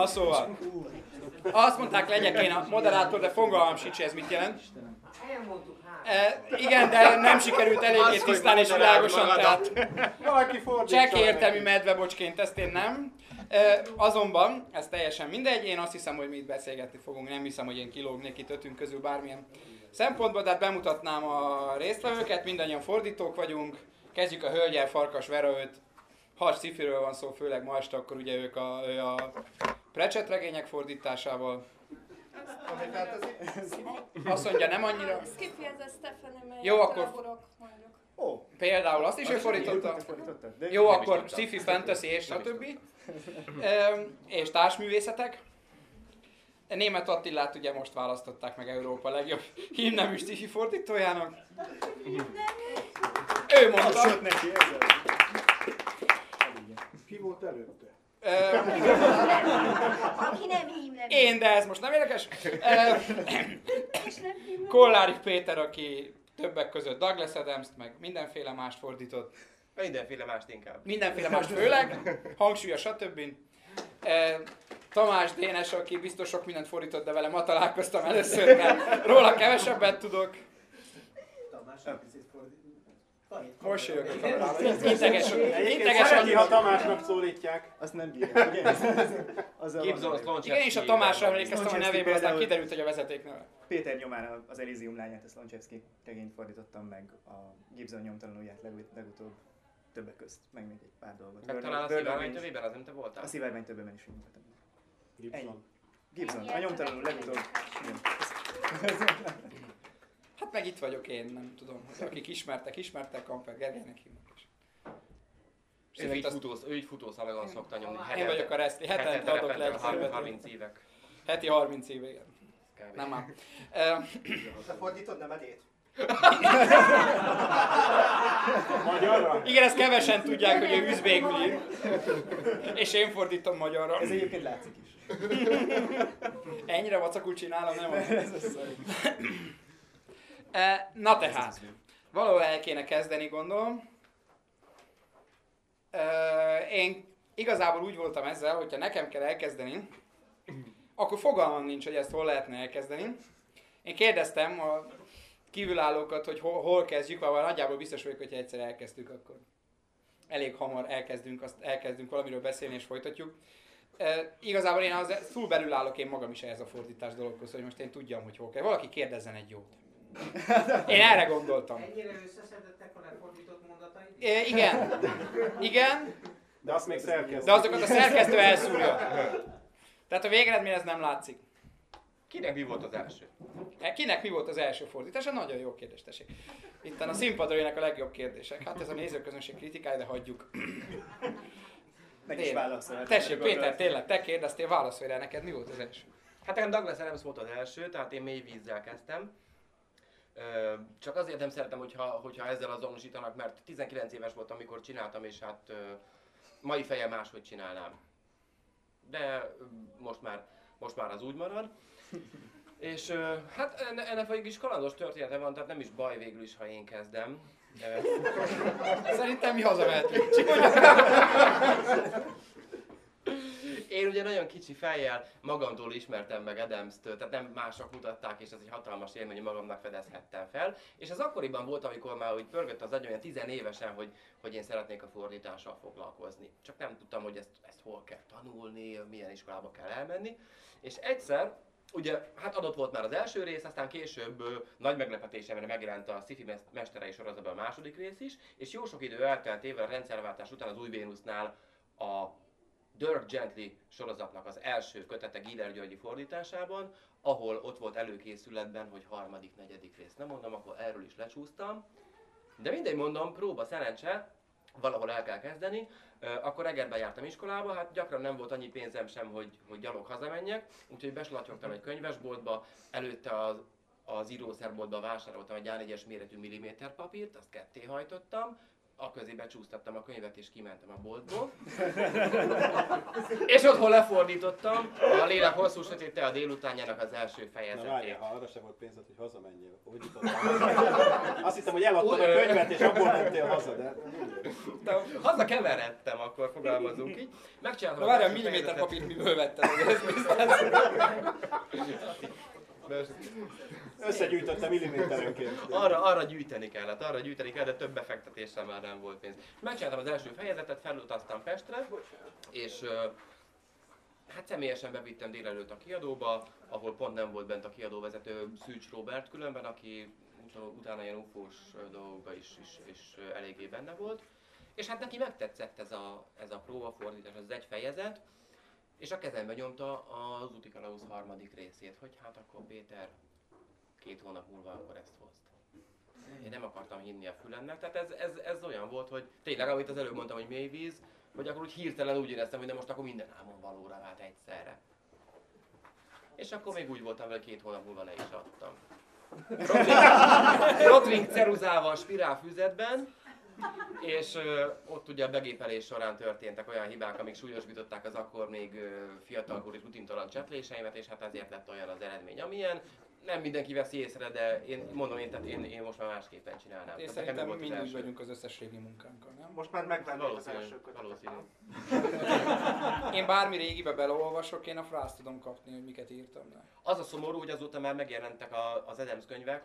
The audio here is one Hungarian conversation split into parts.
Na szóval, azt mondták, legyek én a moderátor, de fogalmam sincs, ez mit jelent. E, igen, de nem sikerült eléggé tisztán és világosan, tehát Valaki csekély értelmű medvebocsként ezt én nem. E, azonban, ez teljesen mindegy, én azt hiszem, hogy mi itt beszélgetni fogunk, nem hiszem, hogy én kilógnék itt ötünk közül bármilyen szempontból, tehát bemutatnám a résztvevőket, mindannyian fordítók vagyunk, kezdjük a hölgyel, Farkas Vera, őt Has Cifiről van szó, főleg ma este, akkor ugye ők a, ő a Precset regények fordításával. Azt mondja, nem annyira. Skippy ez a Stephanie Meyer Jó, akkor- mondjuk. Ó, Például azt is ő fordította. Jó, akkor sci-fi, fantasy és stb. És társművészetek. Német Attilát ugye most választották meg Európa legjobb hímnemű sci-fi fordítójának. Ő mondta. Ki volt előtte? Aki nem hím, nem Én, de ez most nem érdekes. Kollári Péter, aki többek között Douglas adams meg mindenféle mást fordított. Mindenféle mást inkább. Mindenféle mást főleg, hangsúlya, stb. Tamás Dénes, aki biztos sok mindent fordított, de vele ma találkoztam először, mert róla kevesebbet tudok. Mosolyog a kamerában. Integes, Egyébként integes szereti, ha. Tamásnak szólítják. Azt nem bírják, ugye? Azzal Gibson, van. Slonchevsky. Igen, és a Tamásra emlékeztem a nevében, aztán kiderült, hogy a vezetékneve. Péter nyomán az Elysium lányát, a Slonchevsky regényt fordítottam meg, a Gibson nyomtalanúját legut- legutóbb többek közt, meg még egy pár dolgot. Meg talán a szivárvány tövében, az nem te voltál? A szivárvány többen is nyomtatom. Gibson. Gibson, a nyomtalanul legutóbb. Hát meg itt vagyok én, nem tudom. Akik ismertek, ismertek, Kamper Gergelynek hívnak is. Ő így azt- futós, ő így futószalagon szokta nyomni. Én vagyok a reszti, hetente adok le. 30 évek. Heti 30 éve, igen. Kb. Nem már. Ö, Te fordítod nem edét? Magyarra? Igen, ezt kevesen tudják, hogy ő üzbégül ír. És én fordítom magyarra. Ez egyébként látszik is. Ennyire vacakul csinálom, nem az. E, Na tehát, valahol el kéne kezdeni, gondolom. E, Én igazából úgy voltam ezzel, hogyha nekem kell elkezdeni, akkor fogalmam nincs, hogy ezt hol lehetne elkezdeni. Én kérdeztem a kívülállókat, hogy hol, hol kezdjük, vagy nagyjából biztos vagyok, hogyha egyszer elkezdtük, akkor elég hamar elkezdünk, azt elkezdünk valamiről beszélni és folytatjuk. E, igazából én az túl belül állok én magam is ehhez a fordítás dologhoz, hogy most én tudjam, hogy hol kell. Valaki kérdezzen egy jót. Én erre gondoltam. Ennyire összeszedettek a lefordított mondataid? E, igen. Igen, De azt még szerkesztő. de azokat a szerkesztő elszúrja. Tehát a végeredmény ez nem látszik. Kinek mi volt az első? Kinek mi volt az első fordítása? Nagyon jó kérdés, tessék. Itt a színpadra jönnek a legjobb kérdések. Hát ez a nézőközönség kritikája, de hagyjuk. Meg is válaszol. Tessék, Péter, tényleg, te kérdeztél, válaszolj rá neked, mi volt az első? Hát nekem Douglas Adams volt az első, tehát én mély vízzel kezdtem. Csak azért nem szeretem, hogyha, hogyha ezzel azonosítanak, mert 19 éves voltam, amikor csináltam, és hát mai feje máshogy csinálnám. De most már, most már az úgy marad. És hát enne- ennek egy kis kalandos története van, tehát nem is baj végül is, ha én kezdem. Szerintem mi hazamehetünk. Én ugye nagyon kicsi fejjel magamtól ismertem meg Adams-t, tehát nem mások mutatták, és ez egy hatalmas élmény, hogy magamnak fedezhettem fel. És ez akkoriban volt, amikor már úgy pörgött az agyam, tizenévesen, hogy, hogy én szeretnék a fordítással foglalkozni. Csak nem tudtam, hogy ezt, ezt hol kell tanulni, milyen iskolába kell elmenni. És egyszer, ugye, hát adott volt már az első rész, aztán később ö, nagy meglepetésemre megjelent a Sci-Fi Mes- Mesterei sorozatban a második rész is, és jó sok idő elteltével a rendszerváltás után az új Vénusznál a Dirk Gently sorozatnak az első kötete Giller Györgyi fordításában, ahol ott volt előkészületben, hogy harmadik, negyedik rész. Nem mondom, akkor erről is lecsúsztam. De mindegy mondom, próba szerencse, valahol el kell kezdeni. Akkor reggelben jártam iskolába, hát gyakran nem volt annyi pénzem sem, hogy, hogy gyalog hazamenjek, úgyhogy beslatyogtam egy könyvesboltba, előtte az, az írószerboltba vásároltam egy A4-es méretű milliméter papírt, azt ketté hajtottam, a közé becsúsztattam a könyvet és kimentem a boltból. és otthon lefordítottam a lélek hosszú sötét a délutánjának az első Na fejezetét. várjál, ha arra sem volt pénzed, hogy hazamenjél, hogy? Azt hittem, hogy eladtad a könyvet, és abból mentél haza, de... De haza keveredtem, akkor fogalmazunk így. Megcsináltam Na várjál, milliméter papírt miből vetted? Ez Összegyűjtötte milliméterenként. Arra, arra gyűjteni kellett, arra gyűjteni kellett, de több befektetésre már nem volt pénz. Megcsináltam az első fejezetet, felutaztam Pestre, és hát személyesen bevittem délelőtt a kiadóba, ahol pont nem volt bent a kiadóvezető Szűcs Robert különben, aki ut- utána ilyen ufós dolga is, is, is eléggé benne volt. És hát neki megtetszett ez a, ez a próbafordítás, ez egy fejezet, és a kezembe nyomta az Utikalauz harmadik részét, hogy hát akkor Péter, két hónap múlva akkor ezt hozd. Én nem akartam hinni a fülemnek, tehát ez, ez, ez olyan volt, hogy tényleg, amit az előbb mondtam, hogy mély víz, hogy akkor úgy hirtelen úgy éreztem, hogy de most akkor minden álmom valóra vált egyszerre. És akkor még úgy voltam vele, két hónap múlva le is adtam. Rotring ceruzával spirálfüzetben, és ö, ott ugye a begépelés során történtek olyan hibák, amik súlyosbították az akkor még ö, fiatalkori rutintalan csepléseimet, és hát ezért lett olyan az eredmény, amilyen. Nem mindenki veszi észre, de én mondom, én, tehát én, én most már másképpen csinálnám. Én Tehát nekem szerintem az mind úgy első. vagyunk az összes régi munkánkkal, nem? Most már megvennék az első kötetet. valószínű. Én bármi régibe beleolvasok, én a frászt tudom kapni, hogy miket írtam le. Az a szomorú, hogy azóta már megjelentek a, az Adams könyvek,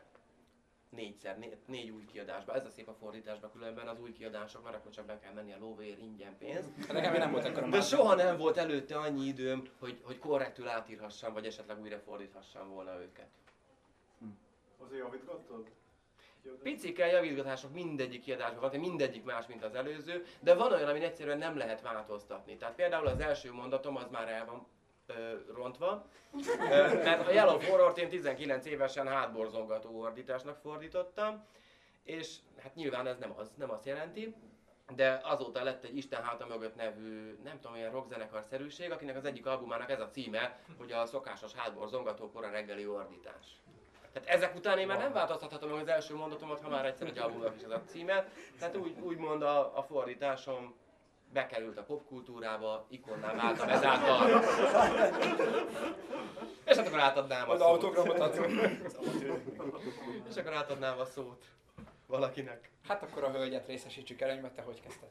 négyszer, né, négy új kiadásban. Ez a szép a fordításban különben az új kiadások, mert akkor csak be kell menni a lóvér ingyen pénz. Hát Nekem nem volt ekkora De soha nem volt előtte annyi időm, hogy, hogy korrektül átírhassam, vagy esetleg újra fordíthassam volna őket. Azért javítgattad? Picike javítgatások mindegyik kiadásban van, tehát mindegyik más, mint az előző, de van olyan, amin egyszerűen nem lehet változtatni. Tehát például az első mondatom az már el van ö, rontva, ö, mert a Yellow Horror-t én 19 évesen hátborzongató ordításnak fordítottam, és hát nyilván ez nem, az, nem azt jelenti, de azóta lett egy Isten háta mögött nevű, nem tudom, ilyen rockzenekar-szerűség, akinek az egyik albumának ez a címe, hogy a szokásos hátborzongató kora reggeli ordítás. Tehát ezek után én már nem változtathatom meg az első mondatomat, ha már egyszer egy albumnak is ez a címe. Tehát úgy, úgymond a, a fordításom bekerült a popkultúrába, ikonná váltam ezáltal. És akkor átadnám a Az szót. autogramot adsz. És akkor átadnám a szót valakinek. Hát akkor a hölgyet részesítsük előnybe, te hogy kezdted?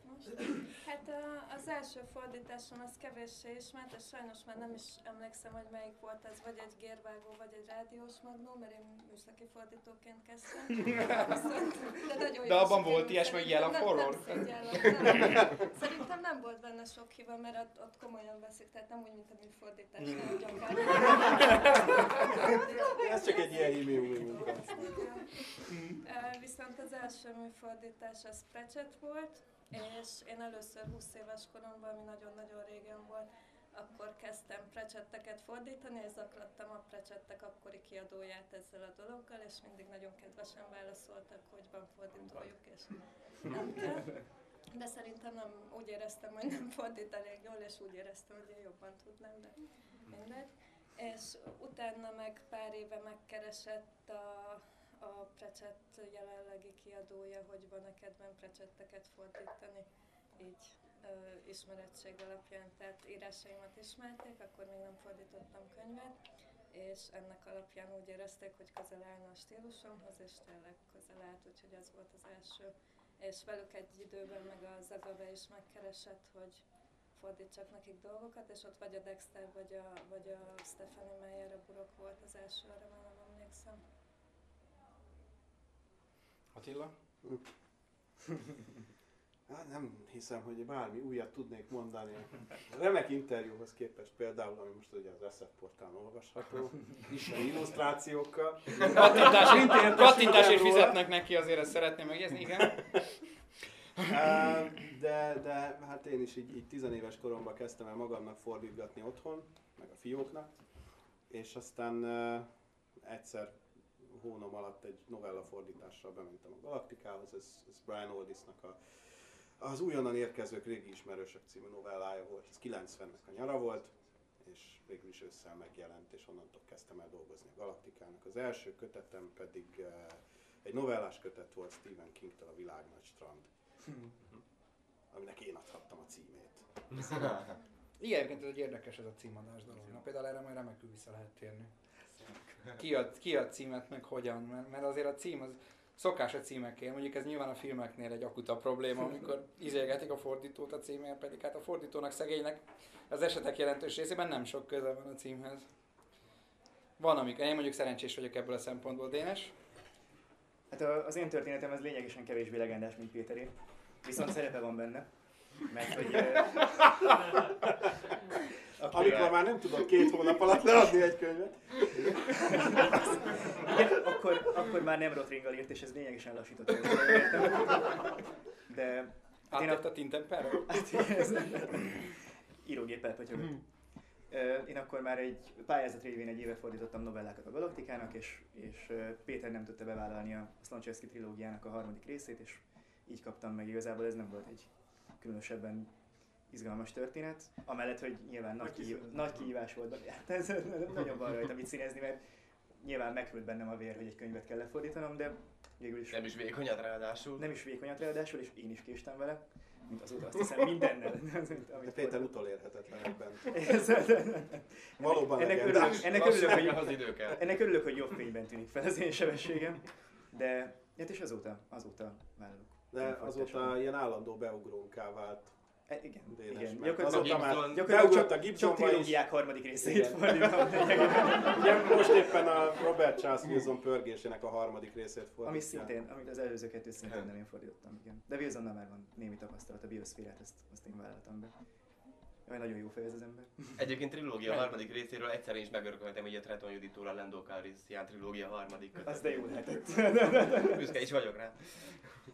Hát a- az első fordításom az kevéssé ismert, és sajnos már nem is emlékszem, hogy melyik volt ez, vagy egy gérvágó, vagy egy rádiós magnó, mert én műszaki fordítóként kezdtem. Viszont, de, nagyon De abban volt ilyesmi, hogy jel a nem. Szerintem nem volt benne sok hiba, mert ott, ott komolyan veszik, tehát nem úgy, mint a műfordításnál, hogy akár. Ez csak egy ilyen e-mail. Ö, Viszont az első műfordítás az Precset volt, és én először 20 éves koromban, ami nagyon-nagyon régen volt, akkor kezdtem precsetteket fordítani, és zaklattam a precsettek akkori kiadóját ezzel a dologgal, és mindig nagyon kedvesen válaszoltak, hogy van fordítójuk, és nem kell. De szerintem nem, úgy éreztem, hogy nem fordít elég jól, és úgy éreztem, hogy én jobban tudnám, de mindegy. És utána meg pár éve megkeresett a, a Precset jelenlegi kiadója, hogy van-e kedvem Precsetteket fordítani, így ö, ismerettség alapján, tehát írásaimat ismerték, akkor még nem fordítottam könyvet, és ennek alapján úgy érezték, hogy közel állna a stílusomhoz, és tényleg közel állt, úgyhogy ez volt az első. És velük egy időben meg a Zagave is megkeresett, hogy fordítsak nekik dolgokat, és ott vagy a Dexter, vagy a, vagy a Stephanie Meyer, a burok volt az első, arra már nem emlékszem. Attila? Hát nem hiszem, hogy bármi újat tudnék mondani. A remek interjúhoz képest például, ami most ugye az SF portálon olvasható, isteni illusztrációkkal. Kattintásért, kattintásért fizetnek neki, azért ezt szeretném megjegyezni, igen. De, de hát én is így, így tizenéves koromban kezdtem el magamnak fordítgatni otthon, meg a fióknak, és aztán egyszer hónom alatt egy novella fordítással bementem a Galaktikához, ez, ez Brian Aldisnak a, az újonnan érkezők régi ismerősök című novellája volt, ez 90-nek a nyara volt, és végül is ősszel megjelent, és onnantól kezdtem el dolgozni a Galaktikának. Az első kötetem pedig uh, egy novellás kötet volt Stephen Kingtől a Világ nagy strand Aminek én adhattam a címét. Igen, egyébként ez egy érdekes ez a címadás dolog. Na, például erre majd remekül vissza lehet térni. Ki ad, ki ad címet, meg hogyan, mert, mert azért a cím az szokás a címekkel. Mondjuk ez nyilván a filmeknél egy akuta probléma, amikor izélgetik a fordítót a címért, pedig hát a fordítónak szegénynek az esetek jelentős részében nem sok köze van a címhez. Van, amikor én mondjuk szerencsés vagyok ebből a szempontból, Dénes. Hát a- az én történetem az lényegesen kevésbé legendás, mint Péteré. Viszont szerepe van benne. Mert hogy... akkor- Amikor már nem tudod két hónap alatt leadni egy könyvet. Igen, akkor, akkor már nem Rotringgal írt, és ez lényegesen lassított. De én Átjött a Tintemperre? írógéppel pötyögött. Ö, Én akkor már egy pályázat révén egy éve fordítottam novellákat a Galaktikának, és, és Péter nem tudta bevállalni a Slonczewski trilógiának a harmadik részét, és így kaptam meg. Igazából ez nem volt egy különösebben izgalmas történet. Amellett, hogy nyilván nagy, kihív, nagy kihívás volt, de hát ez nagyon van rajta mit színezni, mert nyilván meghűlt bennem a vér, hogy egy könyvet kell lefordítanom, de végül is Nem is vékonyat ráadásul. nem is vékonyat ráadásul, és én is késtem vele, mint azóta azt hiszem mindennel. De amit Péter fordítok. utolérhetetlen ebben. Ez- Valóban ennek örülök, ennek, örülök, hogy, az idő kell. ennek örülök, hogy jobb fényben tűnik fel az én sebességem, de hát és azóta, azóta vállalok. De azóta ilyen állandó beugrónká vált. E, igen, Dénes, igen. Gyakorlatilag, azóta már Gibson- gyakorlatilag beugrott a csak, csak Gibsonba is. trilógiák harmadik részét Igen. fordítom. Ugye most éppen a Robert Charles Wilson pörgésének a harmadik részét fordítja. Ami szintén, amit az előző kettő szintén nem én fordítottam, igen. De Wilsonnal már van némi tapasztalat, a bioszférát, ezt, azt én vállaltam be. Jaj, nagyon jó fej ez az ember. Egyébként trilógia harmadik részéről egyszer is megörököltem, hogy a Treton Juditól a Lando Calrissian trilógia harmadik kötet. Az de jó lehetett. Büszke is vagyok rá.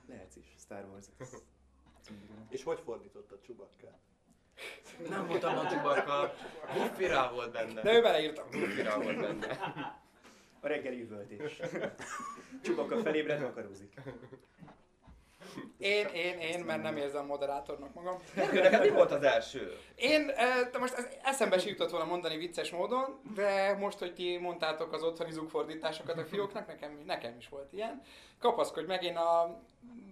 Lehetsz is, Star Wars. És hogy fordítottad Csubakkát? Nem voltam a Csubakka, Huffirá volt benne. De ő beleírta. Huffirá volt benne. A reggeli üvöltés. Csubaka felébred, makarózik. Én, én, én, mert nem érzem moderátornak magam. Neked mi volt az első? Én, de most ez eszembe is jutott volna mondani vicces módon, de most, hogy ti mondtátok az otthoni zugfordításokat a fióknak, nekem, nekem is volt ilyen. Kapaszkodj meg, én a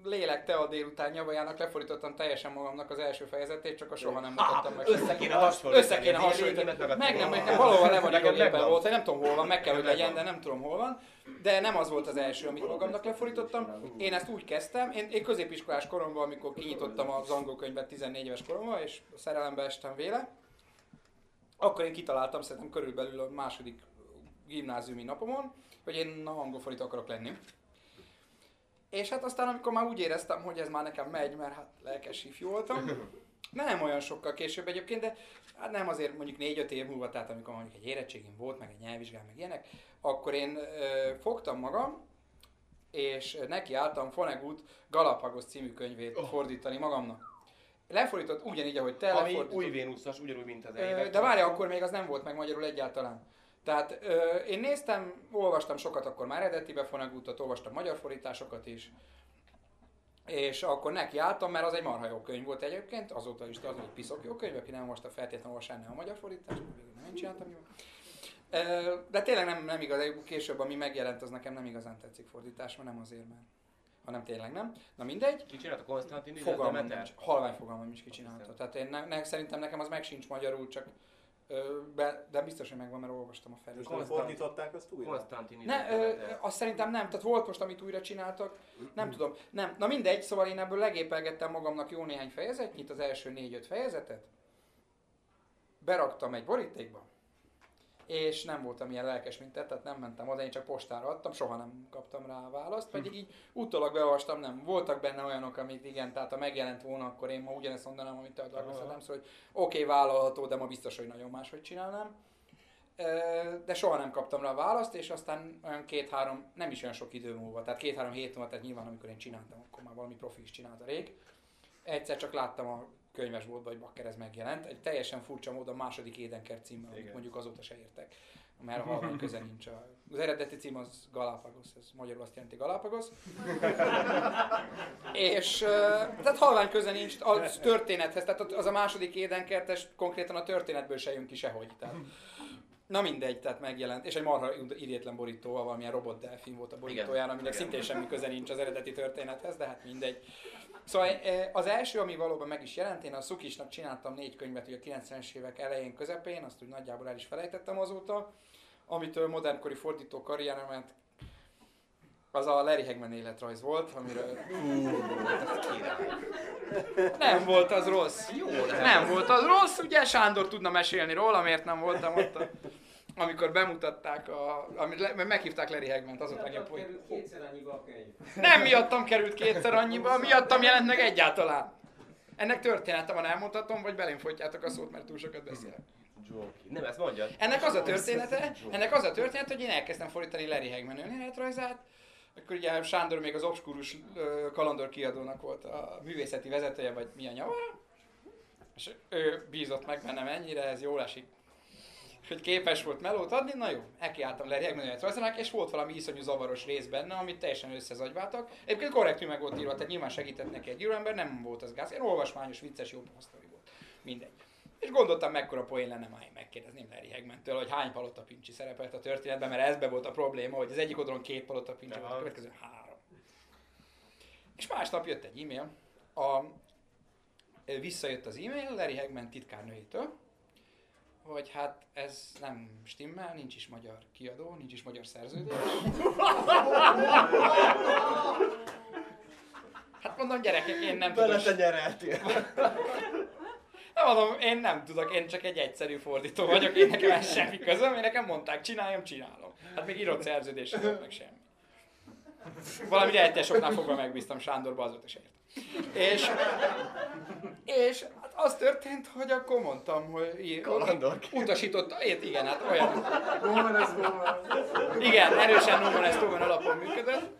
lélek te a délután nyavajának lefordítottam teljesen magamnak az első fejezetét, csak a soha nem mutattam meg. Össze kéne hasonlítani. Össze kéne hasonlítani. Meg nem, a- nekem valahol Nekem írva, éppen megvan. volt, nem tudom hol van, meg kell, hogy legyen, de nem tudom hol van. De nem az volt az első, amit magamnak lefordítottam. Én ezt úgy kezdtem, én, én középiskolás koromban, amikor kinyitottam az angol könyvet 14 éves koromban, és szerelembe estem véle, akkor én kitaláltam szerintem körülbelül a második gimnáziumi napomon, hogy én angol fordító akarok lenni. És hát aztán, amikor már úgy éreztem, hogy ez már nekem megy, mert hát lelkes ifjú voltam, nem olyan sokkal később egyébként, de hát nem azért mondjuk 4-5 év múlva, tehát amikor mondjuk egy érettségim volt, meg egy nyelvvizsgám, meg ilyenek, akkor én ö, fogtam magam, és nekiálltam Fonegut Galapagos című könyvét fordítani magamnak. Lefordított ugyanígy, ahogy te Ami lefordított. új Vénuszos, ugyanúgy, mint az évek. De várja, akkor még az nem volt meg magyarul egyáltalán. Tehát ö, én néztem, olvastam sokat akkor már eredetibe Fonegutot, olvastam magyar fordításokat is, és akkor neki álltam, mert az egy marha jó könyv volt egyébként, azóta is az egy piszok jó könyv, aki nem olvasta feltétlenül olvasán a magyar fordítást, nem csináltam jól. De tényleg nem, nem igaz, később ami megjelent, az nekem nem igazán tetszik fordítás, mert nem azért, mert hanem tényleg nem. Na mindegy, Ki csinálta Konstantin Fogalmam nincs. Halvány fogalmam nincs, ki csinálta. Tehát én ne, ne, szerintem nekem az meg sincs magyarul, csak be, de biztos, hogy megvan, mert olvastam a És felét. nem fordították azt újra? Konstantin Ne, ö, azt szerintem nem, tehát volt most, amit újra csináltak, nem tudom, nem. Na mindegy, szóval én ebből legépelgettem magamnak jó néhány fejezetnyit, az első négy-öt fejezetet, beraktam egy borítékba, és nem voltam ilyen lelkes, mint te, tehát nem mentem oda, én csak postára adtam, soha nem kaptam rá választ, pedig így utólag beolvastam, nem. Voltak benne olyanok, amik igen, tehát ha megjelent volna, akkor én ma ugyanezt mondanám, amit te a Douglas. Adams, hogy oké, okay, vállalható, de ma biztos, hogy nagyon máshogy csinálnám. De soha nem kaptam rá választ, és aztán olyan két-három, nem is olyan sok idő múlva, tehát két-három hét múlva, tehát nyilván amikor én csináltam, akkor már valami profi is csinálta rég. Egyszer csak láttam a könyvesboltban, hogy bakker ez megjelent. Egy teljesen furcsa módon második Édenker címmel, amit mondjuk azóta se értek. Mert a halvány köze nincs. A, az eredeti cím az Galapagos, ez magyarul azt jelenti Galapagos. és tehát halvány köze nincs a történethez, tehát az a második édenkertes konkrétan a történetből se jön ki sehogy. Tehát Na mindegy, tehát megjelent, és egy marha irétlen borítóval, valamilyen robot delfin volt a borítóján, aminek Igen. szintén semmi köze nincs az eredeti történethez, de hát mindegy. Szóval eh, az első, ami valóban meg is jelent, én a Szukisnak csináltam négy könyvet ugye a 90-es évek elején, közepén, azt úgy nagyjából el is felejtettem azóta, amitől modernkori fordító karrieremet az a Larry Hagman életrajz volt, amiről nem volt az rossz. Jó, Nem volt az rossz, ugye Sándor tudna mesélni róla, miért nem voltam ott, a, amikor bemutatták, a, amit le, meghívták Larry Hagman-t, az ott legjobb hogy kétszer annyiba a könyv. Nem miattam került kétszer annyiba, miattam jelent meg egyáltalán. Ennek története van, elmondhatom, vagy belém folytjátok a szót, mert túl sokat beszélek. Nem, ezt mondjad. Ennek az a története, ennek az a története, hogy én elkezdtem fordítani Larry Hagman önéletrajzát, akkor ugye Sándor még az Obscurus ö, kalandor kiadónak volt a művészeti vezetője, vagy mi a nyava, és ő bízott meg bennem ennyire, ez jól esik. Hogy képes volt melót adni, na jó, elkiálltam Larry Hagman önéletrajzának, és volt valami iszonyú zavaros rész benne, amit teljesen összezagyváltak. Egyébként korrektül meg volt írva, tehát nyilván segített neki egy ember, nem volt az gáz, ilyen olvasmányos, vicces, jó sztori volt. Mindegy. És gondoltam, mekkora poén lenne már én megkérdezném Larry Hagman-től, hogy hány palota pincsi szerepelt a történetben, mert ezbe volt a probléma, hogy az egyik oldalon két palota pincsi volt, a következő három. És másnap jött egy e-mail, a, visszajött az e-mail Larry Hagman titkárnőjétől, hogy hát ez nem stimmel, nincs is magyar kiadó, nincs is magyar szerződés. Hát mondom, gyerekek, én nem tudom. Beletenyereltél. Nem mondom, én nem tudok, én csak egy egyszerű fordító vagyok, én nekem ez semmi közöm, én nekem mondták, csináljam, csinálom. Hát még írott szerződés meg semmi. Valami rejtésoknál fogva megbíztam Sándorba, azóta se ért. És, és hát az történt, hogy akkor mondtam, hogy utasította, ért, igen, hát olyan. Igen, erősen Norman ezt alapon működött.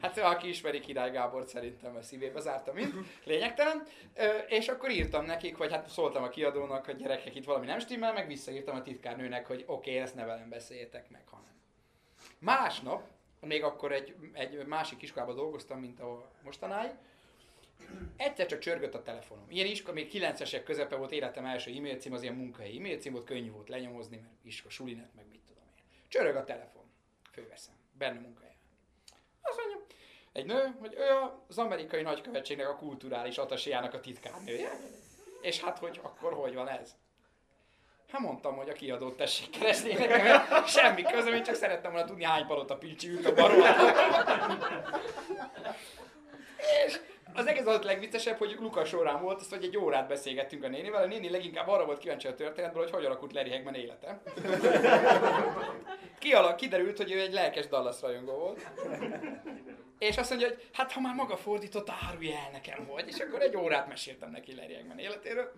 Hát aki ismeri Király Gábort szerintem a szívébe zárta mind, lényegtelen. Ö, és akkor írtam nekik, hogy hát szóltam a kiadónak, hogy gyerekek itt valami nem stimmel, meg visszaírtam a titkárnőnek, hogy oké, okay, ezt ne velem beszéljetek meg, hanem. Másnap, még akkor egy, egy másik iskolában dolgoztam, mint a mostanáig, egyszer csak csörgött a telefonom. Ilyen iskola, még 9-esek közepe volt életem első e-mail cím, az ilyen munkahelyi e-mail cím volt, könnyű volt lenyomozni, mert iskola, sulinet, meg mit tudom én. Csörög a telefon. Főveszem. Benne munkahelyen. Azt mondja, egy nő, hogy ő az amerikai nagykövetségnek a kulturális ataséjának a titkárnője. És hát, hogy akkor hogy van ez? Hát mondtam, hogy a kiadót tessék keresni nekem, semmi közöm, én csak szerettem volna tudni, hány palota pilcsi ült a barom. És az egész az legviccesebb, hogy Lukas során volt, azt, hogy egy órát beszélgettünk a nénivel, a néni leginkább arra volt kíváncsi a történetből, hogy hogy alakult Larry Hagman élete. Kialak, kiderült, hogy ő egy lelkes Dallas rajongó volt. És azt mondja, hogy hát ha már maga fordított, árulj el nekem, hogy. És akkor egy órát meséltem neki Larry Hagman életéről.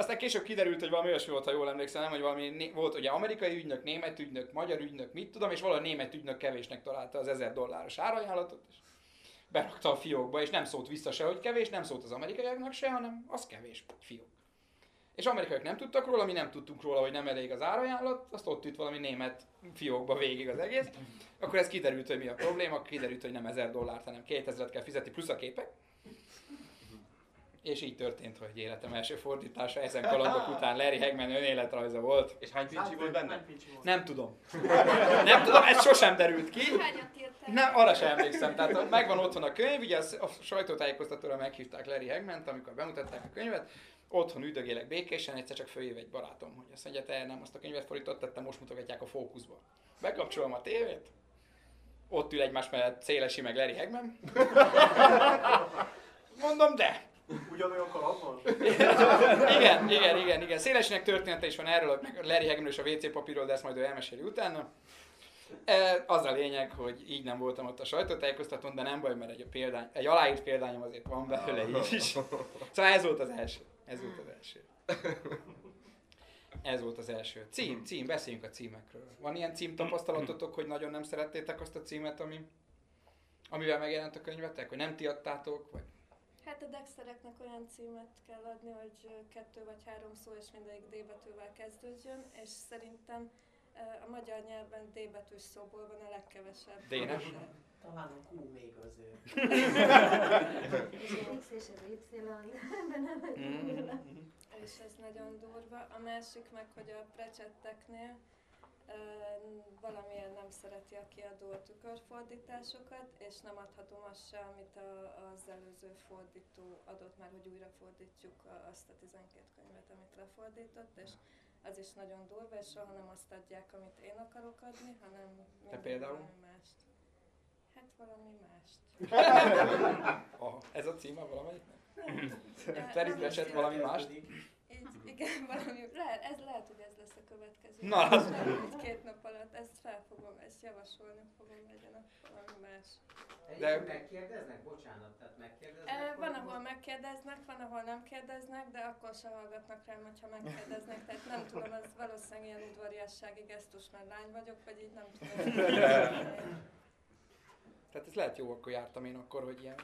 Aztán később kiderült, hogy valami olyasmi volt, ha jól emlékszem, nem, hogy valami né- volt ugye amerikai ügynök, német ügynök, magyar ügynök, mit tudom, és valami német ügynök kevésnek találta az 1000 dolláros árajánlatot, és berakta a fiókba, és nem szólt vissza se, hogy kevés, nem szólt az amerikaiaknak se, hanem az kevés, fiók. És amerikaiak nem tudtak róla, mi nem tudtunk róla, hogy nem elég az árajánlat, azt ott üt valami német fiókba végig az egész. Akkor ez kiderült, hogy mi a probléma, kiderült, hogy nem 1000 dollárt, hanem 2000-et kell fizetni, plusz a képek. És így történt, hogy életem első fordítása ezen kalandok után Larry Hagman önéletrajza volt. És hány pincsi volt benne? Nem tudom. Nem tudom, ez sosem derült ki. Nem, arra sem emlékszem. Tehát megvan otthon a könyv, ugye a sajtótájékoztatóra meghívták Larry Hagman-t, amikor bemutatták a könyvet. Otthon üldögélek békésen, egyszer csak följév egy barátom, hogy azt mondja, te nem azt a könyvet fordítottad, te most mutogatják a fókuszba. Bekapcsolom a tévét, ott ül egymás mellett Szélesi meg Larry Hagman. Mondom, de. Ugyanolyan kalapban? igen, igen, igen, igen. Szélesinek története is van erről, meg Larry Hagman és a WC papírról, de ezt majd ő elmeséli utána. E, az a lényeg, hogy így nem voltam ott a sajtótájékoztatón, de nem baj, mert egy, példány, egy aláírt példányom azért van belőle így is. Szóval ez volt az első. Ez volt az első. Ez volt az első. Cím, cím, beszéljünk a címekről. Van ilyen cím tapasztalatotok, hogy nagyon nem szerettétek azt a címet, ami, amivel megjelent a könyvetek, hogy nem ti adtátok, vagy Hát a Dextereknek olyan címet kell adni, hogy kettő vagy három szó, és mindegyik D betűvel kezdődjön, és szerintem Ö, A magyar nyelven D betűs szóból van a legkevesebb. D-nes? Talán a Q még azért. És az X és az Y, nem. És ez nagyon durva. A másik meg, hogy a precsetteknél ö, valamiért nem szereti a kiadó a tükörfordításokat, és nem adhatom azt se, amit a, az előző fordító adott már, hogy újra fordítjuk azt a 12 könyvet, amit lefordított, és az is nagyon durva, és soha nem azt adják, amit én akarok adni, hanem mindig például? valami mást. Hát valami mást. Aha, ez a címe valamelyiknek? Is- valami mást? Így, igen, valami, lehet, ez lehet, hogy ez lesz a következő. Na, az- két nap alatt ezt felfogom, ezt javasolni fogom, legyen a valami más. Egyébként megkérdeznek? Bocsánat, tehát megkérdeznek? E, van, ahol megkérdeznek, van, ahol nem kérdeznek, de akkor se hallgatnak rám, hogyha megkérdeznek. Tehát nem tudom, ez valószínűleg ilyen udvariassági gesztus, mert lány vagyok, vagy így nem tudom. Tehát ez lehet jó, akkor jártam én akkor, hogy ilyen...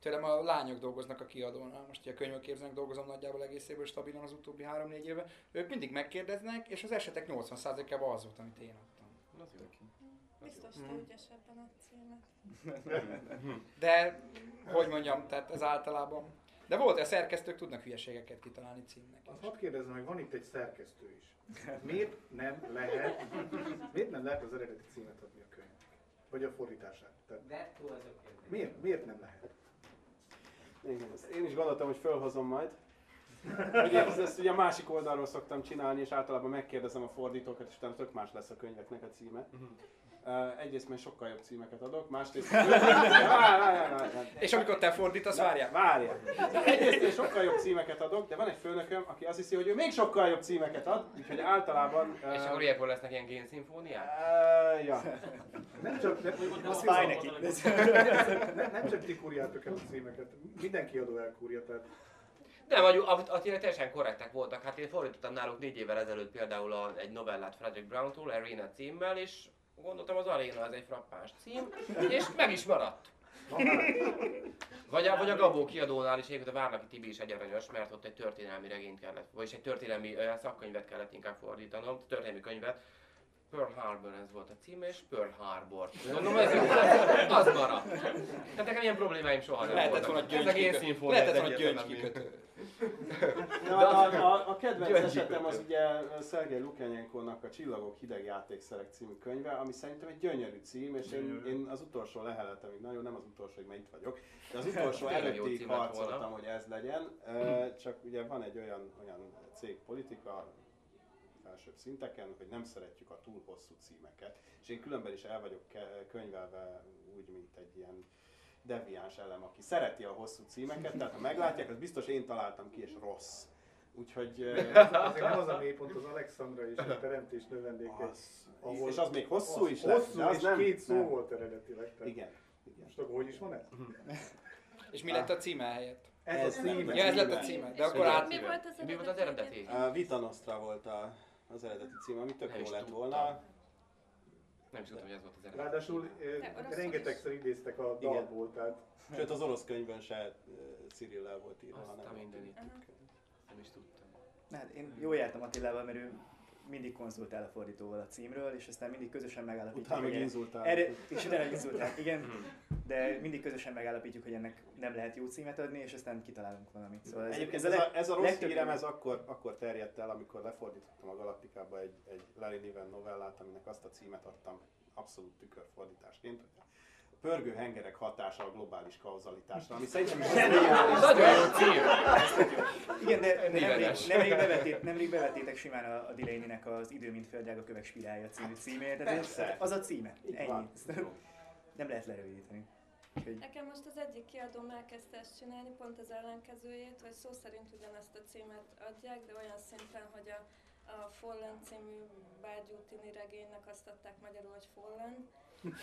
Tőlem a lányok dolgoznak a kiadónál, most ugye a könyveképzőnek dolgozom nagyjából egész évből stabilan az utóbbi 3-4 évben. Ők mindig megkérdeznek, és az esetek 80%-ában az volt, amit én adtam. Az jó. Biztos te Mm. ügyesebben a címet. De, hogy mondjam, tehát ez általában... De volt, a szerkesztők tudnak hülyeségeket kitalálni címnek. Azt hadd kérdezzem meg, van itt egy szerkesztő is. Miért nem lehet, miért nem lehet az eredeti címet adni a könyvnek? Vagy a fordítását? Tehát miért, miért nem lehet? Igen, ezt én is gondoltam, hogy fölhozom majd. Ugye ezt, ezt ugye a másik oldalról szoktam csinálni, és általában megkérdezem a fordítókat, és utána tök más lesz a könyveknek a címe. Uh, egyrészt mert sokkal jobb címeket adok, másrészt... És amikor te fordítasz, várjál. Várjál. Egyrészt én sokkal jobb címeket adok, de van egy főnököm, aki azt hiszi, hogy ő még sokkal jobb címeket ad, úgyhogy általában... És uh, akkor ilyenkor lesznek ilyen génszimfóniák? Uh, ja. Nem csak, nem, Az fáj neki. nem, nem csak ti kúrjátok el a címeket, minden kiadó elkúrja, tehát Nem, vagy a- a tényleg teljesen korrektek voltak. Hát én fordítottam náluk négy évvel ezelőtt például a, egy novellát Frederick Brown-tól, Arena címmel, és gondoltam az Arena az egy frappáns cím, és meg is maradt. Vagy a, vagy a Gabó kiadónál is egyébként a Várlaki Tibi is egy aranyos, mert ott egy történelmi regényt kellett, vagyis egy történelmi ö, szakkönyvet kellett inkább fordítanom, történelmi könyvet. Pearl Harbor ez volt a címe, és Pearl Harbor. Mondom, ez az maradt. Tehát nekem ilyen problémáim soha nem Lehetett voltak. volna Ez a gyöngy génszimfónia, Lehetett volna Ja, a, a, a kedvenc esetem az ugye Szergej Lukjanenkonak a Csillagok hideg játékszerek című könyve, ami szerintem egy gyönyörű cím, és én, én az utolsó leheletem, na jó, nem az utolsó, mert itt vagyok, de az utolsó előttig harcoltam, volna. hogy ez legyen, csak ugye van egy olyan, olyan cégpolitika, felsőbb szinteken, hogy nem szeretjük a túl hosszú címeket. És én különben is el vagyok könyvelve úgy, mint egy ilyen deviáns elem, aki szereti a hosszú címeket, tehát ha meglátják, az biztos én találtam ki, és rossz. Úgyhogy... azért nem az a mélypont, az Alexandra és a teremtés növendéke. az, ahol- és az még hosszú az is lett, Hosszú, az és nem, két szó nem. volt eredetileg. Tehát Igen. igen. Most akkor hogy is van ez? És mi lett a címe helyett? Ez, a címe. Ja, ez lett a címe, de akkor át... Mi volt az Mi volt az eredeti? A Vita Nostra volt a, az eredeti cím, ami tök jó lett tudtam. volna. Nem is tudtam, hogy ez volt az eredeti. Ráadásul eh, rengetegszer idéztek a Igen. dalból, tehát Sőt, az orosz könyvben se ö, Cirillel volt írva, Azt a mindenit. Nem is tudtam. Hát én jól jártam Attilával, mert ő mindig konzultál a fordítóval a címről, és aztán mindig közösen megállapítjuk. utána meg inzultál. Erre, és utána inzultál, igen, de mindig közösen megállapítjuk, hogy ennek nem lehet jó címet adni, és aztán kitalálunk valamit. Szóval ez, Egyébként ez, ez, a, a, leg, ez a rossz legtöbb hírem, ez akkor, akkor terjedt el, amikor lefordítottam a Galaktikába egy, egy Larry Niven novellát, aminek azt a címet adtam abszolút tükörfordításként, hogy a pörgő hengerek hatása a globális kauzalitásra, ami szerintem zseniális. Nagyon jó cím! Igen, de, nemrég, nemrég, bevetét, nemrég bevettétek simán a, a Delaney-nek az Idő, mint földjág a kövek spirálja című címét. Tehát ez, az a címe. Ennyi. Nem lehet lerövidíteni. Úgyhogy Nekem most az egyik kiadóm elkezdte ezt csinálni, pont az ellenkezőjét, hogy szó szerint ugyanazt a címet adják, de olyan szinten, hogy a, a Fallen című Bárgyú Tini regénynek azt adták magyarul, hogy Fallen.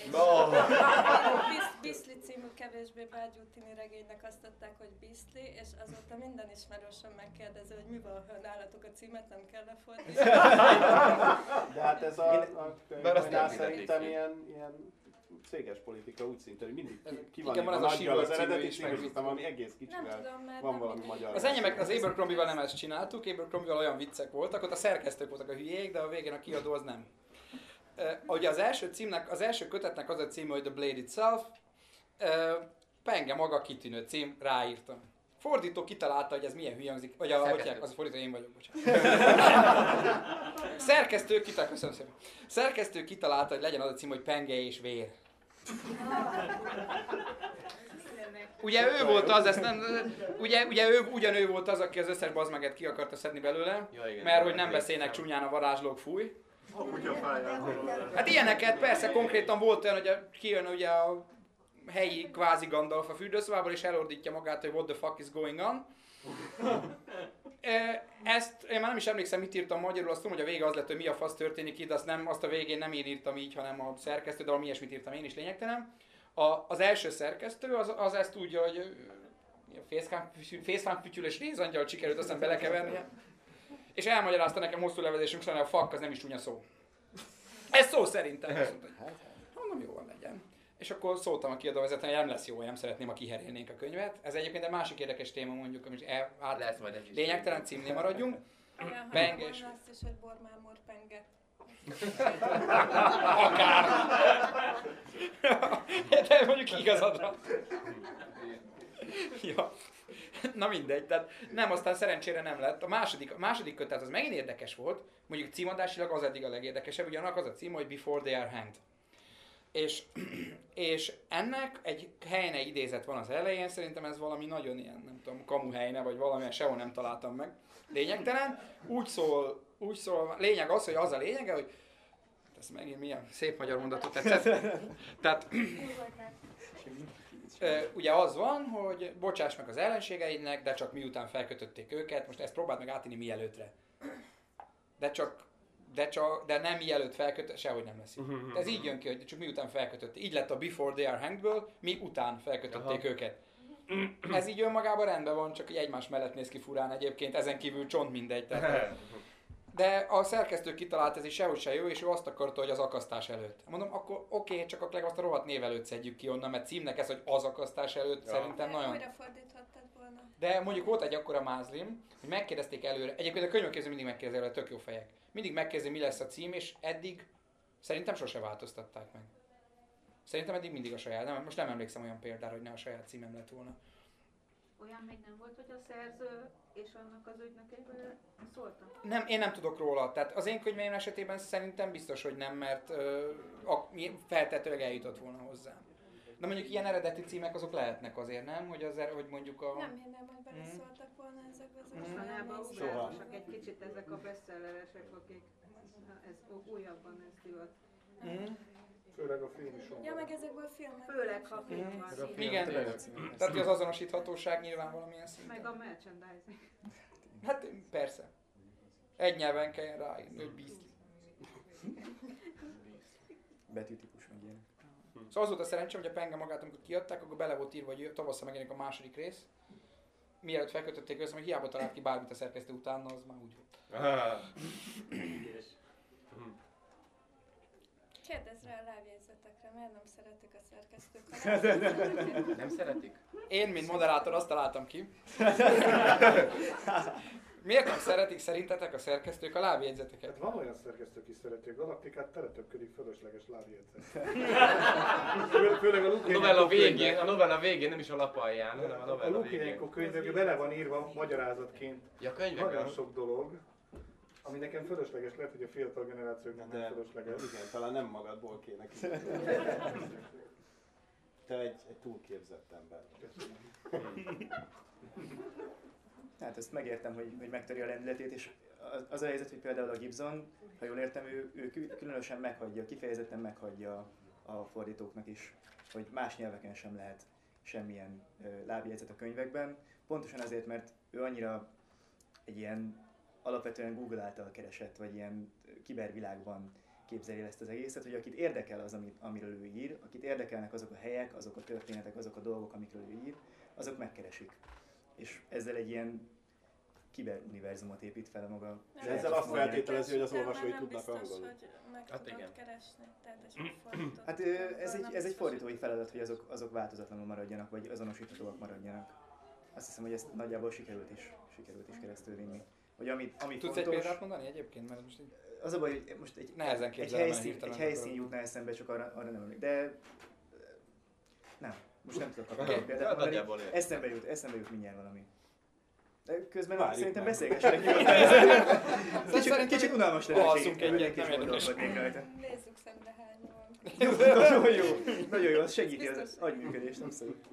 És No. a Bis- Biszli című kevésbé Bárgyú Tini regénynek azt adták, hogy Biszli, és azóta minden ismerősöm megkérdezi, hogy mi van, ha nálatok a címet nem kell lefordítani. De hát ez a, a nem szerintem ilyen, ilyen céges politika úgy szinte, hogy mindig ki, ki van, Igen, van az a nagyjal az című eredeti is, cím, meg és aztán valami egész Nem kicsivel tudom, mert van nem valami mindig. magyar. Az enyémek, az Abercrombie-val nem ezt csináltuk, Abercrombie-val olyan viccek voltak, ott a szerkesztők voltak a hülyék, de a végén a kiadó az nem. Uh, ugye az első címnek, az első kötetnek az a címe, hogy The Blade Itself. Uh, Penge maga kitűnő cím, ráírtam. Fordító kitalálta, hogy ez milyen hülye hangzik, vagy a, hívják, az a fordító én vagyok, bocsánat. Szerkesztő kitalálta, köszönöm szépen. Szerkesztő kitalálta, hogy legyen az a cím, hogy Penge és vér. Ugye ő volt az, ezt nem, ugye, ugye ő, ugyanő volt az, aki az összes bazmeget ki akarta szedni belőle, Ja, igen. mert hogy nem beszélnek csúnyán a varázslók, fúj. Hát ilyeneket persze konkrétan volt olyan, hogy a, kijön ugye a helyi kvázi Gandalf a fürdőszobából, és elordítja magát, hogy what the fuck is going on. Ezt én már nem is emlékszem, mit írtam magyarul, azt tudom, hogy a vége az lett, hogy mi a fasz történik itt, azt, nem, azt a végén nem én írtam így, hanem a szerkesztő, de valami ilyesmit írtam én is lényegtelen. A, az első szerkesztő az, az ezt úgy, hogy ö, fészkán, fészfán fütyülés rézangyal sikerült aztán belekevernie. És elmagyarázta nekem hosszú levezésünk hogy a fuck az nem is csúnya szó. Ez szó szerintem. Azt mondta, hogy mondom, jó van legyen. És akkor szóltam a kiadóvezetőnek, hogy nem lesz jó, hogy nem szeretném, ha kiherélnénk a könyvet. Ez egyébként egy másik érdekes téma mondjuk, amit el, át, Lesz majd is. lényegtelen címnél maradjunk. Penges. azt is, hogy bormámor penge. Akár. De mondjuk igazad van. ja. Na mindegy, tehát nem, aztán szerencsére nem lett. A második, a második kötet az megint érdekes volt, mondjuk címadásilag az eddig a legérdekesebb, ugye annak az a cím, hogy Before They Are Hanged. És, és ennek egy helyne idézet van az elején, szerintem ez valami nagyon ilyen, nem tudom, kamuhelyne, vagy valamilyen sehol nem találtam meg. Lényegtelen. Úgy szól, úgy szól, lényeg az, hogy az a lényege, hogy ez megint milyen szép magyar mondatot tetszett. Tehát ugye az van, hogy bocsáss meg az ellenségeidnek, de csak miután felkötötték őket, most ezt próbáld meg átini mielőttre. De csak, de csak, de nem mielőtt felkötött, sehogy nem lesz így. Ez így jön ki, hogy csak miután felkötötték. Így lett a Before They Are Hangből, mi után felkötötték Aha. őket. Ez így önmagában rendben van, csak egymás mellett néz ki furán egyébként, ezen kívül csont mindegy. Tehát, de a szerkesztő kitalált ez is sehogy se jó, és ő azt akarta, hogy az akasztás előtt. Mondom, akkor oké, csak akkor legalább azt a rohadt név előtt szedjük ki onnan, mert címnek ez, hogy az akasztás előtt Ja. szerintem nagyon... Újra. De mondjuk volt egy akkora mázlim, hogy megkérdezték előre, egyébként a könyvkönyvkéző mindig megkérdezi előre, tök jó fejek. Mindig megkérdezi, mi lesz a cím, és eddig szerintem sose változtatták meg. Szerintem eddig mindig a saját, nem, most nem emlékszem olyan példára, hogy ne a saját címem lett volna. Olyan még nem volt, hogy a szerző és annak az ügynökéből szóltam? Nem, én nem tudok róla. Tehát az én könyveim esetében szerintem biztos, hogy nem, mert ö, a, feltetőleg eljutott volna hozzám. De mondjuk ilyen eredeti címek azok lehetnek azért, nem? Hogy, az, hogy mondjuk a... Nem hinném, hogy beleszóltak volna ezekbe az Mostanában eseményekbe. ugrálatosak egy kicsit ezek a bestselleresek, akik na, ez újabban ez divat. Mm. Főleg a film is Ja, meg ezekből filmek. Főleg, ha film Mhm. van. Igen, tehát az azonosíthatóság nyilván valamilyen szinten. Meg a merchandising. Hát persze. Egy nyelven kell ráírni, hogy meg ilyenek. Szóval az volt a szerencsém, hogy a penge magát, amikor kiadták, akkor bele volt írva, hogy tavasszal megjelenik a második rész. Mielőtt felkötötték össze, hogy hiába talált ki bármit a szerkesztő utána, az már úgy volt. Ah. Kérdezz rá a lábjegyzetekre, miért nem szeretik a szerkesztők? Nem szeretik? Én, mint moderátor, azt találtam ki. Miért nem szeretik szerintetek a szerkesztők a lábjegyzeteket? Hát van olyan szerkesztő, aki szereti a galaktikát, teletöpködik fölösleges lábjegyzet. Fő- Főleg a A Luke novella végén, a novella végén, nem is a lap alján, hanem a A novella Luke végén. Könyvekben bele van írva magyarázatként Ja, nagyon sok dolog, ami nekem fölösleges lehet, hogy a fiatal generációknak nem fölösleges. igen, talán nem magadból kéne. Te egy, egy túlképzett ember. Hát ezt megértem, hogy, hogy megtöri a lendületét, és az- a helyzet, hogy például a Gibson, ha jól értem, ő, ő kü- különösen meghagyja, kifejezetten meghagyja a fordítóknak is, hogy más nyelveken sem lehet semmilyen lábjegyzet a könyvekben, pontosan azért, mert ő annyira egy ilyen alapvetően Google által keresett, vagy ilyen kibervilágban képzeli el ezt az egészet, hogy akit érdekel az, amit, amiről ő ír, akit érdekelnek azok a helyek, azok a történetek, azok a dolgok, amikről ő ír, azok megkeresik. És ezzel egy ilyen kiberuniverzumot épít fel a maga. De ezzel azt feltételezi, hogy az olvasói nem tudnak biztos, angolul. hogy meg Hát igen. keresni, tehát egy Hát ez egy, ez egy fordítói feladat, hogy azok, azok változatlanul maradjanak, vagy azonosíthatóak maradjanak. Azt hiszem, hogy ezt nagyjából sikerült is, sikerült is keresztül vinni. hogy amit, ami Tudsz egy fontos, példát mondani egyébként? Mert most így... az a baj, hogy most egy, Nehezen egy helyszín, egy helyszín jutna eszembe, csak arra, arra nem emlékszem. De nem, most nem tudok okay. példát hát mondani. Eszembe jut, eszembe jut mindjárt valami. De közben Várjuk szerintem meg. beszélgessenek nyugodtan. kicsit, szerintem kicsit unalmas lenne, alszunk egyet, egy nem érdekes. gondolkodnék rajta. Nézzük szembe hány van. nagyon jó, nagyon jó, az segíti az agyműködést, abszolút.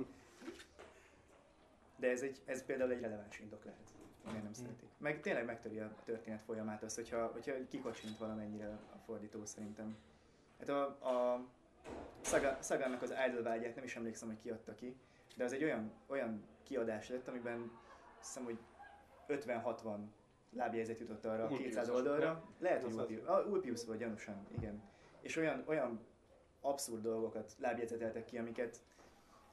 De ez, egy, ez például egy releváns indok lehet. Miért nem szeretik. Meg tényleg megtöri a történet folyamát az, hogyha, hogyha kikocsint valamennyire a fordító szerintem. Hát a, a Saga, Sagannak az Idol vágyát nem is emlékszem, hogy kiadta ki, de az egy olyan, olyan kiadás lett, amiben azt hiszem, hogy 50-60 lábjegyzet jutott arra a Ulpius 200 az, oldalra. nem? Lehet, hogy. Ulpius, ah, Ulpius volt gyanúsan, igen. És olyan, olyan abszurd dolgokat lábjegyzeteltek ki, amiket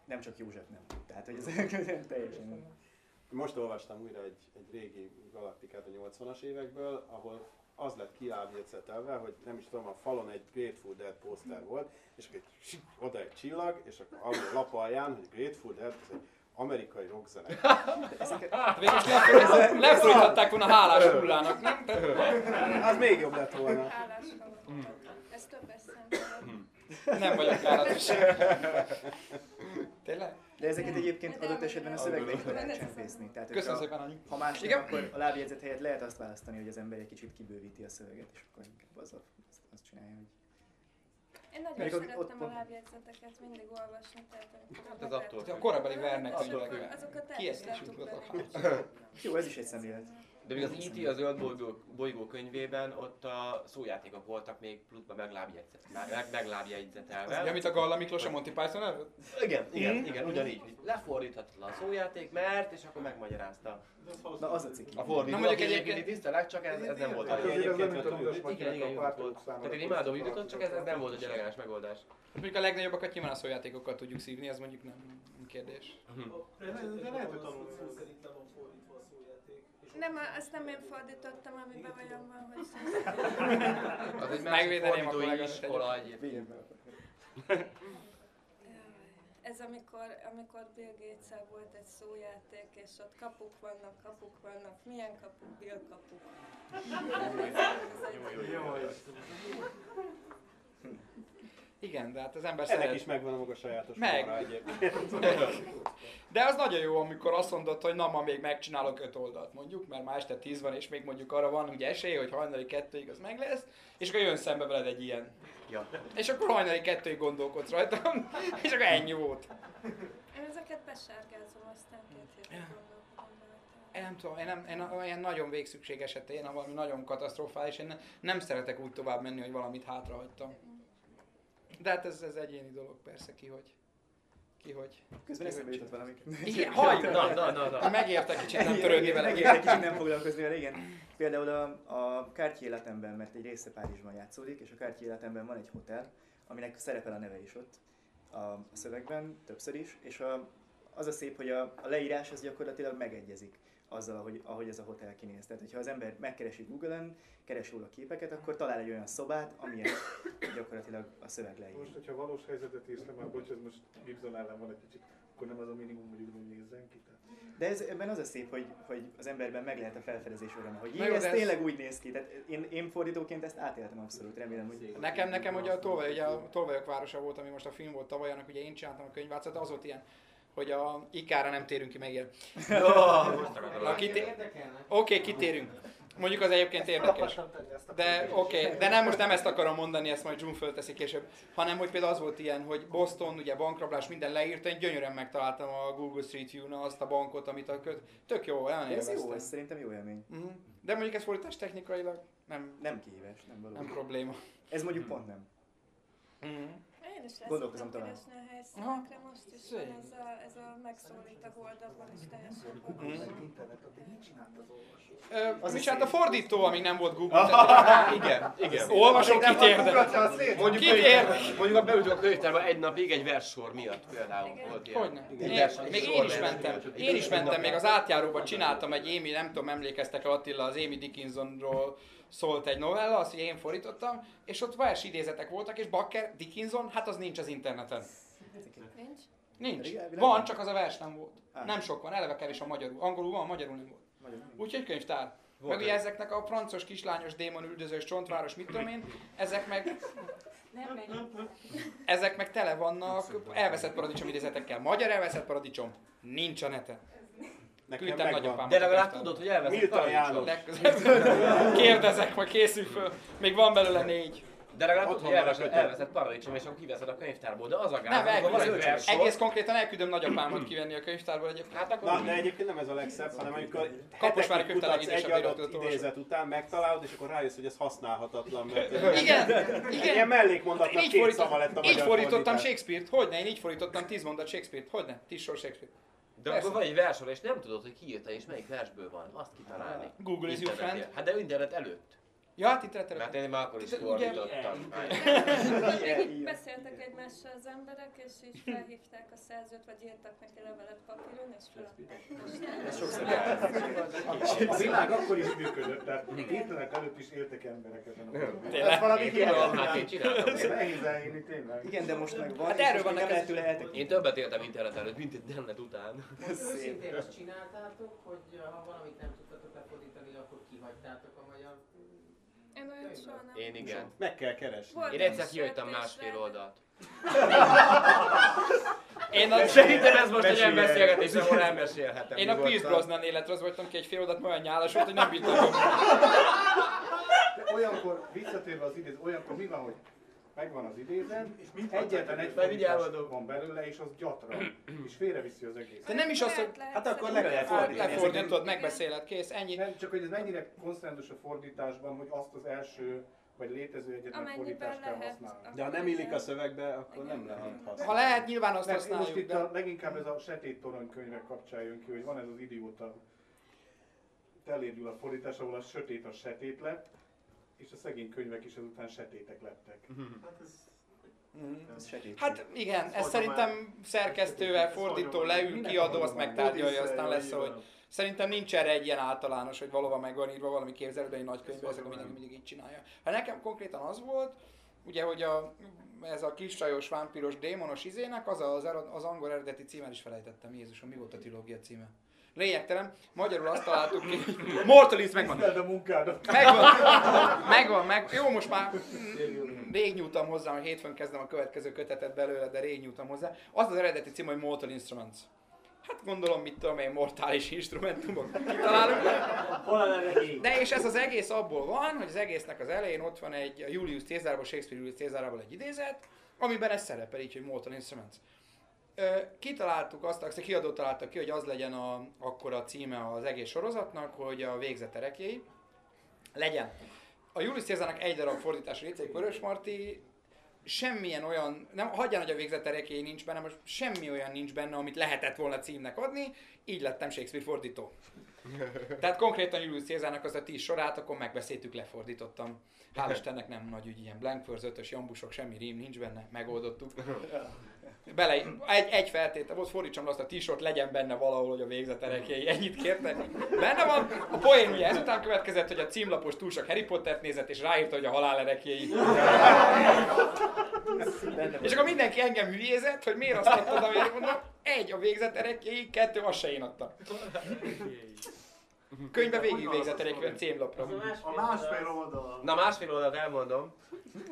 nem csak József nem. Tehát, hogy ez teljesen nem. Most olvastam újra egy, egy régi galaktikát a 80-as évekből, ahol az lett kiábjegyzetelve, hogy nem is tudom, a falon egy Grateful Dead poszter volt, és akkor egy, oda egy csillag, és akkor alul a lap alján, hogy Grateful Dead, ez egy amerikai rockzene. Végülis lefordították- lefordították volna hálás hullának, nem? Az még jobb lett volna. Hálás. Ez több eszem. Nem vagyok káratos. Tényleg? De ezeket egyébként adott esetben a szövegbe is lehet csempészni. Tehát, Köszönöm szépen, Anyu. Ha más nem, akkor a lábjegyzet helyett lehet azt választani, hogy az ember egy kicsit kibővíti a szöveget, és akkor inkább azzal azt, azt csinálja, hogy... Én nagyon ott- szerettem ott a lábjegyzeteket mindig olvasni, tehát Hát ez attól A korabeli Werner Azokat-. Azokat el is venni. Jó, ez is egy szemlélet. De még az E.T. az zöld bolygó, bolygó könyvében ott a szójátékok voltak még pluszban meglábjegyzet, meg, meglábjegyzetelve. Az, amit a Galla Miklós a Monty Python? Igen, igen, Mhm. igen, ugyanígy. hogy Lefordíthatatlan szójáték, mert, és akkor megmagyarázta. Na az a ciki. A fordító, Na, mondjuk egyébként tisztelek, csak ez, ez nem volt a ez mint a Igen, igen, a volt. Tehát én imádom jutott, csak ez, ez nem volt egy elegáns megoldás. Mondjuk a legnagyobbakat nyilván a szójátékokkal tudjuk szívni, az mondjuk nem nem kérdés. De lehet, hogy tanulni Nem, azt nem én fordítottam, amiben olyan van, hogy Az egy másik Megvédeném a fordítói iskola egyébként. Ez amikor, amikor Bill gates volt egy szójáték, és ott kapuk vannak, kapuk vannak. Milyen kapuk? Bill kapuk. Igen, de hát az ember Ennek szeret. is megvan a maga sajátos Meg. egyébként. De az nagyon jó, amikor azt mondod, hogy na ma még megcsinálok öt oldalt mondjuk, mert már este 10 van, és még mondjuk arra van ugye esély, hogy hajnali kettőig az meg lesz, és akkor jön szembe veled egy ilyen. Ja. És akkor hajnali kettőig gondolkodsz rajta, és akkor ennyi volt. Én ezeket besárgázom, aztán két hétig. Én nem tudom, én, nem, én olyan nagyon végszükség esetén, valami nagyon katasztrofális, én ne, nem szeretek úgy tovább menni, hogy valamit hátrahagytam. De hát ez, ez egyéni dolog persze, ki hogy. Ki hogy. Közben eszembe jutott valami. Igen, halljuk! Na, na, na, na. Megérte kicsit nem törődni vele. Megérte kicsit nem foglalkozni vele, igen. Például a, a Kártyi életemben, mert egy része Párizsban játszódik, és a Kártyi életemben van egy hotel, aminek szerepel a neve is ott a, a szövegben, többször is, és a, az a szép, hogy a, a leírás az gyakorlatilag megegyezik azzal, ahogy, ahogy ez a hotel kinéz. Tehát, hogyha az ember megkeresi Google-en, keres róla képeket, akkor talál egy olyan szobát, amilyen gyakorlatilag a szöveg leír. Most, hogyha valós helyzetet írsz le, már bocs, ez most Gibson ellen van egy kicsit, akkor nem az a minimum, hogy úgy nézzen ki. Tehát De ez, ebben az a szép, hogy, hogy az emberben meg lehet a felfedezés öröme, hogy jó, ez tényleg úgy néz ki. Tehát én, én fordítóként ezt átéltem abszolút, remélem, hogy... Nekem, nekem ugye a Tolvaj, ugye a Tolvajok városa volt, ami most a film volt tavaly, annak ugye én csináltam a könyvválcát, az volt ilyen, hogy a Ikára nem térünk ki. Na, kitér... Érdekelnek. Oké, kitérünk. Mondjuk az egyébként érdekes. De oké, okay. de nem most nem ezt akarom mondani, ezt majd June fölteszi később, hanem hogy például az volt ilyen, hogy Boston, ugye bankrablás, minden leírta, én gyönyörűen megtaláltam a Google Street View-n azt a bankot, amit a köt. Tök jó, nagyon Ez jó, ez szerintem jó élmény. Mhm. De mondjuk ez fordítás technikailag nem, Nem kihívás, nem való. nem probléma. Ez mondjuk pont nem. Mhm. Én is Gondolkozom lesz tovább. keresni a helyszínekre, most is van ez a, ez a megszólít a holdabban is teljesen az is csinált a fordító, amíg nem volt Google? Tehát, Igen, igen. olvasó kit érdekel? Mondjuk, Kit hogy, érdekel? mondjuk a beültünk a könyvtárba egy napig egy verssor miatt például volt ilyen. Hogyne. Egy Én, vers- még én is mentem, miatt. én is mentem, még az átjáróban csináltam egy Amy, nem tudom, emlékeztek Attila, az Amy Dickinsonról szólt egy novella, azt ugye én fordítottam, és ott vers idézetek voltak, és Bakker, Dickinson, hát az nincs az interneten. Nincs? Nincs. Van, csak az a vers nem volt. Nem sok van, eleve kevés a magyarul. Angolul van, magyarul nem volt. Úgyhogy könyvtár. Meg ugye ezeknek a francos kislányos démon üldözős csontváros, mit tudom én, ezek meg Nem megy. ezek meg tele vannak elveszett paradicsom idézetekkel. Magyar elveszett paradicsom nincs a neten. Nekem Küldtem megvan. nagyapámnak. De legalább tudod, hogy elveszett Milton. János. Legközelebb kérdezek, majd készülj föl. Még van belőle négy. De legalább Ott tudod, hogy elveszett, elveszett paradicsom, és akkor kiveszed a könyvtárból. De az a gáz, Nem, amikor vers sor, Egész konkrétan elküldöm nagyapámat kivenni a könyvtárból egyébként. Hát akkor Na, de egyébként nem ez a legszebb, hanem amikor hetekig könyvtár kutatsz egy adott idézet után, megtalálod, és akkor rájössz, hogy ez használhatatlan, mert Igen, egy ilyen igen. mellékmondatnak Így, két szava lett a így fordítottam. Shakespeare-t, hogyne, én így fordítottam tíz mondat Shakespeare-t, hogyne, tíz sor Shakespeare. De Persze. akkor van egy versor, és nem tudod, hogy ki írta és melyik versből van. Azt kitalálni. Google is your friend. Hát de internet előtt. Ja, hát itt rettenek. Mert én már akkor is fordítottam. Beszéltek egymással az emberek, és így felhívták a szerzőt, vagy írtak neki levelet papíron, és feladták. A világ akkor is működött, tehát internet előtt is éltek emberek ezen a. Tényleg? valami hát én csináltam. Nehéz elhinni tényleg. Igen, de most meg van, Hát erről ez- lehet tőle eltekinteni. Én többet éltem internet előtt, mint internet után. Őszintén azt csináltátok, hogy ha valamit nem tudtatok lefordítani, akkor kihagytátok a. Én olyan soha nem. Én igen. Meg kell keresni. Volt Én egy egyszer sértésre. másfél oldalt. Én a, Szerintem ez most egy el. beszélgetés, ahol elmesélhetem. én a Pierce. Brosnan életrajz voltam ki egy fél oldalt, olyan nyálas volt, hogy nem bírtam olyankor, visszatérve az idéz, olyankor mi van, hogy megvan az idézet, egyetlen egy Fel vigyál fordítás van belőle, és az gyatra, és félreviszi az egész. De nem is az, hogy Hát akkor le lehet Hát fordítani. lefordítod, megbeszéled, kész, ennyi. Nem, csak hogy ez mennyire konszenzus a fordításban, hogy azt az első, vagy létező egyetlen fordítást kell használni. De ha nem illik a szövegbe, akkor nem lehet használni. Ha lehet, nyilván azt Nem, most használjuk, itt de... a, leginkább ez a Setét torony könyvek kapcsán jön ki, hogy van ez az idióta Telérdül a fordítás, ahol a sötét a setét lett, és a szegény könyvek is ezután setétek lettek. Ez sötét. Hát igen, ez szerintem szerkesztővel, fordító, leül, kiadó, azt megtárgyalja, aztán lesz, hogy Szerintem nincs erre egy ilyen általános, hogy valóban meg van írva valami képzelőbeli nagy könyvben, ezek mindenki mindig így csinálja. Hát nekem konkrétan az volt, ugye, hogy a, ez a kis csajos, vámpiros, démonos izének, az az, az angol eredeti címen is felejtettem, Jézusom, mi volt a trilógia címe? Lényegtelen, magyarul azt találtuk ki, Mortalis megvan. Tiszteld a munkádat! Megvan, megvan, meg. Jó, most már rég nyújtam hozzá, hogy hétfőn kezdem a következő kötetet belőle, de rég nyújtam hozzá. Az az eredeti cím, hogy Mortal Instruments. Hát gondolom, mit tudom én, mortális instrumentumok kitalálunk. Hol a levegény? De és ez az egész abból van, hogy az egésznek az elején ott van egy Julius Caesarból, Shakespeare Julius Caesarból egy idézet, amiben ez szerepel így, hogy Mortal Instruments. Kitaláltuk azt, a kiadó találta ki, hogy az legyen a, akkor a címe az egész sorozatnak, hogy a végzet erekjei. Legyen. A Julius Caesarnak egy darab fordítás létezik, Vörös Marti, semmilyen olyan, nem, hagyján, hogy a végzet erekjei nincs benne, most semmi olyan nincs benne, amit lehetett volna címnek adni, így lettem Shakespeare fordító. Tehát konkrétan Julius Caesarnak az a tíz sorát, akkor megbeszéltük, lefordítottam. Hál' Istennek nem nagy ügy, ilyen Blank Verse, ötös jambusok, semmi rím nincs benne, megoldottuk. Bele, egy, egy feltétel volt, fordítsam le azt a t legyen benne valahol, hogy a végzet erekjei, ennyit kértek. Benne van, a poén ugye ezután következett, hogy a címlapos túl sok Harry Pottert nézett, és ráírta, hogy a halál erekjei. És akkor mindenki engem hülyézett, hogy miért azt adtad, amit mondom, egy a végzet kettő azt se én adtam. Könyvbe végig végzett erekjéig, címlapra. A másfél oldal. Na másfél oldalt elmondom.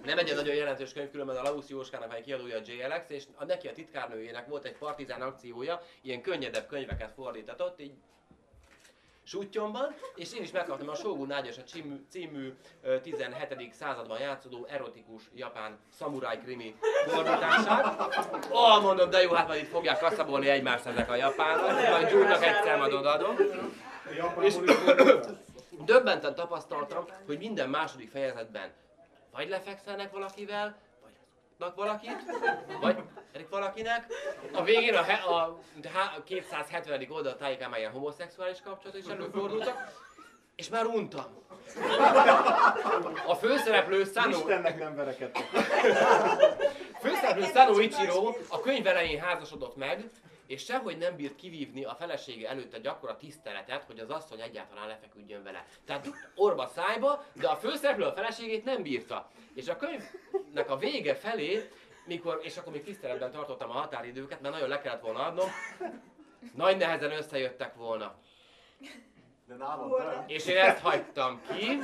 Nem egy olyan nagyon jelentős könyv, különben a Lauszi Jóskának egy kiadója a JLX, és a neki a titkárnőjének volt egy partizán akciója, ilyen könnyedebb könyveket fordítatott, így Sutyomban, és én is megkaptam a Shogun Ágyasa című, című ö, 17. században játszódó erotikus japán szamuráj krimi fordítását. Ó, mondom, de jó, hát majd itt fogják kaszabolni egymást ezek a japánok, majd gyúrnak egyszer, majd odaadom. Fordítasz? Döbbenten tapasztaltam, hogy minden második fejezetben vagy lefekszelnek valakivel, vagy valakit, vagy valakinek. A végén a, he- a, a 270. oldal tájékán már ilyen homoszexuális kapcsolatok is előfordultak, és már untam. A főszereplő Sano, Istennek nem verekedtek. főszereplő Sano Ichiro a könyv elején házasodott meg, és sehogy nem bírt kivívni a felesége előtt egy akkora tiszteletet, hogy az asszony egyáltalán lefeküdjön vele. Tehát orba szájba, de a főszereplő a feleségét nem bírta. És a könyvnek a vége felé, mikor, és akkor még tiszteletben tartottam a határidőket, mert nagyon le kellett volna adnom, nagy nehezen összejöttek volna. De nálam nem. És én ezt hagytam ki.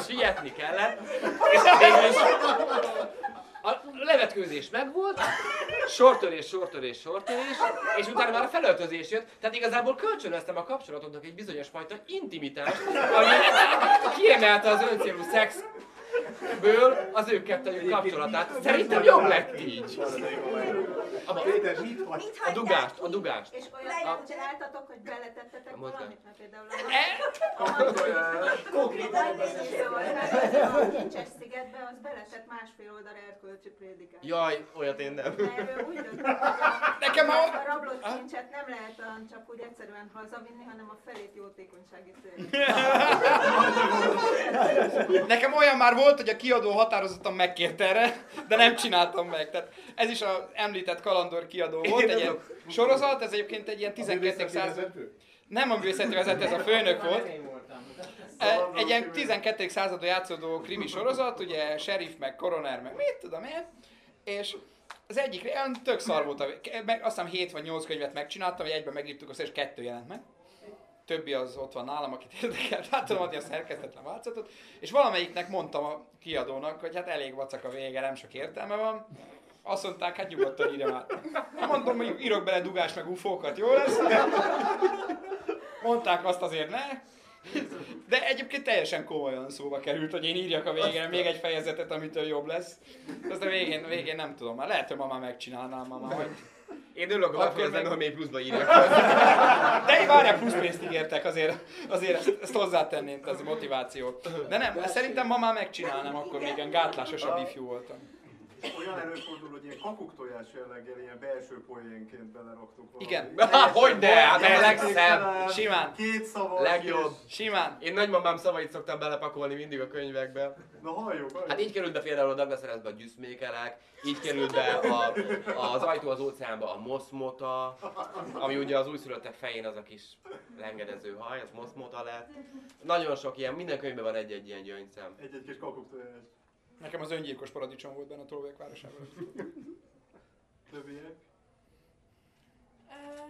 Sietni kellett. És is a levetkőzés megvolt, sortörés, sortörés, sortörés, és utána már a felöltözés jött, tehát igazából kölcsönöztem a kapcsolatoknak egy bizonyos fajta intimitást, ami kiemelte az öncélú szexből az ők kettőjük kapcsolatát. Szerintem jobb lett így. Vagy? Mit a dugást, a dugást. És olyan csináltatok, hogy beletettetek A valamit, mert például Konkrétan a a kincses szigetbe az beletett másfél oldal erkölcsi prédikát. Jaj, olyat én nem. Ő Nekem a, a- a rablott kincset nem lehet csak úgy egyszerűen hazavinni, hanem a felét jótékonysági célra. Nekem olyan már volt, hogy a kiadó határozottan megkért erre, de nem csináltam meg. Tehát ez is az említett kalandor kiadó volt, egy ilyen sorozat, ez egyébként egy ilyen 12. század... Nem a művészeti vezető, ez a főnök volt. E, Egy ilyen 12. században játszódó krimi sorozat, ugye sheriff, meg koroner, meg mit tudom én, és az egyik, olyan tök szar volt, a, meg, azt hiszem 7 vagy 8 könyvet megcsináltam, hogy egyben megírtuk, azt és kettő jelent meg. Többi az ott van nálam, akit érdekelt, hát tudom adni a szerkesztetlen változatot, és valamelyiknek mondtam a kiadónak, hogy hát elég vacak a vége, nem sok értelme van. Azt mondták, hát nyugodtan írjam át. Mondom, hogy írok bele dugás meg ufókat, jó lesz? Mondták azt azért ne. De egyébként teljesen komolyan szóba került, hogy én írjak a végére még egy fejezetet, amitől jobb lesz. Aztán végén, végén nem tudom, már lehet, hogy ma már megcsinálnám, ma már, hogy... Én örülök a Akkor meg- ha még pluszba írják. De én várjál, plusz pénzt ígértek, azért, azért ezt, ezt hozzátenném, ez a motiváció. De nem, szerintem ma már megcsinálnám, akkor még ilyen gátlásosabb ifjú voltam. Olyan előfordul, hogy ilyen kakuktojás jelleggel, ilyen belső poénként beleraktuk valamit. Igen. Hogyne, hát ez a legszebb. Simán. Két szavas Legjobb. Simán. Én nagymamám szavait szoktam belepakolni mindig a könyvekbe. és- Na halljuk, halljuk. Hát így került be például a Douglas Adamsbe a gyűszmékelek, így került be a, az ajtó az óceánba a moszmota, ami ugye az újszülöttek fején az a kis lengedező haj, az moszmota lett. Nagyon sok ilyen, minden könyvben van egy-egy ilyen gyöngyszem. Egy-egy kis kakuktojás. Nekem az öngyilkos paradicsom volt benne a Tolvek városában. Többiek? Ö,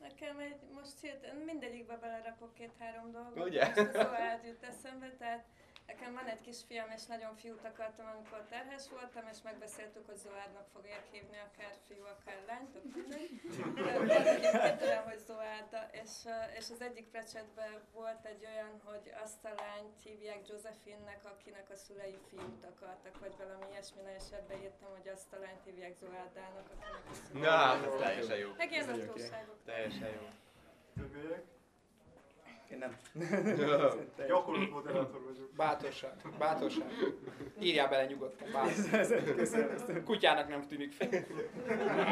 Nekem egy, most hirtelen mindegyikbe belerakok két-három dolgot. Ugye? Most a Zoád jut eszembe, tehát nekem van egy kisfiam, és nagyon fiút akartam, amikor terhes voltam, és megbeszéltük, hogy Zoádnak fogják hívni, akár fiú, akár lány, tök mindegy. Hogy Zoáda, és, és az egyik precsetben volt egy olyan, hogy azt a lányt hívják Josephine-nek, akinek a szülei fiút akartak, vagy valami ilyesmi, és ebbe írtam, hogy azt a lányt hívják Zoádának, akinek a szülei Na, hát ez teljesen jó. meg ilyen. Teljesen jó. Többiek? Én nem. Gyakorlott moderátor vagyok. Bátorság, bátorság. Írjál bele nyugodtan, bátorság. Kutyának nem tűnik fel.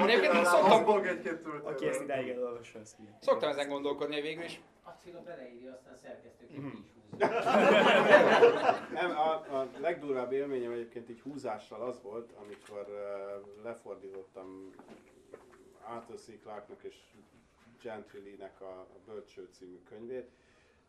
Egyébként Az szoktam. Aki ezt idáig elolvassa, az hülye. szoktam ezen gondolkodni hogy végül is. Attila beleírja, aztán szerkesztőként Mhm. is. Nem, a, a legdurvább élményem egyébként így húzással az volt, amikor uh, lefordítottam Arthur C. Clarke-nak és Gentry Lee-nek a, a Bölcső című könyvét,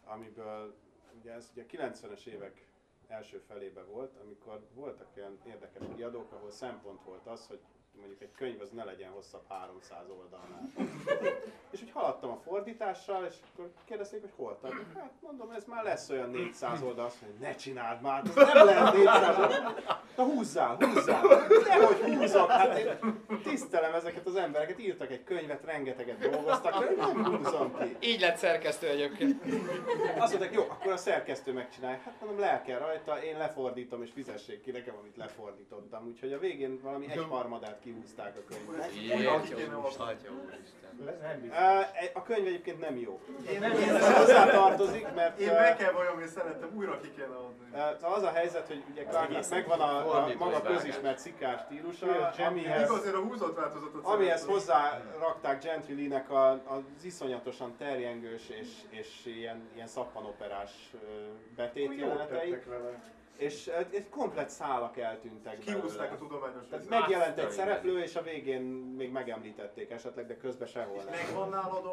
amiből ugye ez ugye a 90-es évek első felébe volt, amikor voltak olyan érdekes kiadók, ahol szempont volt az, hogy mondjuk egy könyv az ne legyen hosszabb 300 oldalnál. És úgy haladtam a fordítással, és akkor kérdezték, hogy hol tart. Hát mondom, ez már lesz olyan 400 oldal, azt mondja, ne csináld már, ez nem lehet 400 oldal. Na húzzál, húzzál. Nehogy húzok, hát én tisztelem ezeket az embereket, írtak egy könyvet, rengeteget dolgoztak, de nem húzom ki. Így lett szerkesztő egyébként. Azt mondták, jó, akkor a szerkesztő megcsinálja. Hát mondom, lelkel rajta, én lefordítom és fizessék ki nekem, amit lefordítottam. Úgyhogy a végén valami egyharmadát kihúzták a. Á, e- A könyv egyébként nem jó. Én nem Ez hozzá tartozik, mert... Én meg kell vajon, és szerettem, újra ki kéne adni. Szóval az a helyzet, hogy ugye Clarknak megvan a, a maga közismert szikás stílusa, amihez, azért a húzott változatot amihez szerettem. hozzá rakták Gentry Lee-nek a, az iszonyatosan terjengős és, és ilyen, ilyen szappanoperás betét jeleneteit. És ö, egy komplet szálak eltűntek Kihúzták belőle. a tudományos Tehát megjelent egy szereplő, és a végén még megemlítették esetleg, de közben sehol nem. Megvan nálad.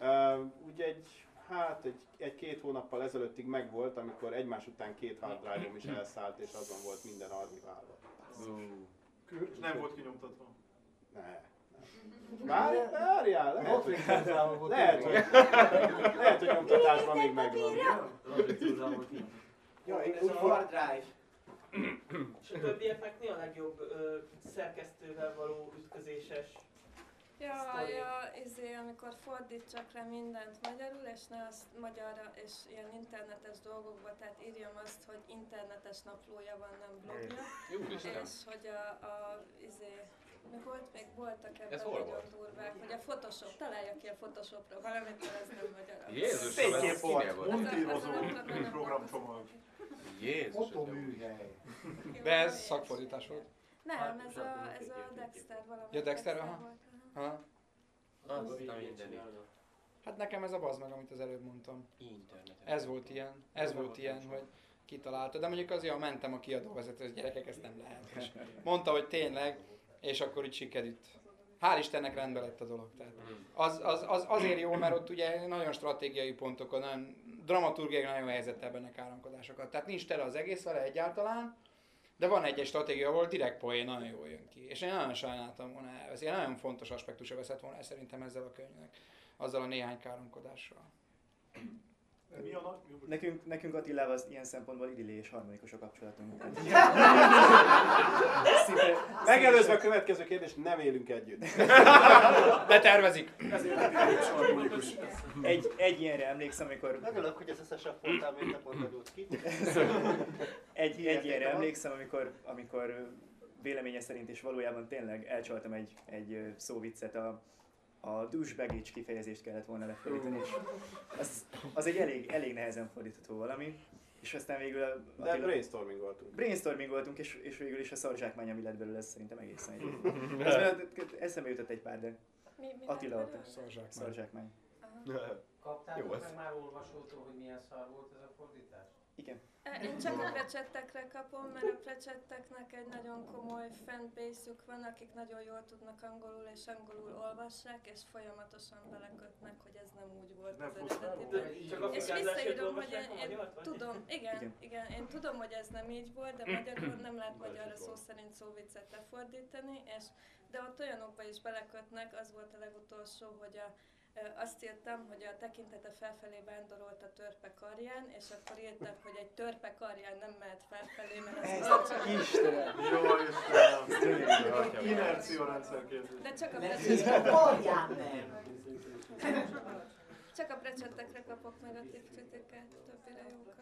Uh, ugye egy, hát egy, egy-két hónappal ezelőttig megvolt, amikor egymás után két hard is elszállt, és azon volt minden archiválva. És nem volt kinyomtatva. Ne. Várj, várjál, lehet, hogy, lehet, hogy, lehet, hogy nyomtatásban még megvan. Ja, én ez úgy a hard drive. És a többieknek mi a legjobb ö, szerkesztővel való ütközéses Ja, sztori? ja, izé, amikor fordítsak le mindent magyarul, és ne azt magyarra, és ilyen internetes dolgokba, tehát írjam azt, hogy internetes naplója van, nem blogja. Úristen. És hogy a, a izé, volt, még voltak ebben Ez hol nagyon volt? durvák, hogy a Photoshop, találja ki a Photoshopra valamit, mert ez nem magyarul. Jézusom, ez volt. kinél volt? Montírozó azon nem programcsomag. Jézus. Fotoműhely. De ez szakfordítás volt. Nem, ez a, ez a Dexter valami. Ja, Dexter, aha. volt, Aha. Azt a mindenit. Hát nekem ez a bazd meg, amit az előbb mondtam. Internet. Ez volt ilyen, ez volt ilyen, hogy kitalálta. De mondjuk azért, ha mentem a kiadóvezetőhöz, gyerekek, ez nem lehet. És mondta, hogy tényleg, és akkor így sikerült. Hál' Istennek rendben lett a dolog. Tehát az, az, az, azért jó, mert ott ugye nagyon stratégiai pontokon, nagyon dramaturgiai nagyon helyzettel benne káromkodásokat. Tehát nincs tele az egész vele egyáltalán, de van egy-egy stratégia, ahol direkt poén nagyon jól jön ki. És én nagyon sajnáltam volna elveszni. Egy nagyon fontos aspektusa veszett volna szerintem ezzel a könyvnek. Azzal a néhány káromkodással. Mi a nagy? Nekünk, nekünk Attilával az ilyen szempontból idilli és harmonikus a kapcsolatunk. Szinte, Megelőzve a következő kérdést, nem élünk együtt. De tervezik. Egy, egy ilyenre emlékszem, amikor Örülök, hogy ez összesen voltál, mint te pont ki. egy, egy ilyenre emlékszem, amikor, amikor véleménye szerint és valójában tényleg elcsaltam egy, egy szóviccet, a, a douchebag kifejezést kellett volna lefordítani, és az, az egy elég, elég nehezen fordítható valami, és aztán végül a, De brainstorming voltunk. brainstorming voltunk, és, és végül is a szarzsákmány, ami lett belőle, ez szerintem egészen egy. Közben eszembe jutott egy pár, de Mi, mi Attila ott. Szarzsákmány. Szarzsákmány. Kaptátok Jó, meg már olvasótól, hogy milyen szar volt ez a fordítás? Igen. Én csak a precsettekre kapom, mert a precsetteknek egy nagyon komoly fanbase van, akik nagyon jól tudnak angolul és angolul olvassák, és folyamatosan belekötnek, hogy ez nem úgy volt Nem az eredetiben. És visszaírom, hogy én, én tudom, igen, Igen. igen, én tudom, hogy ez nem így volt, de magyarul nem lehet magyarra szó szerint szóviccet lefordítani, és de ott olyanokba is belekötnek, az volt a legutolsó, hogy a azt írtam, hogy a tekintete felfelé vándorolt a törpe karján, és akkor írtak, hogy egy törpe karján nem mehet felfelé, mert az Ez alacsony. Istenem! Jó, Istenem! Inercia rendszer. De csak a a karján nem. csak a precsettekre kapok negatív kritikát, többire jókat.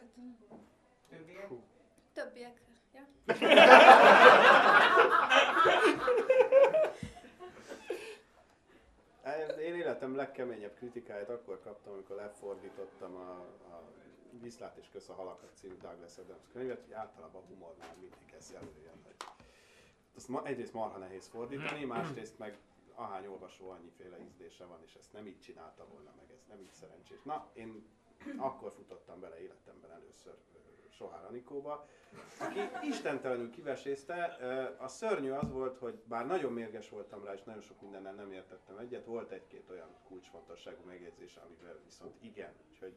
Többiek? Többiekre, ja? Én életem legkeményebb kritikáját akkor kaptam, amikor lefordítottam a, a Viszlát és Kösz a halakat című Douglas Adams könyvet, hogy általában a humornál mindig ez előjön, hogy azt ma, egyrészt marha nehéz fordítani, másrészt meg ahány olvasó annyiféle ízlése van, és ezt nem így csinálta volna, meg ez nem így szerencsés. Na, én akkor futottam bele életemben először Sohár Anikóba, aki istentelenül kivesézte. Ö, A szörnyű az volt, hogy bár nagyon mérges voltam rá, és nagyon sok mindennel nem értettem egyet, volt egy-két olyan kulcsfontosságú megjegyzés, amivel viszont igen. Úgyhogy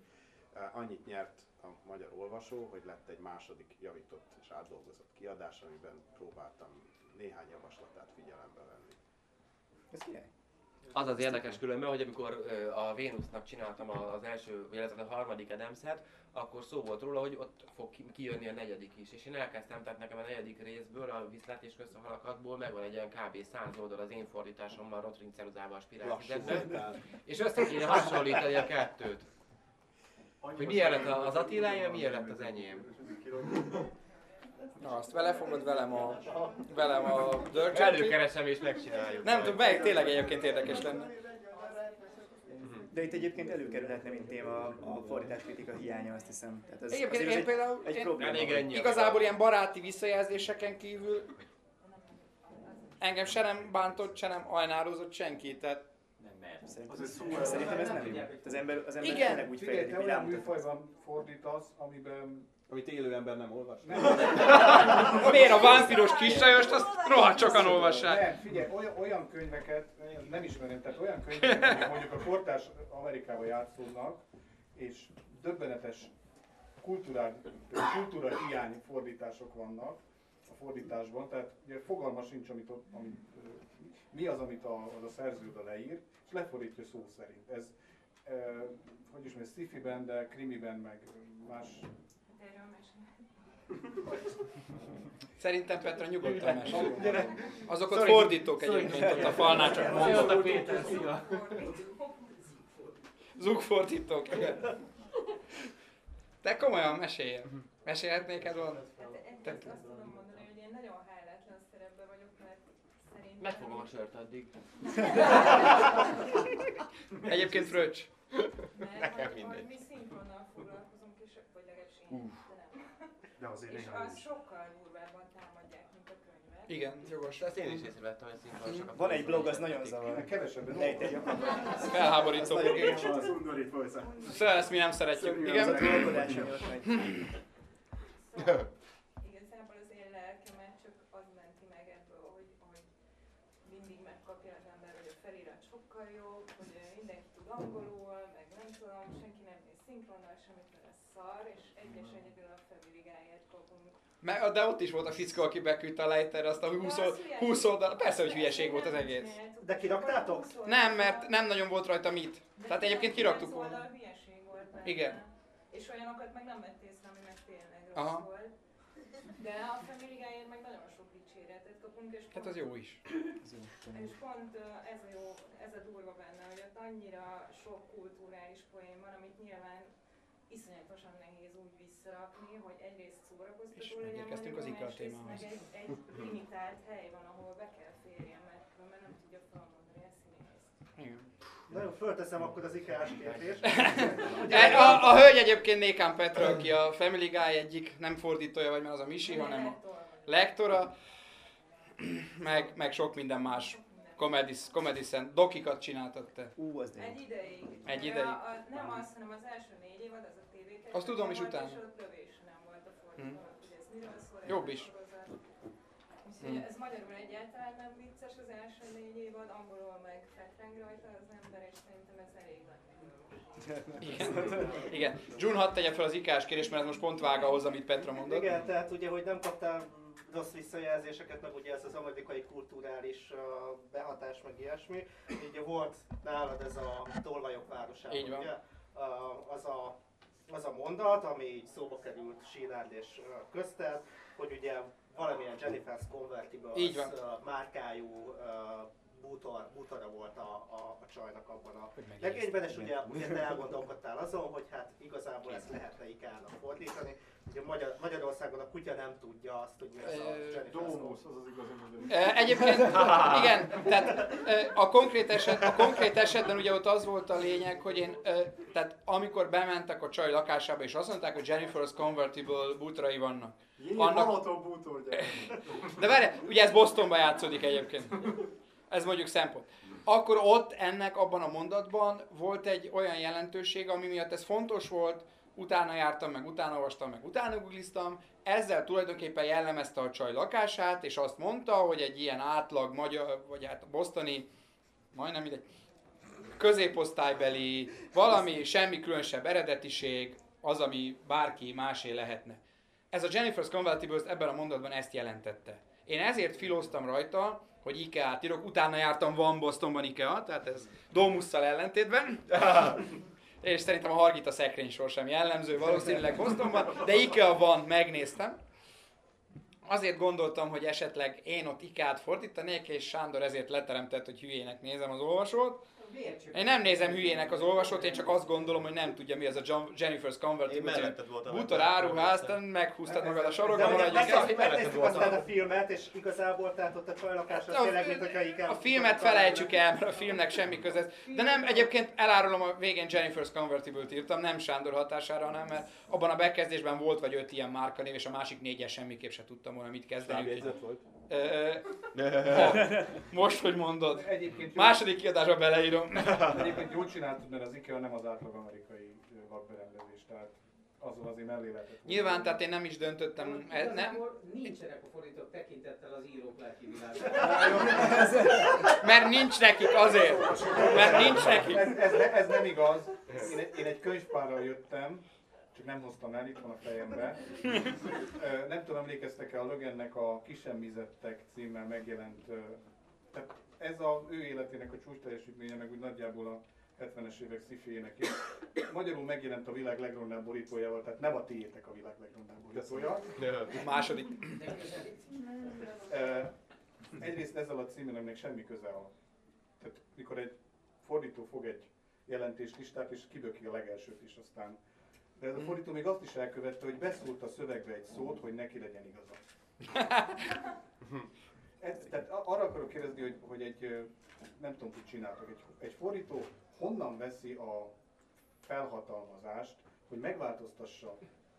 annyit nyert a magyar olvasó, hogy lett egy második javított és átdolgozott kiadás, amiben próbáltam néhány javaslatát figyelembe venni. Ez király. Az az érdekes különben, hogy amikor a Vénusznak csináltam az első, illetve a harmadik Adamset, akkor szó volt róla, hogy ott fog ki- kijönni a negyedik is. És én elkezdtem, tehát nekem a negyedik részből, a Viszlát és Köztehalakatból megvan egy ilyen kb. 100 oldal az én fordításommal, Rotring ceruzával spirál. És össze kéne hasonlítani a kettőt. Hogy milyen lett az Attilája, milyen lett az enyém. Na, azt vele fogod velem a, velem a Junkie. Előkeresem és megcsináljuk. Nem tudom, meg tényleg egyébként érdekes lenne. De itt egyébként előkerülhetne, mint téma a fordításkritika hiánya, azt hiszem. Tehát ez, Egyébként én egy, például egy én probléma. Elég ennyi. igazából ilyen baráti visszajelzéseken kívül engem se nem bántott, se nem ajnározott senki, tehát Nem mert. Szerintem, Az egy szó, szerintem ez nem jó. Az ember, az ember Igen. tényleg úgy fejlődik, hogy olyan műfajban fordítasz, amiben Amit élő ember nem olvas. miért a vámpiros kisajost, azt rohadt sokan olvassák. Nem, figyelj, olyan, olyan könyveket, én nem ismerem, tehát olyan könyveket, amik mondjuk a kortárs Amerikában játszódnak, és döbbenetes kultúrál, kultúra hiány fordítások vannak, a fordításban, tehát ugye fogalma sincs, amit, ott- amit mi az, amit a, az a szerző oda leír, és lefordítja szó szerint. Ez, ö, hogy is mondja, sci-fiben, de krimiben, meg más. Szerintem Petra nyugodtan mesél. Gyere. Azok ott Sorry. fordítók Sorry. egyébként ott a falnál csak mondom. Péter, szia. Zugfordítók, igen. Te komolyan mesélj. Mesélhetnék erről? Te- Azt tudom mondani, hogy én nagyon hálátlan szerepben vagyok, mert szerintem... Megfogom a sört addig. Egyébként fröccs. Nekem mindegy. mi szinkronnal foglalkozunk, és, vagy legalábbis én. De azért és néha azt is. sokkal durvábban támadják, mint a könyvet. Igen, jogos. Ezt én is észrevettem, hogy szinkron sokat. Van egy blog, az nagyon zavar. Kevesebben Lejtegy. Felháborító. Az. Az undorít hozzá. Szóval ezt mi nem szeretjük. Igen? az a Trollkodás, ami ott megy. Szóval igazából az én lelkemet csak az menti meg ebből, hogy, hogy mindig megkapja az ember, hogy a felirat sokkal jobb, hogy mindenki tud angolul, meg nem tudom, senki nem néz szinkronnal semmit, mert ez szar, és egyes egyedül a Family Guy-ért de ott is volt a fickó, aki beküldte a lejterre azt a 20, old- 20 oldal. Persze, hogy hülyeség volt az egész. De kiraktátok? Nem, mert nem nagyon volt rajta mit. Tehát egyébként kiraktuk volna. hülyeség volt benne. Igen. És olyanokat meg nem vett észre, ami meg tényleg rossz Aha. volt. De a Family Guy-ért meg nagyon sok dicséretet kapunk, és Hát az jó is. és pont ez a jó, ez a durva benne, hogy ott annyira sok kulturális poén van, amit nyilván iszonyatosan nehéz úgy visszarakni, hogy egyrészt szórakoztató legyen megérkeztünk az IKEA témához. meg egy, egy limitált hely van, ahol be kell férjen, mert különben nem tudja felmondani a színészt. Igen. Nagyon fölteszem akkor az IKEA-s kérdést. A, a hölgy egyébként Nékán Petra, aki a Family Guy egyik nem fordítója vagy, mert az a Misi, hanem a lektora, meg, meg sok minden más. Comedy, comedy Cent- dokikat csináltad te. Ú, az Egy ideig. Egy De ideig. A, a, nem az, hanem az első négy évad, az a tévétek. Azt tudom is utána. És ott lövés nem volt a fordítónak, hogy ez miről szól. Jobb is. Úgyhogy Hmm. ez magyarul egyáltalán nem vicces az első négy évad, angolul meg fetreng rajta az ember, és szerintem ez elég nagy Igen. Igen. June hadd tegye fel az ikás kérdést, mert ez most pont vág ahhoz, amit Petra mondott. Igen, tehát ugye, hogy nem kaptál rossz visszajelzéseket, meg ugye ez az amerikai kulturális behatás, meg ilyesmi. Így volt nálad ez a tolvajok városában, Így van. ugye? Az, a, az a mondat, ami így szóba került Sínárd és közted, hogy ugye valamilyen Jennifer's Convertibles Így van. márkájú bútor, bútora volt a, a, a csajnak abban a legényben, és ugye, ugye te elgondolkodtál azon, hogy hát igazából ezt lehetne ikea fordítani. Ugye Magyar, Magyarországon a kutya nem tudja azt, hogy mi az a Ö, Jennifer's Domus, az az igazi E, Egyébként, igen, tehát a konkrét, eset, a konkrét esetben ugye ott az volt a lényeg, hogy én, tehát amikor bementek a csaj lakásába és azt mondták, hogy Jennifer's Convertible bútorai vannak. Jé, Annak, Balaton bútorgyár. de várj, ugye ez Bostonban játszódik egyébként. Ez mondjuk szempont. Akkor ott ennek abban a mondatban volt egy olyan jelentőség, ami miatt ez fontos volt, utána jártam, meg utána olvastam, meg utána googliztam, ezzel tulajdonképpen jellemezte a csaj lakását, és azt mondta, hogy egy ilyen átlag magyar, vagy hát bostoni, majdnem mindegy, középosztálybeli, valami, semmi különösebb eredetiség, az, ami bárki másé lehetne. Ez a Jennifer's Convertibles ebben a mondatban ezt jelentette. Én ezért filóztam rajta, hogy IKEA-t írok, utána jártam Van Bostonban IKEA, tehát ez Domusszal ellentétben. és szerintem a Hargita szekrénysor sem jellemző, valószínűleg Bostonban, de IKEA van, megnéztem. Azért gondoltam, hogy esetleg én ott IKEA-t fordítanék, és Sándor ezért leteremtett, hogy hülyének nézem az olvasót. Én nem nézem hülyének az olvasót, én csak azt gondolom, hogy nem tudja mi az a John, Jennifer's Convertible. ebben. áruház, te meghúztad magad a maradjunk el. megnéztük, aztán a filmet, és igazából tehát ott a csajlakás az A- tényleg, mint hogyha A filmet felejtsük el, mert a filmnek semmi köze. De nem, egyébként elárulom, a végén Jennifer's Convertible-t írtam, nem Sándor hatására, hanem mert abban a bekezdésben volt vagy öt ilyen márkanév, és a másik négyes semmiképp se tudtam volna mit kezdeni. Lábjegyzet volt. Most, hogy mondod. Egyébként Második kiadásba beleírom. Egyébként jól csináltad, mert az IKEA nem az átlag amerikai vakberendezés, tehát azzal azért mellé lehetett. Nyilván, tehát én nem is döntöttem. e- Nem, nincsenek a fordítók tekintettel az írók lelki mert nincs nekik azért. Mert nincs nekik. Ez, ez, ez nem igaz. Én, én egy könyvpárral jöttem, csak nem hoztam el, itt van a fejembe. Nem tudom, emlékeztek-e a Lögennek a Kisemmizettek címmel megjelent, tehát ez az ő életének a csúcs teljesítménye, meg úgy nagyjából a 70-es évek sziféjének is. Magyarul megjelent a világ legrondább borítójával, tehát nem a tiétek a világ legrondább borítója. A második. Egyrészt ezzel a címemnek semmi köze a... Tehát mikor egy fordító fog egy jelentéslistát, és kiböki a legelsőt is aztán. De ez a fordító még azt is elkövette, hogy beszúrt a szövegbe egy szót, hogy neki legyen igaza. Ez, tehát arra akarok kérdezni, hogy, hogy egy, nem tudom, hogy csináltak, egy, egy fordító honnan veszi a felhatalmazást, hogy megváltoztassa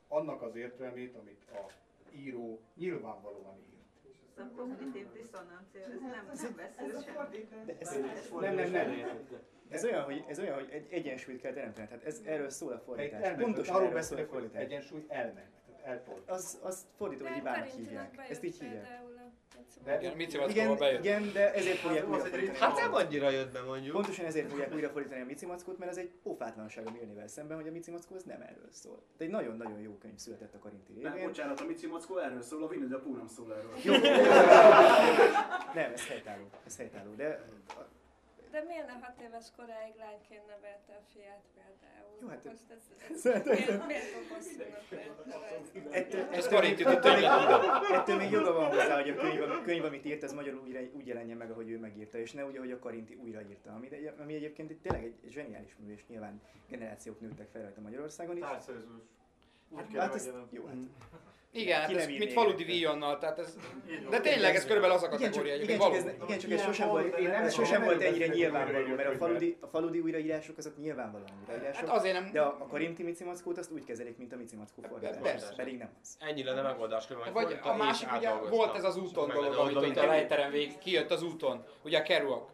annak az értelmét, amit a író nyilvánvalóan ír. A kognitív diszonancia, ez nem, nem beszél semmi. Ez, Nem, nem, nem. Ez olyan, hogy, ez olyan, hogy egy egyensúlyt kell teremteni. Tehát ez, erről szól a fordítás. elment, Pontosan arról beszélek, hogy fordítás. egyensúly elment, eltolt. Az, az fordító De hibának hívják. Ezt így hívják. De Igen, Mici Mackóval Igen, bejött. igen, de ezért fogják újra fordítani. Hát nem annyira jött be mondjuk. Pontosan ezért fogják újra fordítani a Mici Mackót, mert az egy pofátlanság a Milnével szemben, hogy a Mici Mackó az nem erről szól. De egy nagyon-nagyon jó könyv született a Karinti Nem, révén. bocsánat, a Mici Mockó erről szól, a Winnie the Pooh nem szól erről. Jó. nem, ez helytálló. Ez helytálló. De De miért a hat éves koráig lányként nevelte a fiát például? Jó, hát- Most ez, ez miért, miért nevezni? ettől, Ez ettől, még, ettől, hogy még, tudod. ettől még joga van hozzá, hogy a könyv, könyv amit írt, az magyarul úgy, úgy jelenjen meg, ahogy ő megírta, és ne úgy, ahogy a Karinti újraírta. Ami, ami egyébként egy, tényleg egy zseniális mű, és nyilván generációk nőttek fel rajta Magyarországon is. Társzerzős. Úgy Hát, kell hát ez, jó, hát. Igen, hát Ki ez nem mint érte. víjonnal, tehát ez... De tényleg ez körülbelül az a Igen, csak, kategória igen, csak ez, igen, csak ez sosem volt, volt, én nem- ez sosem volt ennyire nyilvánvaló, mert a faludi, a faludi újraírások azok nyilvánvalóan újraírások. Hát azért nem... De a, a Karinti Mici Mackót azt úgy kezelik, mint a Mici Mackó fordítás. Pedig nem az. Ennyi lenne megoldás különben. Vagy a másik ugye volt ez az úton dolog, amit ott a lejteren végig kijött az úton, ugye a Kerouac.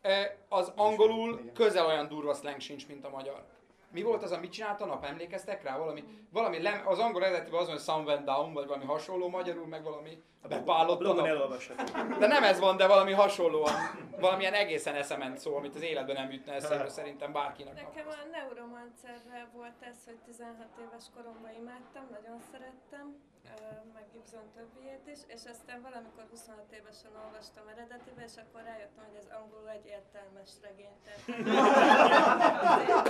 E, Az angolul közel olyan durva slang sincs, mint a magyar. Mi volt az, amit csinált a nap? Emlékeztek rá? Valami, valami lem, az angol eredetiben az, hogy Sun went down, vagy valami hasonló, magyarul meg valami bepálott a blogon nap. De nem ez van, de valami hasonlóan, valamilyen egészen eszement szó, amit az életben nem jutna eszembe szerintem bárkinek. Nekem a neuromancerrel volt ez, hogy 16 éves koromban imádtam, nagyon szerettem, meg Gibson többiét is, és aztán valamikor 26 évesen olvastam eredetibe, és akkor rájöttem, hogy ez angolul egy értelmes regény. Tehát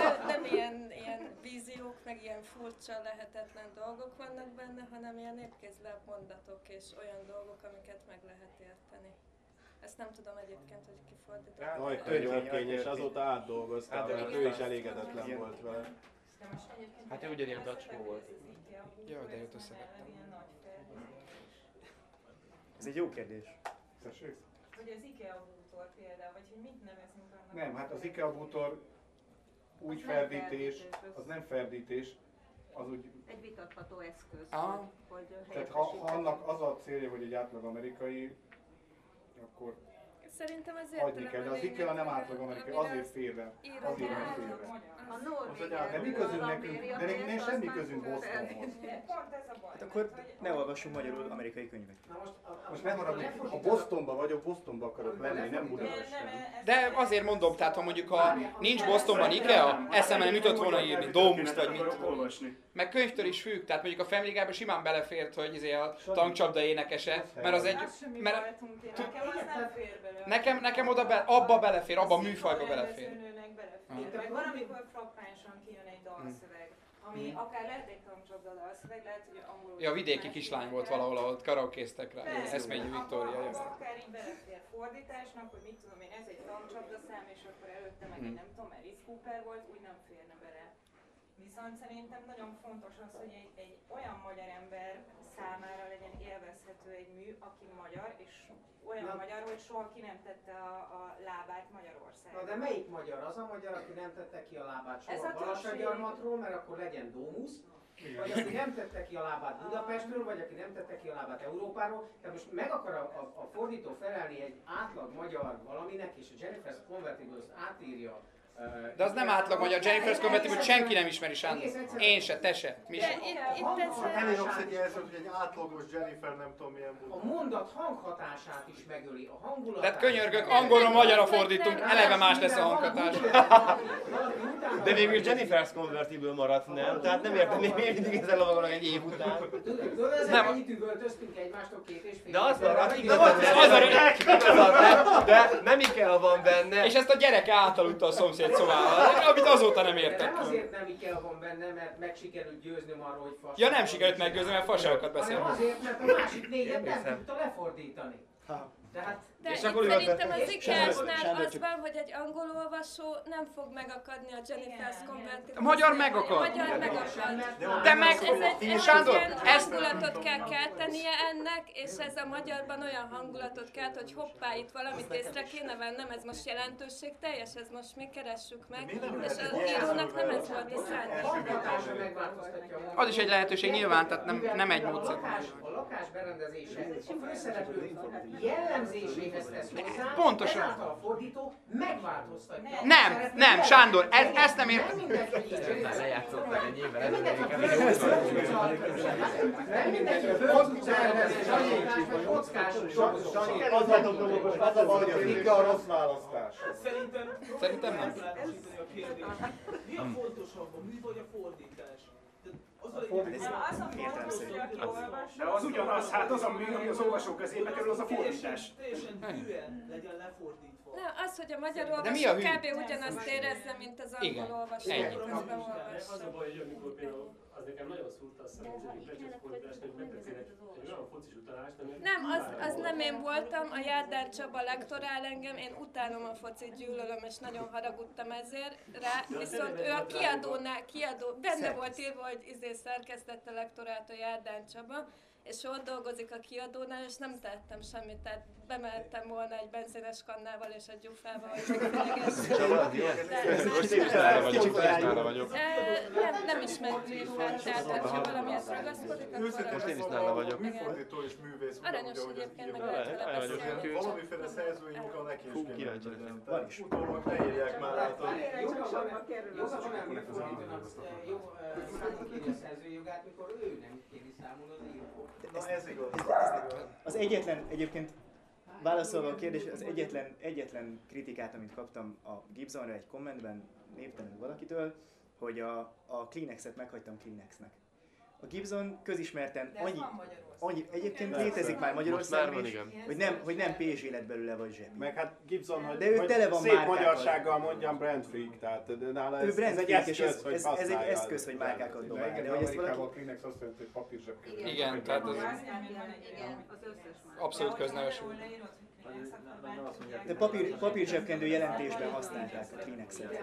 nem, nem ilyen, ilyen víziók, meg ilyen furcsa, lehetetlen dolgok vannak benne, hanem ilyen épkézláb mondatok és olyan dolgok, amiket meg lehet érteni. Ezt nem tudom egyébként, hogy kifordított. Nagy könyvörkény, és azóta átdolgoztam, mert ő is elégedetlen volt vele. Hát ő ugyanilyen tacskó volt. Jaj, de őt összevettem. Ez egy jó kérdés. Tessék? Hogy az IKEA bútor például, vagy hogy mit nevezünk annak? Nem, hát az IKEA bútor úgy Az nem ferdítés, ferdítés, az nem ferdítés, az úgy, Egy vitatható eszköz, Ah. hogy, hogy tehát ha, ha annak az a célja, hogy egy átlag amerikai, akkor Szerintem ez hagyni kell, de az IKEA nem átlag amerikai, azért félre, azért van félre. A Norvég De mi közünk nekünk, de nekünk nincs semmi közünk Bostonhoz. Pont ez a baj. Hát akkor ne olvassunk magyarul amerikai könyvet. Most nem arra, hogy ha Bostonba vagyok, Bostonba akarok lenni, nem Budapesten. De azért mondom, tehát ha mondjuk ha nincs Bostonban Ikea, eszembe nem jutott volna írni Domus vagy mit. Meg könyvtől is függ, tehát mondjuk a Family Guy-ba simán belefért, hogy izé a tankcsapda énekese, mert az egy... Mert bajtunk, én nekem az nem fér bele. Nekem, nekem oda be, abba belefér, abba a műfajba belefér. Belefér. Aha. Meg van, amikor frappánsan kijön egy dalszöveg, ami Hmm. akár lehet egy tankcsapda dalszöveg, lehet, hogy angolul. Ja, vidéki kislány volt valahol, ahol karaokéztek rá, akkor Viktória. Az akár így belefér fordításnak, hogy mit tudom én, ez egy tankcsapda szám, és akkor előtte meg Hmm. nem tudom, Alice Cooper volt, úgy nem férne. Viszont szerintem nagyon fontos az, hogy egy, egy olyan magyar ember számára legyen élvezhető egy mű, aki magyar, és olyan Na. magyar, hogy soha ki nem tette a, a lábát Magyarországon. Na de melyik magyar? Az a magyar, aki nem tette ki a lábát Ez soha a Balassagyarmatról, mert akkor legyen Domus, vagy aki nem tette ki a lábát Budapestről, vagy aki nem tette ki a lábát Európáról. Tehát most meg akar a, a, a fordító felelni egy átlag magyar valaminek, és a Jennifer's Convertibles átírja De az nem átlag magyar Jennifer's Convertible, senki nem ismeri Sándor. Én se, te se, mi se. Egy jelzőt, hogy egy átlagos Jennifer nem tudom milyen A mondat hanghatását is megöli, a hangulatát. Tehát könyörgök, angolról magyarra fordítunk, eleve más lesz a hanghatás. De végül Jennifer's Convertible maradt, nem? Tehát nem értem, még mindig ezzel lovagolnak egy év után. Nem. mennyit üvöltöztünk egymástól két és fél De az az évvel? igazad, az a igazad, de, nem Ikea van benne. És ezt a gyereke átaludta a szomszéd szobába, amit azóta nem értek. nem azért nem Ikea van benne, mert meg sikerült győznöm arról, hogy fasság. Ja nem sikerült meggyőzni, mert fasságokat Hanem beszél. azért, mert a másik négyet nem tudta lefordítani. Tehát... De És itt akkor szerintem az Sándor az van, hogy egy angol olvasó nem fog megakadni a Jennifer's Convertible. A magyar megakad. A magyar megakad. De meg- Ez egy, ez Sándor, egy ilyen ezt- hangulatot kell keltenie ennek, és ez a magyarban olyan hangulatot kelt, hogy hoppá, itt valamit észre kéne vennem, ez most jelentőség teljes, ez most mi keressük meg, és az írónak nem ez volt a szándék. Az is egy lehetőség nyilván, tehát nem, nem egy módszer. a lakás berendezése, a főszereplő jellemzéséhez tesz hozzá, Pontosan. ezáltal a fordító megváltoztatja. Nem, szereplő nem, Sándor, ez, ezt nem értem. Nem mindegy, hogy így lejátszották egy évvel Nem ezelőtt. Nem mindegy, hogy földszervezés, vagy kockás dolgozó. Sanyi, az a dolgos, az a baj, hogy a rossz választás. Szerintem, Szerintem nem. A kérdést. Mi a fontosabb, a mű vagy a fordítás? De az ugyanaz, hát az a mű, ami az olvasó kezébe kerül, az a fordítás. teljesen hűen legyen lefordítva. Nem, az, hogy a magyar olvasó kb. ugyanazt érezze, mint az angol olvasó, közben Az olvassa. a baj, hogy amikor például az nekem nagyon szúrta a szemem, hogy egy Pecses fordításnak betetszik egy olyan focis utalást, ami... Nem, az, az nem én voltam, a Járdár Csaba lektorál engem, én utálom a focit, gyűlölöm, és nagyon haragudtam ezért rá, viszont ő a kiadónál, kiadó, benne volt írva, hogy izé szerkesztette lektorált a Járdár Csaba, és ott dolgozik a kiadónál, és nem tettem semmit, tehát bemehettem volna egy benzines kannával és egy gyufával, hogy is is Nem, nem ismerem gyufát, tehát hogyha valamihez ragaszkodik, akkor Most én is nála vagyok. Műfordító és művész Aranyos egyébként, meg lehet vele. Valamiféle szerzői munka neki is. Tehát Utólag ne írják már át, hogy... Joga van, a jó, a szerzői jogát, mikor ő nem kéri számon Na ez igaz. Az egyetlen, egyébként válaszolva a kérdés, az egyetlen, egyetlen kritikát, amit kaptam a Gibsonra egy kommentben, névtelenül valakitől, hogy a, a Kleenexet meghagytam Kleenexnek. A Gibson közismerten De ez annyi, van Magyarországon. Annyi egyébként létezik már Magyarországon már van, is, igen. hogy nem, hogy nem pézs lett belőle vagy zsebi. Meg hát Gibson, hogy, De ő hogy tele van szép magyarsággal mondjam brand freak, tehát de nála ez, Ő brand ez egy eszköz, ez- hogy ez- ez egy eszköz, hogy márkákat igen, De de hogy ezt valaki... a Kleenex azt jelenti, hogy papír zsebkendő. Igen, tehát az összes már. abszolút közneves. De papír, papír zsebkendő jelentésben használták a Kleenexet.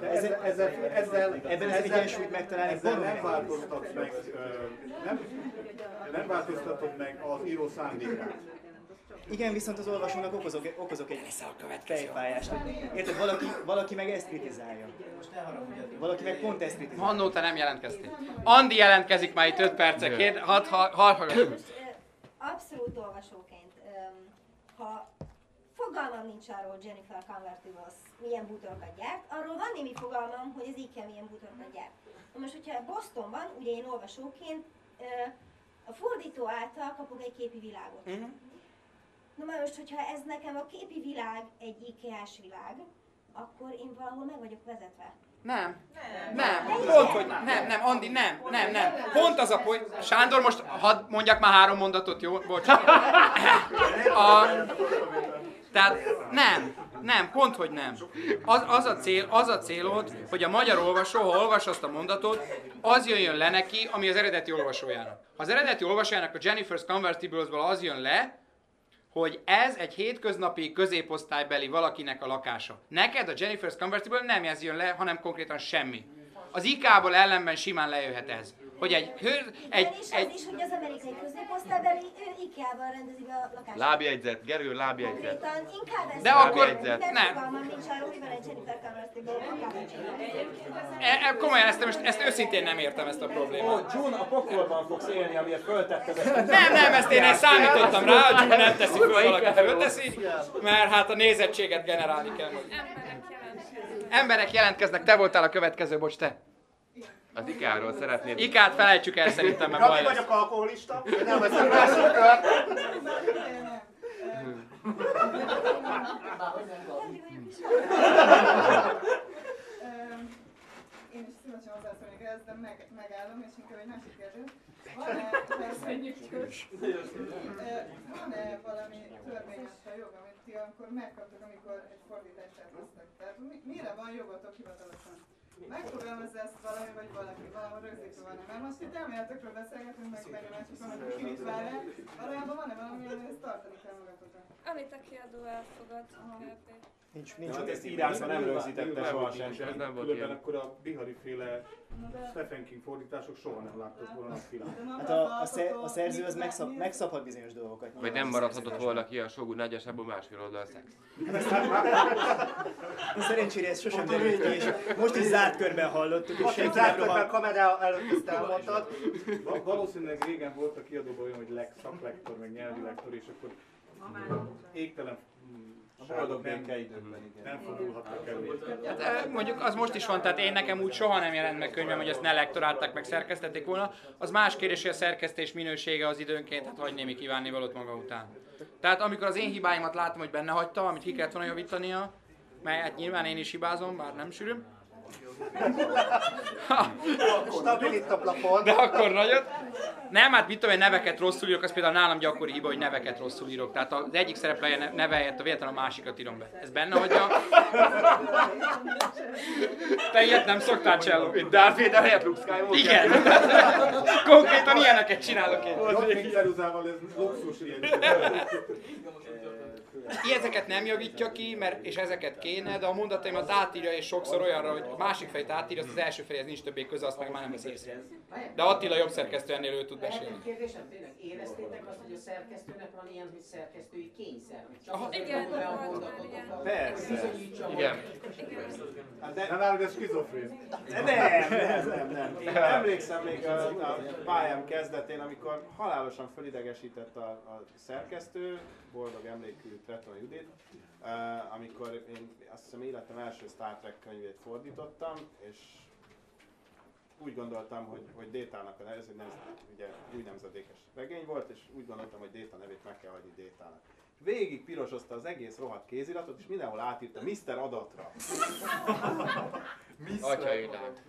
Ezzel, ezzel, ezzel, Ebben lehet egyensúlyt megtalálni, ezzel nem nehéz. változtatsz meg, nem, nem változtatod meg az író szándékát. Igen, viszont az olvasónak okozok, okozok egy fejfájást. Érted, valaki, valaki meg ezt kritizálja. Valaki meg pont ezt kritizálja. Mannó, te nem jelentkeztél. Andi jelentkezik már itt 5 percekért, hadd ha, hallgassuk. Most, ö, abszolút olvasóként, ha fogalmam nincs arról, hogy Jennifer Convertibles milyen bútorokat gyárt, arról van némi fogalmam, hogy az IKEA milyen bútorokat gyárt. Na most, hogyha Bostonban, ugye én olvasóként, a fordító által kapok egy képi világot. Na már most, hogyha ez nekem a képi világ egy IKEA-s világ, akkor én valahol meg vagyok vezetve. Nem. Nem, pont, hogy nem, nem, Andi, nem, nem, nem. Pont az a poén. Sándor, most hadd mondjak már három mondatot, jó? Bocs. A, tehát nem, nem, pont, hogy nem. Az, az, a cél, az a célod, hogy a magyar olvasó, ha olvas azt a mondatot, az jöjjön le neki, ami az eredeti olvasójának. Ha az eredeti olvasójának a Jennifer's Convertibles-ból az jön le, hogy ez egy hétköznapi középosztálybeli valakinek a lakása. Neked a Jennifer's Convertible nem ez jön le, hanem konkrétan semmi. Az IK-ból ellenben simán lejöhet ez. Hogy egy, hő, egy, egy, az is, hogy az amerikai középosztálybeli, ő IKEA-val rendezi be a lakását. Lábjegyzet, Gerő lábjegyzet. Konkrétan inkább ez De akkor- mert nem. fogalmam nincs arról, hogy van egy Jennifer Connelly-ból akárhogy csinálni. e, e, komolyan ezt, most, ezt őszintén nem értem ezt a Ó, problémát. June, a pokolban fogsz élni, amiért föltetted. Nem, nem, ezt én, én számítottam rá, hogy June nem teszi föl, valaki fölteszi, mert hát a nézettséget generálni kell. Emberek jelentkeznek, te voltál a következő, bocs, te. Az IKEA-ról szeretnéd. Ikát felejtsük el szerintem, mert baj vagyok alkoholista, nem veszem másik kört. Én is szívesen hozzászólnék ehhez, de meg, megállom, és inkább egy másik kérdés. Van-e, Ö, van-e valami törvényes a jog, amit ti akkor megkaptok, amikor egy fordítást elhoztak? Tehát mi, mire van jogotok hivatalosan? Megfogalmazza ezt valami, vagy valaki, valahol rögzítve van Mert most itt elméletekről beszélgetünk, meg benne már csak van, hogy ki mit vár el. Valójában van-e valami, amit ezt tartani kell magatokra? Amit a kiadó elfogad, kb. Nincs, nincs ott ezt írásban nem rögzítette sohasem. Ez nem volt Különben akkor a Bihari féle Stephen King fordítások soha nem láttak volna napvilágot. Hát a, a, szer, a szerző az megszab, megszabhat bizonyos dolgokat. Vagy nem maradhatott volna ki a Shogun nagyjából másfél oldal szex. Szerencsére ez sosem derült ki, és most is zárt körben hallottuk, és senki zárt nem körben rohan. kamera előtt ezt elmondtad. Va- Valószínűleg régen volt a kiadóban olyan, hogy lek, szaklektor, meg nyelvi lektor, és akkor égtelen A boldog békeidőkben, igen. nem fordulhattak elő. De mondjuk az most is van, tehát én nekem úgy soha nem jelent meg könyvem, hogy ezt ne lektorálták, meg szerkesztették volna. Az más kérdés, hogy a szerkesztés minősége az időnként, hát hagy némi kívánni valót maga után. Tehát amikor az én hibáimat látom, hogy benne hagyta, amit ki kellett volna javítania, mert hát nyilván én is hibázom, bár nem sűrűn. Stabil itt a plafon. De akkor nagyot. Nem, hát mit tudom, én neveket rosszul írok, az például nálam gyakori hiba, hogy neveket rosszul írok. Tehát az egyik szereplője ne- neve helyett a véletlenül a másikat írom be. Ez benne hagyja. Te ilyet nem szoktál cselló? Mint Darth Vader helyett Luke Skywalker. Igen. Konkrétan ilyeneket csinálok én. Jobbik ceruzával ez luxus ilyen. Ezeket nem javítja ki, mert, és ezeket kéne, de a mondataimat átírja, és sokszor olyanra, hogy másik fejt átírja, azt az első fejhez nincs többé köze, azt meg már nem veszi észre. De Attila jobb szerkesztő ennél ő tud Lehet beszélni. egy kérdésem, tényleg éreztétek azt, hogy a szerkesztőnek van ilyen, hogy szerkesztői kényszer? Csak Aha. Igen, olyan már hogy Persze. Igen. Hát de, Nem állod, ez skizofrén. nem, nem, nem, nem. Én emlékszem még a, a pályám kezdetén, amikor halálosan fölidegesített a, a szerkesztő, boldog emlékű Treton Judit, uh, amikor én azt hiszem életem első Star Trek könyvét fordítottam, és úgy gondoltam, hogy, hogy Détának a neve, ez egy nem, ugye új nemzedékes regény volt, és úgy gondoltam, hogy Déta nevét meg kell hagyni Détának. Végig pirosozta az egész rohadt kéziratot, és mindenhol átírta Mr. adatra. Atyaidák.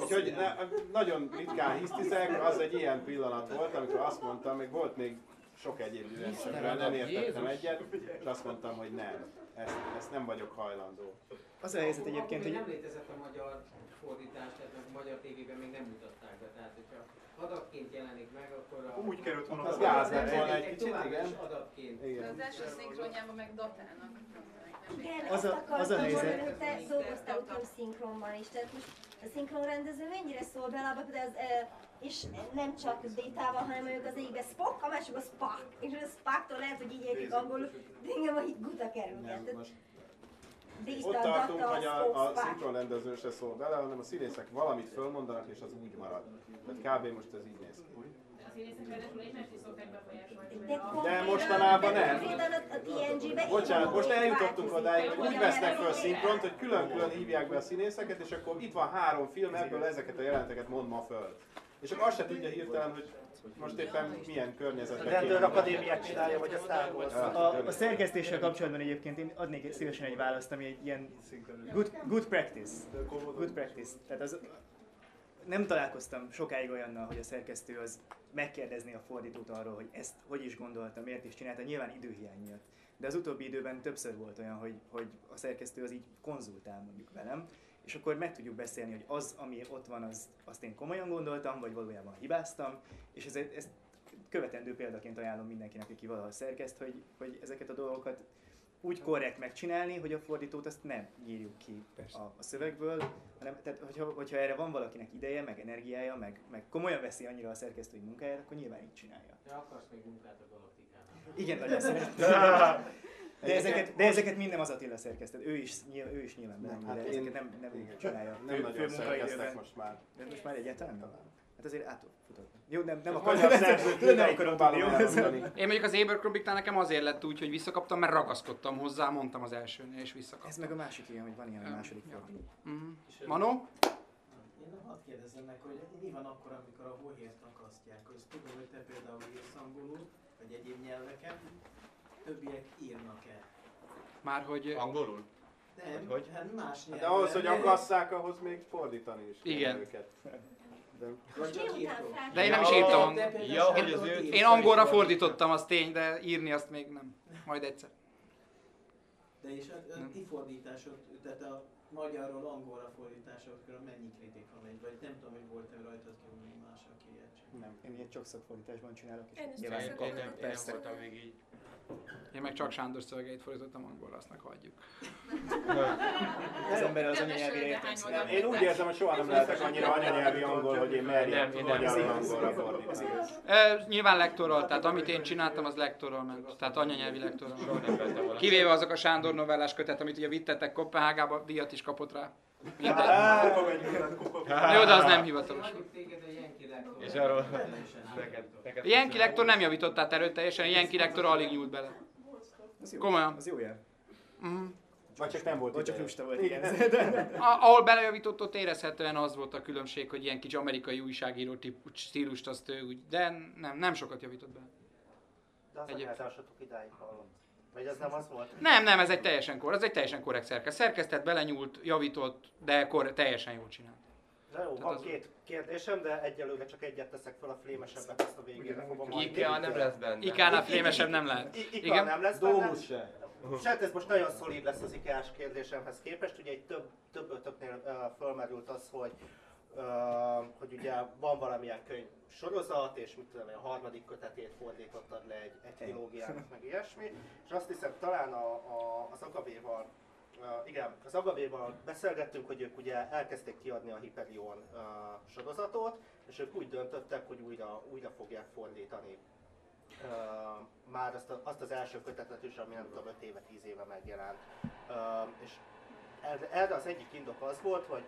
Úgyhogy ne, nagyon ritkán hisztizek, az egy ilyen pillanat volt, amikor azt mondtam, még volt még sok egyéb üzenet, amivel nem értettem egyet, és azt mondtam, hogy nem, ezt, ezt nem vagyok hajlandó. Az a helyzet egyébként, hogy nem létezett a magyar fordítás, tehát a magyar tévében még nem mutatták be. Tehát, hogyha adatként jelenik meg, akkor a... Úgy került volna Az gáz lett volna egy kicsit, igen. adatként. Igen. Az első szinkronjában meg datálnak. Igen, Az ezt a- akartam az a helyzet- mondani, hogy te dolgoztál utána szinkronban is, tehát most a szinkronrendező mennyire szól bele például az, és nem csak Détával, hanem mondjuk az egyikben Spock, a másikban Spock, és a Spocktól lehet, hogy így értik angolul, de engem a guta kerül. Ott tartunk, hogy a, a szinkronrendező se szól bele, hanem a színészek valamit fölmondanak, és az úgy marad. Tehát kb. most ez így néz ki. A színészek ráadásul egymást is szokták befolyásolni. De, mostanában nem. Bocsánat, most eljutottunk odáig, hogy úgy vesznek föl szinkront, hogy külön-külön hívják be a színészeket, és akkor itt van három film, ebből ezeket a jeleneteket mond ma föl. És akkor azt se tudja hirtelen, hogy most éppen milyen A környezetben Rendőr Akadémiát csinálja, vagy a Star Wars. A, a szerkesztéssel kapcsolatban egyébként én adnék szívesen egy választ, ami egy ilyen good, good practice. Good practice. Tehát az, nem találkoztam sokáig olyannal, hogy a szerkesztő az megkérdezné a fordítót arról, hogy ezt hogy is gondolta, miért is csinálta, nyilván időhiány miatt. De az utóbbi időben többször volt olyan, hogy, hogy a szerkesztő az így konzultál mondjuk velem, és akkor meg tudjuk beszélni, hogy az, ami ott van, az, azt én komolyan gondoltam, vagy valójában hibáztam, és ez, ezt követendő példaként ajánlom mindenkinek, aki valahol szerkeszt, hogy, hogy ezeket a dolgokat úgy korrekt megcsinálni, hogy a fordítót azt nem írjuk ki a, a szövegből, hanem tehát, hogyha, hogyha erre van valakinek ideje, meg energiája, meg, meg komolyan veszi annyira a szerkesztői munkáját, akkor nyilván így csinálja. Te akarsz még munkát a Galaktikánál? Igen, nagyon szeretném. De ezeket, de ezeket minden az Attila szerkesztett. Ő is, nyilván, ő is nyilván Nem, nem, hát hát én- ezeket nem, nem igen. csinálja. Nem Fő- nagyon szerkesztek most már. De most már egyáltalán nem. Hát azért átfutott. Jó, nem, nem akarom. Nem idáig akarom tudni, jó? Én mondjuk az Abercrombie-nál nekem azért lett úgy, hogy visszakaptam, mert ragaszkodtam hozzá, mondtam az elsőnél, és visszakaptam. Ez meg a másik ilyen, hogy van ilyen a második forduló. Mhm. Manó? Én hadd kérdezzem meg, hogy mi van akkor, amikor a hóhért akasztják? Hogy tudom, hogy te például írsz angolul, vagy egyéb nyelveken, többiek írnak-e? Már hogy... Angolul? Nem, Hogy? hát más Hát nyelven. de ahhoz, hogy akasszák, ahhoz még fordítani is kell Igen. őket. De... De én nem is írtam. Ja, Én is angolra fordítottam, az tény, de írni azt még nem. Majd egyszer. De és a, a ti fordításod, tehát a magyarról angolra fordításokra mennyi kritika megy? Vagy nem tudom, hogy volt-e rajtad kívül más, aki ilyet csinál? Nem, én ilyet csak szakfordításban csinálok. És Én is nyilván csak Én, kaptam, én, nem, én nem voltam még így. Én meg csak Sándor szövegeit fordítottam angolra, azt meg hagyjuk. Az ember az anyanyelvére értem Én úgy érzem, hogy soha nem lehetek annyira anyanyelvi angol, hogy én merjem magyarul angolra fordítani. Nyilván lektorral, tehát amit én csináltam, az lektorral ment. Tehát anyanyelvi lektorral. Kivéve azok a Sándor novellás kötet, amit ugye vittetek Kopenhágába, díjat is kapott rá. Jó, de az nem hivatalos. És arról Yankee lektor nem javított át erőteljesen, Yankee lektor alig nyúlt bele. Komolyan. Az jó jel. Mhm. Vagy csak nem volt Vagy csak lusta volt, igen. A- ahol belejavított, ott érezhetően az volt a különbség, hogy ilyen kicsi amerikai újságíró típus stílust azt ő úgy, de nem, nem sokat javított bele. De az Egyébként. idáig hallott. Vagy ez nem az volt? Nem, nem, ez egy teljesen kor, ez egy teljesen korrekt szerkesz. Szerkesztett, belenyúlt, javított, de kor, teljesen jól csinált. Na jó, Tehát van az- két kérdésem, de egyelőre csak egyet teszek fel, a flémesebbet azt a végére fogom. IKEA nem lesz benne. Ikánál flémesebb nem lehet. IKEA Igen? nem lesz benne. Dómus se. Sőt, ez most nagyon szolid lesz az IKEA-s kérdésemhez képest. Ugye egy több, több ötöknél uh, fölmerült az, hogy, hogy ugye van valamilyen könyv sorozat, és mit tudom a harmadik kötetét fordítottad le egy, egy trilógiának, meg ilyesmi. És azt hiszem talán a, a, az Agavéval Uh, igen, az Agavéval beszélgettünk, hogy ők ugye elkezdték kiadni a Hyperion uh, sorozatot, és ők úgy döntöttek, hogy újra, újra fogják fordítani uh, már azt, a, azt az első kötetet is, ami nem tudom, 5 éve, 10 éve megjelent. Uh, és erre az egyik indok az volt, hogy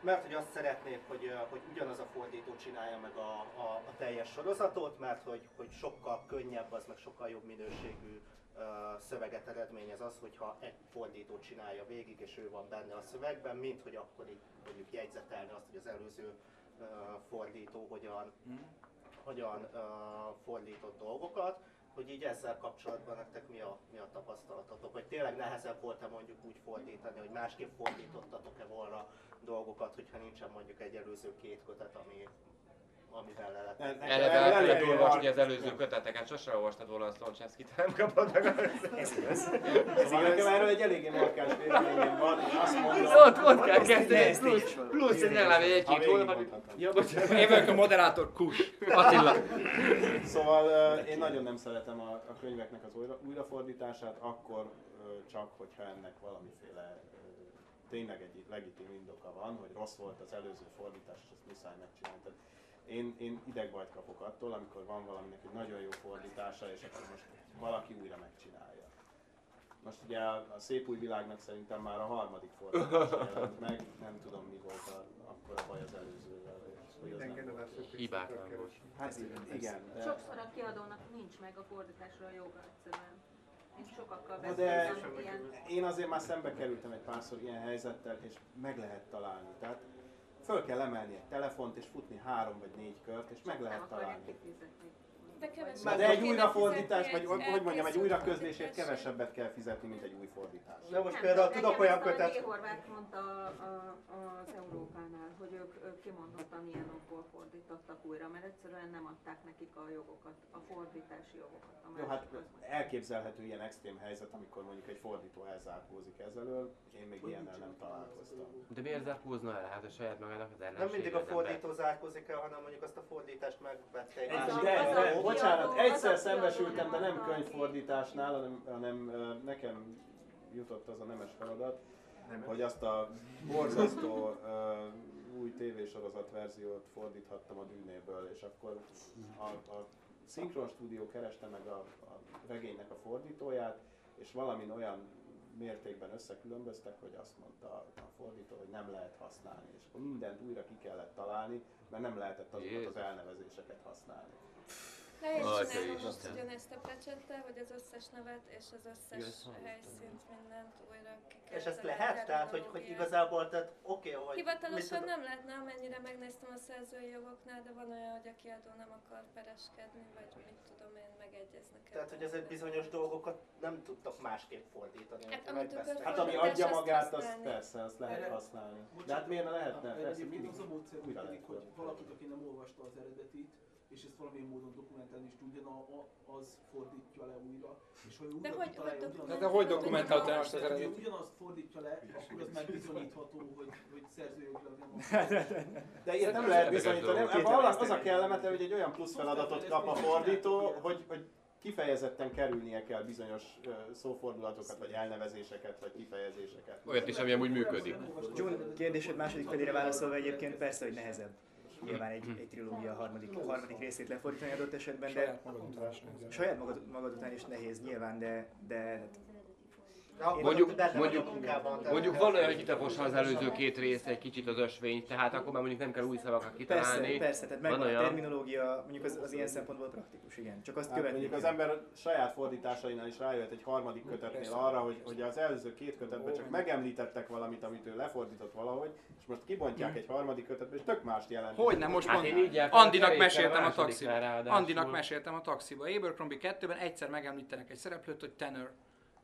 mert hogy azt szeretnék, hogy, hogy ugyanaz a fordító csinálja meg a, a, a teljes sorozatot, mert hogy, hogy sokkal könnyebb az, meg sokkal jobb minőségű uh, szöveget eredményez az, hogyha egy fordító csinálja végig, és ő van benne a szövegben, mint hogy akkor így mondjuk jegyzetelni azt, hogy az előző uh, fordító hogyan, hogyan uh, fordított dolgokat, hogy így ezzel kapcsolatban nektek mi a, mi a tapasztalatotok, hogy tényleg nehezebb volt-e mondjuk úgy fordítani, hogy másképp fordítottatok-e volna dolgokat, hogyha nincsen mondjuk egy előző két kötet, ami, amivel le lehet. Eleve el kellett olvasni az előző köteteket, sose olvastad volna a Szolcsánszkit, nem kapod meg a... Ez igaz. Szóval nekem erről egy eléggé markáns véleményem van, és azt mondom... Ott, ott kell kezdeni, plusz, plusz legalább Ha egy-két hónap. Ja, bocsánat. Én vagyok a moderátor, kus. Attila. Szóval én nagyon nem szeretem a, a könyveknek az újra, újrafordítását, akkor csak, hogyha ennek valamiféle tényleg egy legitim indoka van, hogy rossz volt az előző fordítás, és ezt muszáj megcsinálni. Tehát én, én idegbajt kapok attól, amikor van valaminek egy nagyon jó fordítása, és akkor most valaki újra megcsinálja. Most ugye a, szép új világnak szerintem már a harmadik fordítása jelent meg, nem tudom mi volt a, akkor a baj az előzővel. Hibák nem volt. Hát igen. Sokszor a kiadónak nincs meg a fordításra a joga egyszerűen. Én sokakkal de ilyen én azért már szembe kerültem egy párszor ilyen helyzettel, és meg lehet találni. Tehát föl kell emelni egy telefont, és futni három vagy négy kört, és meg lehet találni. De kevesebb. De egy újrafordítás, vagy hogy mondjam, egy újra elkészült közlésért fordításért. kevesebbet kell fizetni, mint egy új fordítás. Na most Nem például tudom, tudok nekem olyan kötet... G. Horváth mondta az Európánál, hogy ők, ők kimondottan ilyen okból fordítottak újra, mert egyszerűen nem adták nekik a jogokat, a fordítási jogokat. A Jó, hát elképzelhető ilyen extrém helyzet, amikor mondjuk egy fordító elzárkózik ez elől, én még ilyennel nem találkoztam. De miért zárkózna el? Hát a saját magának az Nem mindig a fordító zárkózik el, hanem mondjuk azt a fordítást megvette egy De, másik de. Bocsánat, egyszer szembesültem, de nem könyvfordításnál, hanem, hanem nekem jutott az a nemes feladat, Nemes? hogy azt a borzasztó új tévésorozat verziót fordíthattam a dűnéből, és akkor a, a Synchron Studio kereste meg a, a regénynek a fordítóját, és valamin olyan mértékben összekülönböztek, hogy azt mondta a fordító, hogy nem lehet használni, és akkor mindent újra ki kellett találni, mert nem lehetett azokat az elnevezéseket használni. Atya csinálni most Isten. ugyanezt a pecsettel, hogy az összes nevet és az összes Igen. helyszínt, mindent újra ki kell És ezt lehet? Tehát, hogy, hogy igazából, tehát oké, hogy... mit Hivatalosan nem lehetne, amennyire megnéztem a szerzői jogoknál, de van olyan, hogy a kiadó nem akar pereskedni, vagy mit tudom én, megegyeznek. Tehát, hogy ezek bizonyos dolgokat nem tudtak másképp fordítani. Hát, amit Hát ami adja magát, azt persze, azt lehet használni. De hát miért ne lehetne? Persze, mindig az a módszer lehet hogy valakit, aki nem olvasta az eredetit, és ezt valamilyen módon dokumentálni is tudja, na, az fordítja le újra. És ha ő újra De hogy- kitalálja hogy ugyanazt- De hogy dokumentálta most az Ha ő eredetit? ugyanazt fordítja le, akkor az megbizonyítható, hogy, hogy szerzőjogilag nem De ilyet nem lehet bizonyítani. Az, az a kellemete, hogy egy olyan plusz feladatot kap a fordító, hogy, hogy kifejezetten kerülnie kell bizonyos ö, szófordulatokat, vagy elnevezéseket, vagy kifejezéseket. Olyat is, ami amúgy működik. June kérdésed második felére válaszolva egyébként persze, hogy nehezebb. Nyilván egy, egy trilógia harmadik, harmadik részét lefordítani adott esetben, de Saját magad után saját magad után is nehéz nyilván, de, de Mondjuk, mondjuk, mondjuk van olyan, hogy kitapossa az előző két rész egy kicsit az ösvényt, tehát akkor már mondjuk nem kell új szavakat kitalálni. Persze, persze, tehát van megvan a olyan. terminológia, mondjuk az, az ilyen szempontból praktikus, igen. Csak azt Hát követni mondjuk az ember saját fordításainál is rájött egy harmadik kötetnél arra, hogy, hogy az előző két kötetben csak megemlítettek valamit, amit ő lefordított valahogy, és most kibontják egy harmadik kötetbe, és tök mást jelent. Hogy nem, most Hát a Andinak meséltem a taxiba. Andinak meséltem a taxiba. Abercrombie 2-ben egyszer megemlítenek egy szereplőt, hogy Tanner.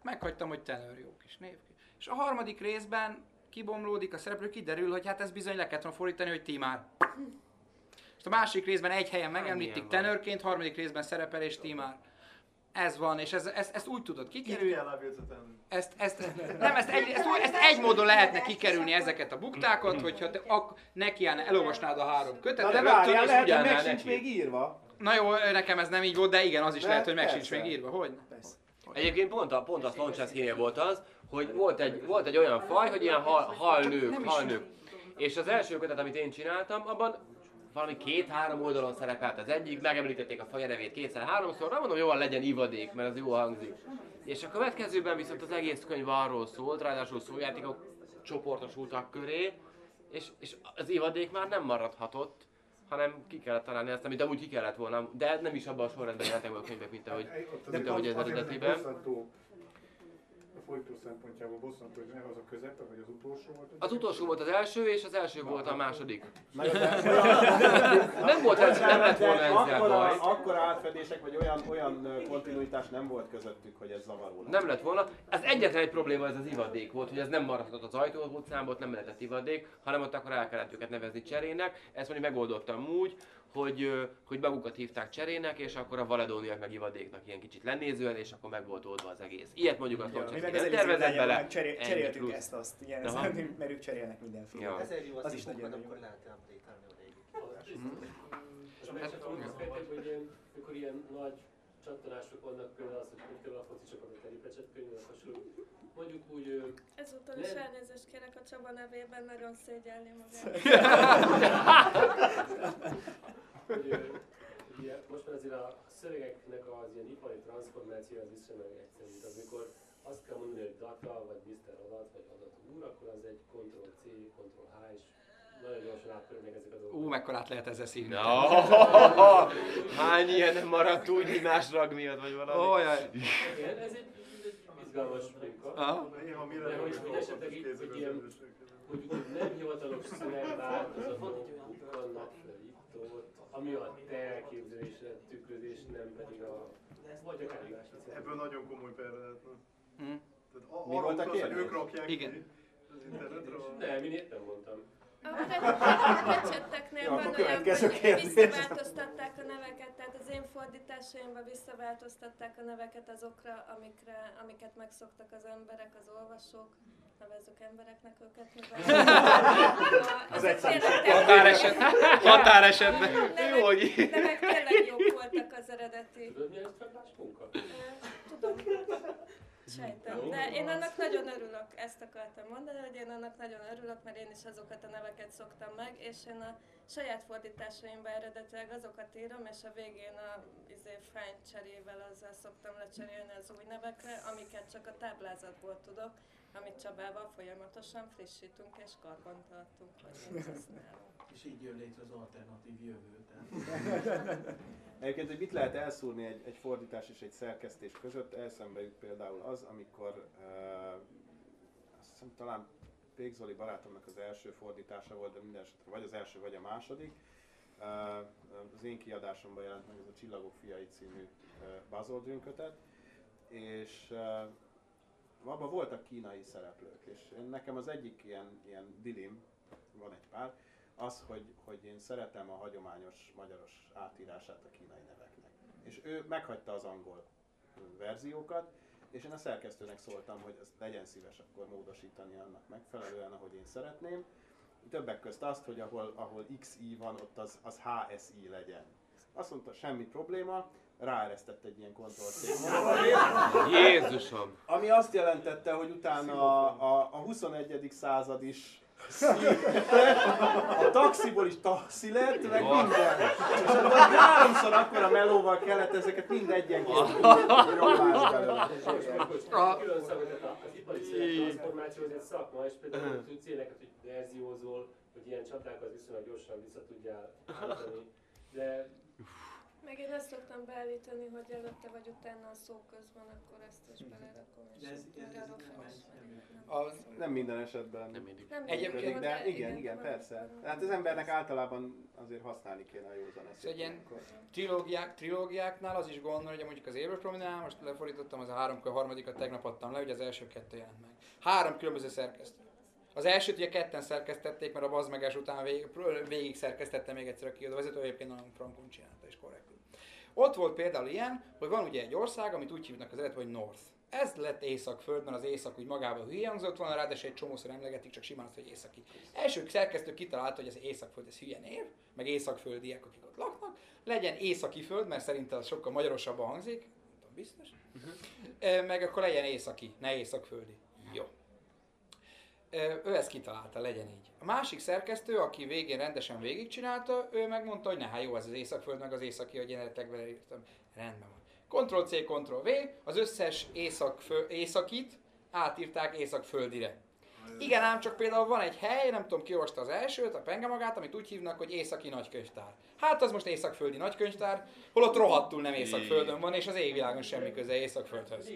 Meghagytam, hogy Tanner jó kis név. És a harmadik részben kibomlódik a szereplő, kiderül, hogy hát ez bizony le kellett fordítani, hogy Timár. És a másik részben egy helyen megemlítik. Tannerként, harmadik részben szerepel és Timár. Ez van, és ez, ezt, ezt úgy tudod kikerülni. Ezt, ezt, nem, ezt egy, ezt, úgy- ezt egy módon lehetne kikerülni ezeket a buktákat, hogyha te ak, nekiállna, elolvasnád a három kötetet. de rögtön várjál, is lehet, meg sincs még írva. Na jó, nekem ez nem így volt, de igen, az is De lehet, hogy meg persze. sincs még írva, hogy? Egyébként pont a, pont a Slonczewskinél volt az, hogy volt egy, volt egy olyan faj, hogy ilyen hal, halnők, halnők. És az első kötet, amit én csináltam, abban valami két-három oldalon szerepelt az egyik, megemlítették a faja nevét kétszer-háromszor, nem mondom, jól legyen ivadék, mert az jó hangzik. És a következőben viszont az egész könyv arról szólt, ráadásul szójátékok csoportosultak köré, és, és az ivadék már nem maradhatott, hanem ki kellett találni ezt, amit amúgy ki kellett volna, de nem is abban a sorrendben jelentek meg a könyvek, mint ahogy, Ott mint ahogy ez eredetiben. Fordító szempontjából bosszantó, hogy az a közepe, vagy az utolsó volt. Az utolsó volt az első, és az első volt a második. Na Nem volt ez, nem lett volna ezzel akkora, baj. akkora átfedések, vagy olyan, olyan kontinuitás nem volt közöttük, hogy ez zavaró lett. Nem lett volna. Ez egyetlen egy probléma, ez az ivadék volt, hogy ez nem maradhatott az ajtó utcán, ott nem lehetett ivadék, hanem ott akkor el kellett őket nevezni cserének. Ezt mondjuk megoldottam úgy, hogy, hogy magukat hívták cserének, és akkor a valedóniak meg ivadéknak ilyen kicsit lenézően, és akkor meg volt oldva az egész. Ilyet mondjuk a meg nem tervezett bele. cserél, cseréltük plusz. ezt, azt, igen, ez, mert ők cserélnek mindenféle. Ja. Ezért jó Az az is nagyon jó. akkor lehet említeni a régi És a másik az fejtett, hogy ilyen, nagy csattanások vannak, például az, hogy a foci csapat a teli pecsetkönyv, vagy hasonló. Mondjuk úgy, Ezúttal is elnézést kérek a Csaba nevében, nagyon szégyelni magát. hogy, ugye, most már azért a szövegeknek az ilyen ipari transformáció az viszonylag egyszerű. Tehát amikor azt kell mondani, hogy data, vagy Mr. adat, vagy adat úr, akkor az egy Ctrl-C, Ctrl-H, és nagyon gyorsan átpörnek ezek a dolgok. Ú, mekkorát lehet ezzel szívni. No, hány ilyen nem maradt úgy himás rag miatt, vagy valami? Ójaj. Igen, ez egy izgalmas munka. Aha. Néha mire De hogy, esetleg így, hogy ilyen, hogy úgy nem hivatalos szövegváltozatok bukkannak fel itt ott, ami a te elképzelésre tükrözés, nem pedig a... Vagy akár más Ebből nagyon komoly per lehetne. Hm. Tehát a- Mi volt a kérdés? ők rakják Igen. ki az internetről. Nem, én éppen mondtam. A pre- precsetteknél Jó, van olyan, hogy visszaváltoztatták a neveket, tehát az én fordításaimban visszaváltoztatták a neveket azokra, amikre, amiket megszoktak az emberek, az olvasók, nevezzük embereknek őket, mivel Az tényleg- Határeset- határesetben. Jó, hogy- Nevek tényleg jók voltak az eredeti. Tudod, straplás munka? Tudom. Sejtem. De én annak nagyon örülök, ezt akartam mondani, hogy én annak nagyon örülök, mert én is azokat a neveket szoktam meg, és én a saját fordításaimban eredetileg azokat írom, és a végén a izé, find cserével azzal szoktam lecserélni az új nevekre, amiket csak a táblázatból tudok, amit Csabával folyamatosan frissítünk és karban tartunk, hogy mit használunk. És így jön létre az alternatív jövő. Egyébként, hogy mit lehet elszúrni egy, egy fordítás és egy szerkesztés között, eszembe jut például az, amikor uh, azt hiszem talán Pék Zoli barátomnak az első fordítása volt, de minden esetre vagy az első, vagy a második. Uh, az én kiadásomban jelent meg ez a Csillagok fiai című uh, Buzz Aldrin kötet, és uh, abban voltak kínai szereplők, és nekem az egyik ilyen, ilyen dilim, van egy pár, az, hogy, hogy én szeretem a hagyományos magyaros átírását a kínai neveknek. És ő meghagyta az angol verziókat, és én a szerkesztőnek szóltam, hogy ezt legyen szíves akkor módosítani annak megfelelően, ahogy én szeretném. Többek közt azt, hogy ahol, ahol XI van, ott az, az HSI legyen. Azt mondta, semmi probléma, ráeresztett egy ilyen Ctrl-C Jézusom! Ami azt jelentette, hogy utána a, a, a 21. század is a taxiból is taxi lett, meg minden. És akkor háromszor akkora melóval kellett ezeket mind egyenként robbálni belőle. Külön szak, tehát az ipari transformáció az egy szakma, és például hogy verziózol, hogy ilyen csapdákat viszonylag gyorsan vissza tudjál állítani. De Meg én ezt szoktam beállítani, hogy előtte vagy utána a szó közben, akkor ezt is belerakom. és De ez, ez, ez nem egy, nem nem minden esetben nem mindig. Nem Egyébként, de de igen, igen, igen, persze. Hát az embernek általában azért használni kéne a józan Ez eszét. egy ilyen trilógiák, trilógiáknál az is gond, hogy mondjuk az Évről Prominál, most lefordítottam, az a háromkor, a harmadikat tegnap adtam le, ugye az első kettő jelent meg. Három különböző szerkesztő. Az elsőt ugye ketten szerkesztették, mert a bazmegás után végig, végig szerkesztette még egyszer a kiadóvezető, egyébként nagyon frankon csinálta és korrektül. Ott volt például ilyen, hogy van ugye egy ország, amit úgy hívnak az eredet, hogy North. Ez lett Északföld, mert az Észak úgy magában hülye hangzott volna, ráadásul egy csomószor emlegetik, csak simán azt, hogy Északi. Első szerkesztő kitalálta, hogy ez Északföld, ez hülye név, meg északföldiek, akik ott laknak. Legyen Északi föld, mert szerintem az sokkal magyarosabban hangzik, nem tudom, biztos. Ö, Meg akkor legyen Északi, ne Északföldi. Ő ezt kitalálta, legyen így. A másik szerkesztő, aki végén rendesen végigcsinálta, ő megmondta, hogy ne, hát jó, ez az Északföld, meg az Északi, hogy én eredetileg vele írtam. Rendben van. Ctrl-C, Ctrl-V, az összes északfö- északit átírták északföldire. Igen, ám csak például van egy hely, nem tudom, ki az elsőt, a penge magát, amit úgy hívnak, hogy északi nagykönyvtár. Hát az most északföldi nagykönyvtár, holott rohadtul nem északföldön van, és az égvilágon semmi köze északföldhöz.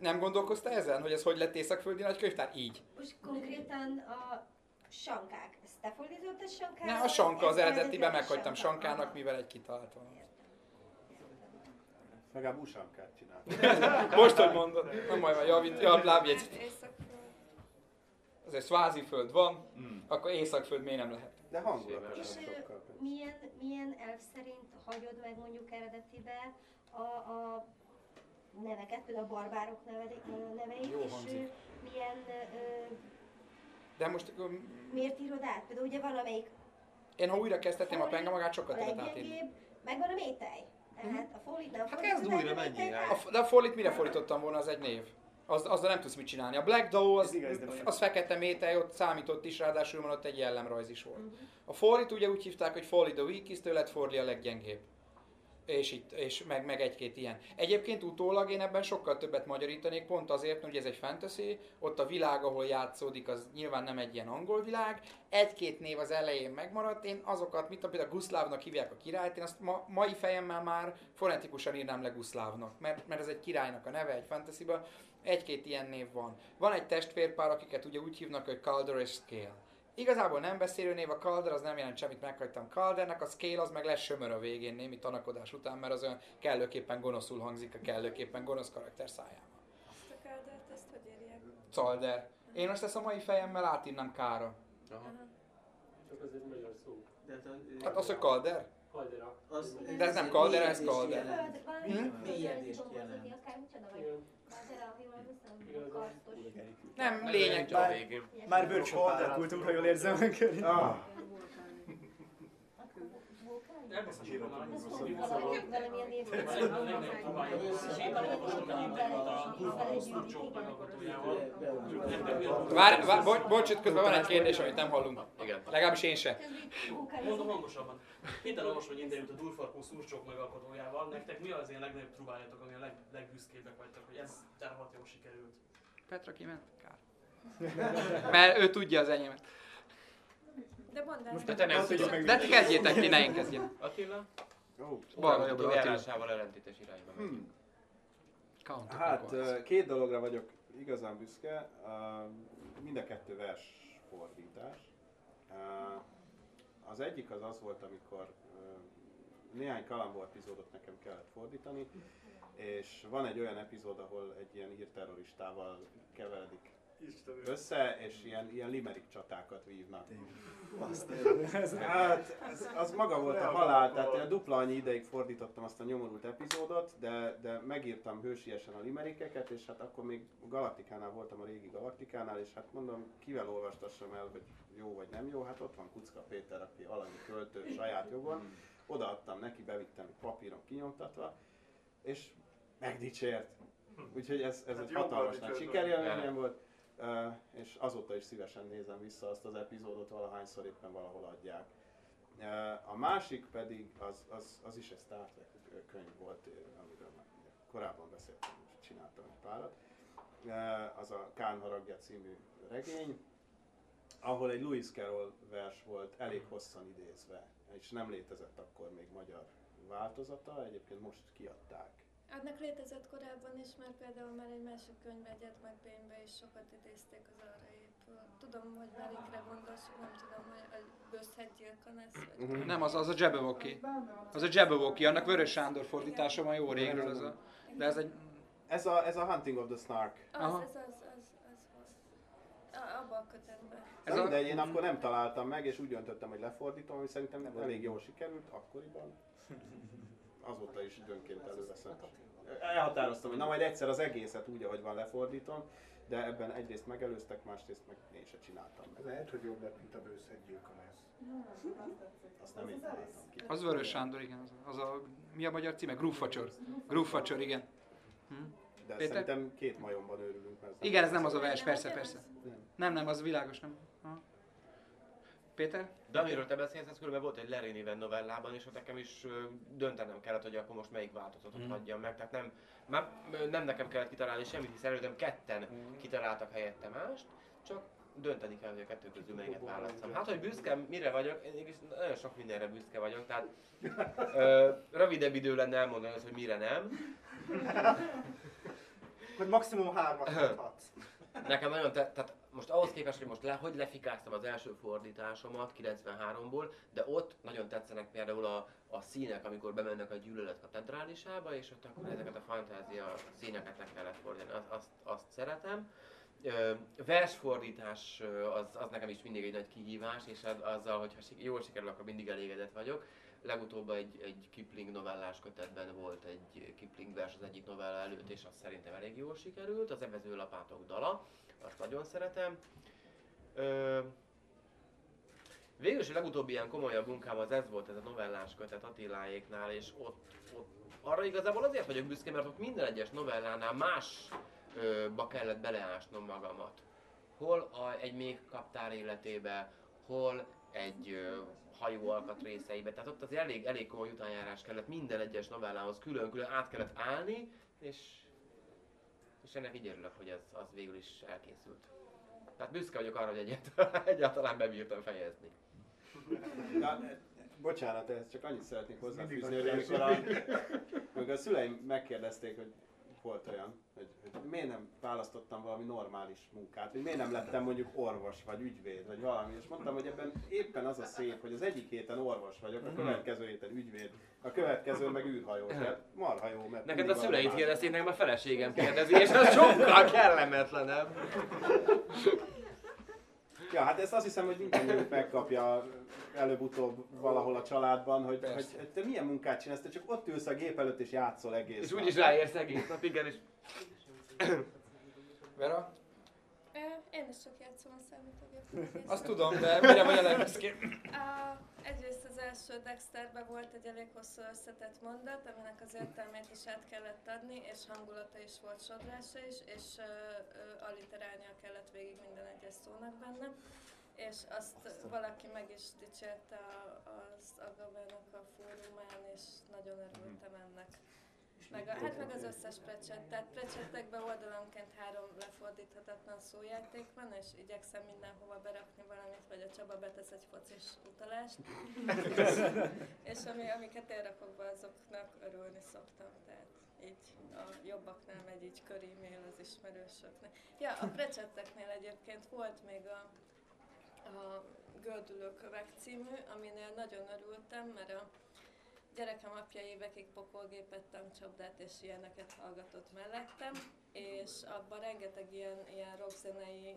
Nem gondolkoztál ezen, hogy ez hogy lett északföldi nagykönyvtár? Így. Most konkrétan a sankák. Ezt te fordítottad sankára? Ne, a sanka az eredetiben a meghagytam sankának, mivel egy kitalált van. Legalább usankát csinál. Most, hogy mondod, nem majd van, javít, jav, lábjegyzet. Azért Svázi föld van, akkor Északföld miért nem lehet? De hangulat És ö, milyen, milyen elv szerint hagyod meg mondjuk eredetibe a, a neveket, például a barbárok nevei, ö, neveit, Jó és hangzik. milyen, ö, De most akkor miért írod át? Például ugye van amelyik én ha újra kezdhetném a penge magát, sokkal többet átírni. leggyengébb, meg van a métej. Tehát a a Hát kezd újra, menjél f- de a folit mire fordítottam volna, az egy név. Az, azzal nem tudsz mit csinálni. A Black Doe az, igaz, olyan. az fekete métej, ott számított is, ráadásul van ott egy jellemrajz is volt. A Folit ugye úgy hívták, hogy Folly the weakest, ő lett Forli a leggyengébb. És, itt, és meg, meg egy-két ilyen. Egyébként utólag én ebben sokkal többet magyarítanék, pont azért, hogy ez egy fantasy, ott a világ, ahol játszódik, az nyilván nem egy ilyen angol világ. Egy-két név az elején megmaradt, én azokat, mint például Guszlávnak hívják a királyt, én azt ma, mai fejemmel már fonetikusan írnám le Guszlávnak, mert, mert ez egy királynak a neve egy fantasyba. Egy-két ilyen név van. Van egy testvérpár, akiket ugye úgy hívnak, hogy Calder és Scale. Igazából nem beszélő név, a Calder az nem jelent semmit, meghagytam Caldernek, a Scale az meg lesz sömör a végén némi tanakodás után, mert az olyan kellőképpen gonoszul hangzik a kellőképpen gonosz karakter szájában. Azt a kádát, ezt hogy írják? Calder. Én most ezt a mai fejemmel átírnám Kára. Csak az egy magyar szó. De hát, a- Hát az, hogy kalder? Kaldera. Az, De ez nem kaldera, ez mélyedést kalder. jelent. Hm? Mélyedést jelent. Kaldera. Nem, lényeg Már, végén. már workshopban alakultunk, ha jól érzem. Ah. Név. Vár, vár, bocs, közben van egy kérdés, amit nem hallunk. Igen. Legalábbis én se. Mondom hangosabban. Héten olvastam egy interjút a Durfarkó szúrcsok megalkotójával. Nektek mi az ilyen legnagyobb próbáljátok, ami a leg, legbüszkébbek vagytok, hogy ez terhat jól sikerült? Petra kiment? Kár. Mert ő tudja az enyémet. De mondd el. Most te nem tudod. De ti kezdjétek, ti ne én kezdjem. Attila? Balra, jobbra, Attila. járásával ellentétes irányba megy. Hmm. Hát két dologra vagyok igazán büszke. Mind a kettő vers fordítás. Az egyik az az volt, amikor néhány kalambó epizódot nekem kellett fordítani, és van egy olyan epizód, ahol egy ilyen hírterroristával keveredik Istenem. össze, és ilyen, ilyen limerik csatákat vívnak. Azt Hát, ez, az maga volt a halál, tehát én dupla annyi ideig fordítottam azt a nyomorult epizódot, de, de megírtam hősiesen a limerikeket, és hát akkor még Galaktikánál voltam, a régi Galaktikánál, és hát mondom, kivel olvastassam el, hogy jó vagy nem jó, hát ott van Kucka Péter, aki alany költő saját jogon, odaadtam neki, bevittem papíron kinyomtatva, és megdicsért. Úgyhogy ez, ez Hát egy hatalmas nagy sikerélményem volt. És azóta is szívesen nézem vissza azt az epizódot, valahányszor éppen valahol adják. A másik pedig, az, az, az is egy Star Trek könyv volt, amiről már korábban beszéltem, és csináltam egy párat. Az a Kán haragja című regény, ahol egy Lewis Carroll vers volt elég hosszan idézve, és nem létezett akkor még magyar változata, egyébként most kiadták. Annak létezett korábban is, mert például már egy másik könyv egyet meg Bénybe is sokat idézték az arra épül. Tudom, hogy Merikre gondolsz, nem tudom, hogy a Gőzhegygyilka lesz, vagy... Mhm. Nem, az, az a Jabberwocky. Az a Jabberwocky, annak Vörös Sándor fordítása van jó régről, ez a... De ez egy... Ez a, ez a Hunting of the Snark. Az, Aha. az, az, az, az volt. A, abban a kötetben. Ez a... De én akkor nem találtam meg, és úgy döntöttem, hogy lefordítom, ami szerintem elég jól sikerült akkoriban. Azóta is időnként előveszem. Elhatároztam, hogy na majd egyszer az egészet úgy, ahogy van lefordítom, de ebben egyrészt megelőztek, másrészt meg én se csináltam Ez meg. lehet, hogy jobb lett, mint a bőszegygyilka lesz. Azt nem én találtam ki. Az Vörös Sándor, igen. Az, az a... Mi a magyar címe? Grúfacsor. Grúfacsor, igen. Hm? De Péter? szerintem két majomban őrülünk. mert Igen, ez nem az a vers, persze, persze. Nem. Nem, nem, az világos, nem. Péter? De amiről te beszélsz, ez körülbelül volt egy Larry néven novellában, és ott nekem is döntenem kellett, hogy akkor most melyik változatot Mhm. hagyjam meg. Tehát nem, már, nem nekem kellett kitalálni semmit, hiszen előttem ketten Mhm. kitaláltak helyette mást, csak dönteni kell, hogy a kettő közül melyiket választom. Hát, hogy büszke mire vagyok, én mégis nagyon sok mindenre büszke vagyok, tehát ö, rövidebb idő lenne elmondani azt, hogy mire nem. Hogy maximum hármat mondhatsz. Nekem nagyon te, tehát most ahhoz képest, hogy most le, hogy lefikáztam az első fordításomat 93-ból, de ott nagyon tetszenek például a, a színek, amikor bemennek a gyűlölet katedrálisába, és ott akkor ezeket a fantázia színeket le kellett fordítani, azt, azt, azt szeretem. Ö, versfordítás az, az nekem is mindig egy nagy kihívás, és az, azzal, hogyha jól sikerül, akkor mindig elégedett vagyok. Legutóbb egy, egy Kipling novellás kötetben volt egy Kipling vers az egyik novella előtt, és az szerintem elég jól sikerült. Az Evezőlapátok dala, azt nagyon szeretem. Ö, végül is a legutóbbi ilyen komolyabb munkám az ez volt, ez a novellás kötet Attiláéknál, és ott, ott arra igazából azért vagyok büszke, mert ott minden egyes novellánál másba kellett beleásnom magamat. Hol a, egy még kaptár életébe, hol egy ö, hajó alkatrészeibe. Tehát ott az elég, elég komoly utánjárás kellett minden egyes novellához külön-külön át kellett állni, és, és ennek így örülök, hogy ez az végül is elkészült. Tehát büszke vagyok arra, hogy egyáltalán, egyáltalán bebírtam fejezni. Na, bocsánat, ehhez csak annyit szeretnék hozzáfűzni, hogy amikor a, amikor a szüleim megkérdezték, hogy volt olyan, hogy, hogy miért nem választottam valami normális munkát, vagy miért nem lettem mondjuk orvos, vagy ügyvéd, vagy valami, és mondtam, hogy ebben éppen az a szép, hogy az egyik héten orvos vagyok, a következő héten ügyvéd, a következő meg űrhajós, tehát marha jó, mert Neked a szüleid valami kérdezték, nekem a feleségem kérdezi, és az sokkal kellemetlenebb. Ja, hát ezt azt hiszem, hogy mindenki megkapja előbb-utóbb valahol a családban, hogy, hogy te milyen munkát csinálsz, te csak ott ülsz a gép előtt és játszol egész És úgyis ráérsz egész nap, igen, és... Vera? Én is csak játszom a számítógépet. Azt tudom, de mire vagy a legbüszkébb? A, egyrészt az első Dexterben volt egy elég hosszú összetett mondat, aminek az értelmét is át kellett adni, és hangulata is volt sodrása is, és ö, ö, alliterálnia kellett végig minden egyes szónak benne. És azt valaki meg is dicsérte a- az Agavának a fórumán, és nagyon örültem ennek. Meg a, hát meg az összes precset. Tehát precsettekben oldalonként három lefordíthatatlan szójáték van, és igyekszem mindenhova berakni valamit, vagy a Csaba betesz egy focis utalást. és ami, amiket én rakok be, azoknak örülni szoktam. Tehát így a jobbaknál megy így körímél az ismerősöknek. Ja, a precsetteknél egyébként volt még a, a Gördülőkövek című, aminél nagyon örültem, mert a gyerekem apja évekig pokolgépet, tankcsapdát és ilyeneket hallgatott mellettem, és abban rengeteg ilyen, ilyen rockzenei,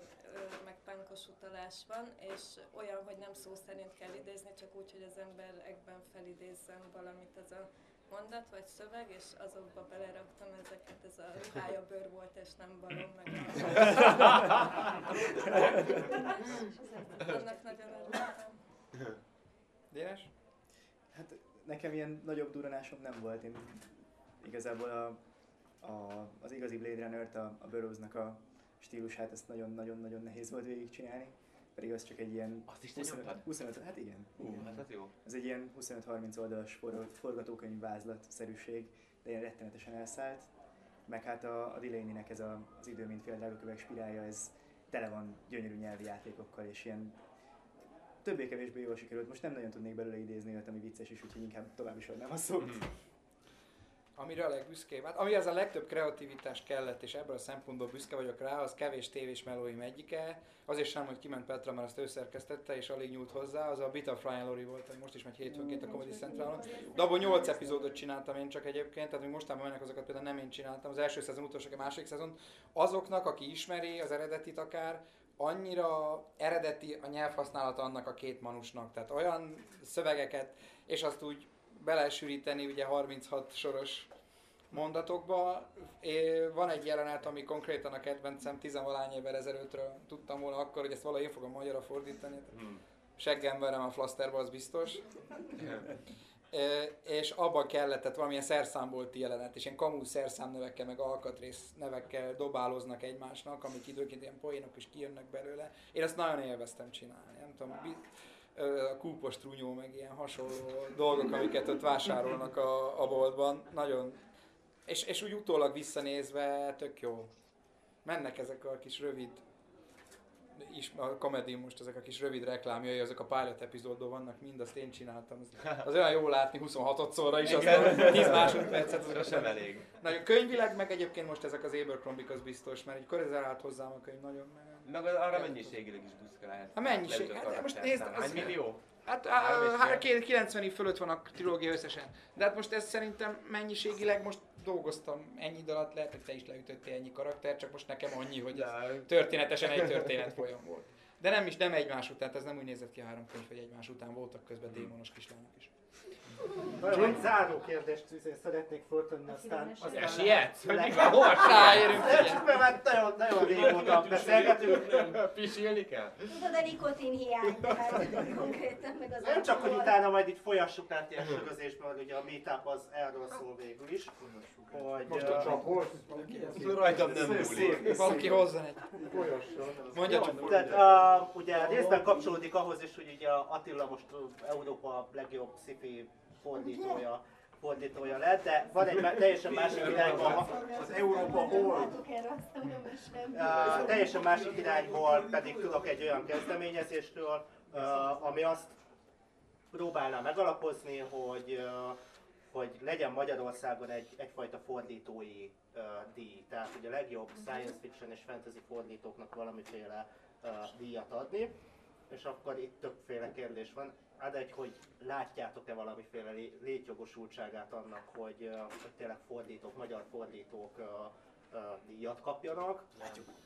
meg punkos utalás van, és olyan, hogy nem szó szerint kell idézni, csak úgy, hogy az ember ekben felidézzen valamit az a mondat vagy szöveg, és azokba beleraktam ezeket, ez a ruhája bőr volt, és nem balom, meg. Annak nagyon örültem. Dénes? Hát nekem ilyen nagyobb duranásom nem volt. Én igazából a, a, az igazi Blade Runner-t, a, a Burroughs-nak a stílusát, ezt nagyon-nagyon-nagyon nehéz volt végigcsinálni. Pedig az csak egy ilyen... Azt is te 25, nyomtad? 25, hát igen. Ú, igen. hát az jó. Ez egy ilyen 25-30 oldalas for, forgatókönyv vázlat-szerűség, de ilyen rettenetesen elszállt. Meg hát a, a Delaney-nek ez a, az idő, mint féldrágakövek spirálja, ez tele van gyönyörű nyelvi játékokkal, és ilyen többé-kevésbé jól sikerült. Most nem nagyon tudnék belőle idézni olyat, ami vicces is, úgyhogy inkább tovább is adnám a szót. Amire a legbüszkébb, hát amihez a legtöbb kreativitás kellett, és ebből a szempontból büszke vagyok rá, az kevés tévés melóim egyike. Azért sem, hogy kiment Petra, mert azt ő szerkesztette, és alig nyúlt hozzá. Az a Bit of Ryan Laurie volt, hogy most is megy hétfőnként a Comedy Centralon. De abból 8 epizódot csináltam én csak egyébként, tehát még mostában mennek azokat például nem én csináltam. Az első szezon, utolsó, a másik szezon. Azoknak, aki ismeri az eredetit akár, annyira eredeti a nyelvhasználata annak a két manusnak. Tehát olyan szövegeket, és azt úgy belesűríteni ugye 36 soros mondatokba. É, van egy jelenet, ami konkrétan a kedvencem, tizenvalány évvel ezelőttről tudtam volna akkor, hogy ezt valahogy én fogom magyarra fordítani. Hmm. Seggem verem a flaszterba, az biztos. É, és abban kellett, tehát valamilyen szerszámbolti jelenet, és ilyen kamú szerszám nevekkel, meg alkatrész nevekkel dobáloznak egymásnak, amik időnként ilyen poénok is kijönnek belőle. Én ezt nagyon élveztem csinálni, nem tudom, a kúpos trúnyó, meg ilyen hasonló dolgok, amiket ott vásárolnak a, a boltban, nagyon, és, és úgy utólag visszanézve tök jó. Mennek ezek a kis rövid is, a komedi most ezek a kis rövid reklámjai, azok a pilot epizódban vannak, mind azt én csináltam. Az, az olyan jó látni 26-szorra is, Igen. aztán 10 másodpercet. Az sem elég. Nagyon könyvileg, meg egyébként most ezek az Abercrombie az biztos, mert egy közel állt hozzám a könyv nagyon. Meg, Meg arra mennyiségileg is büszke lehet. A mennyiség, Leütött hát most nézd, az- Hány millió? Hát á, 90 év fölött van a trilógia összesen. De hát most ez szerintem mennyiségileg most dolgoztam ennyi idő alatt, lehet, hogy te is leütöttél ennyi karakter, csak most nekem annyi, hogy ez történetesen egy történet folyam volt. De nem is, nem egymás után, tehát ez nem úgy nézett ki a három könyv, hogy egymás után voltak közben démonos kislányok is. Egy záró kérdést szeretnék föltenni, aztán... Az esélyet? Hogy mi van? Hol? Ráérünk, csak mert már nagyon, nagyon régóta beszélgetünk. Pisilni kell? Tudod, a nikotin hiány, tehát konkrétan meg az Nem csak, hogy utána majd itt folyassuk át ilyen sugözésben, mert ugye a meetup az erről szól végül is. Hogy, Most a csapos? Rajtam nem múlik. Valaki hozzon egy. Mondja csak. Tehát ugye részben kapcsolódik ahhoz is, hogy ugye Attila most Európa legjobb sci fordítója, fordítója lett, de van egy teljesen másik irányban, Az Európa hol? Látok erre, aztán nem is nem. Uh, teljesen másik irányból pedig tudok egy olyan kezdeményezésről, uh, ami azt próbálná megalapozni, hogy, uh, hogy legyen Magyarországon egy, egyfajta fordítói uh, díj. Tehát, hogy a legjobb science fiction és fantasy fordítóknak valamiféle uh, díjat adni. És akkor itt többféle kérdés van. Hát egy, hogy látjátok-e valamiféle lé- létjogosultságát annak, hogy, hogy tényleg fordítók, magyar fordítók díjat kapjanak.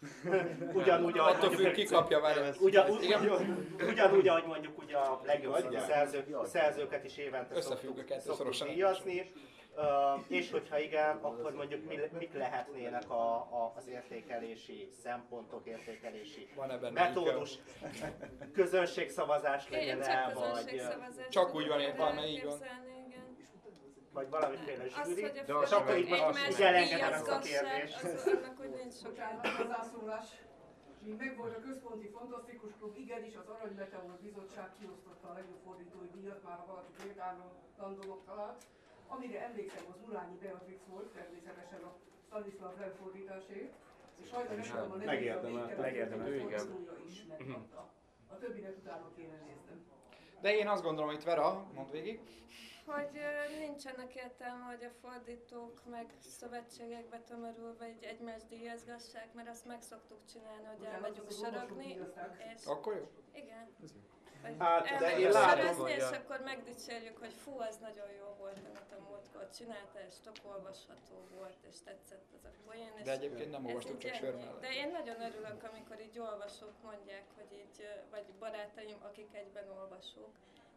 ugyanúgy, ahogy Attól függ, ki kapja vele. Ugyan, ugy, Igen? ugyan, ugyanúgy, ahogy mondjuk ugye a legjobb szerzők, szerzőket is évente szoktuk, szoktuk díjazni. Uh, és hogyha igen, akkor mondjuk mi, mik lehetnének a, a, az értékelési szempontok, értékelési metódus, közönségszavazás legyen el, vagy, Csak úgy van értelme, így van. vagy valamiféle zsűri. hogy a és akkor így most így elengedem ezt a kérdést. az annak úgy nincs hozzászólás. Míg megvolt a Központi Fantasztikus Klub, igenis az Arany Meteor Bizottság kiosztotta a legjobb fordítói díjat, már ha valaki például dolog talált. Amire emlékszem, az Urányi Beatrix volt, természetesen a Stanislav Lem fordításért. És sajnos nem tudom a igen. is megkapta. A többinek utána kéne néznem. De én azt gondolom, hogy Vera, mondd végig. Hogy nincsenek értelme, hogy a fordítók meg szövetségekbe tömörülve egy egymást díjazgassák, mert azt meg szoktuk csinálni, hogy Bocsánat, elmegyünk sorogni, és... Akkor jó. Igen. Hát, de én látom, és akkor megdicsérjük, hogy fú, az nagyon jó volt, amit a múltkor csinálta, és tök olvasható volt, és tetszett ez a poén. és De egyébként nem olvastuk, csak ennyi. sör mellett. De én nagyon örülök, amikor így olvasók mondják, hogy így, vagy barátaim, akik egyben olvasók,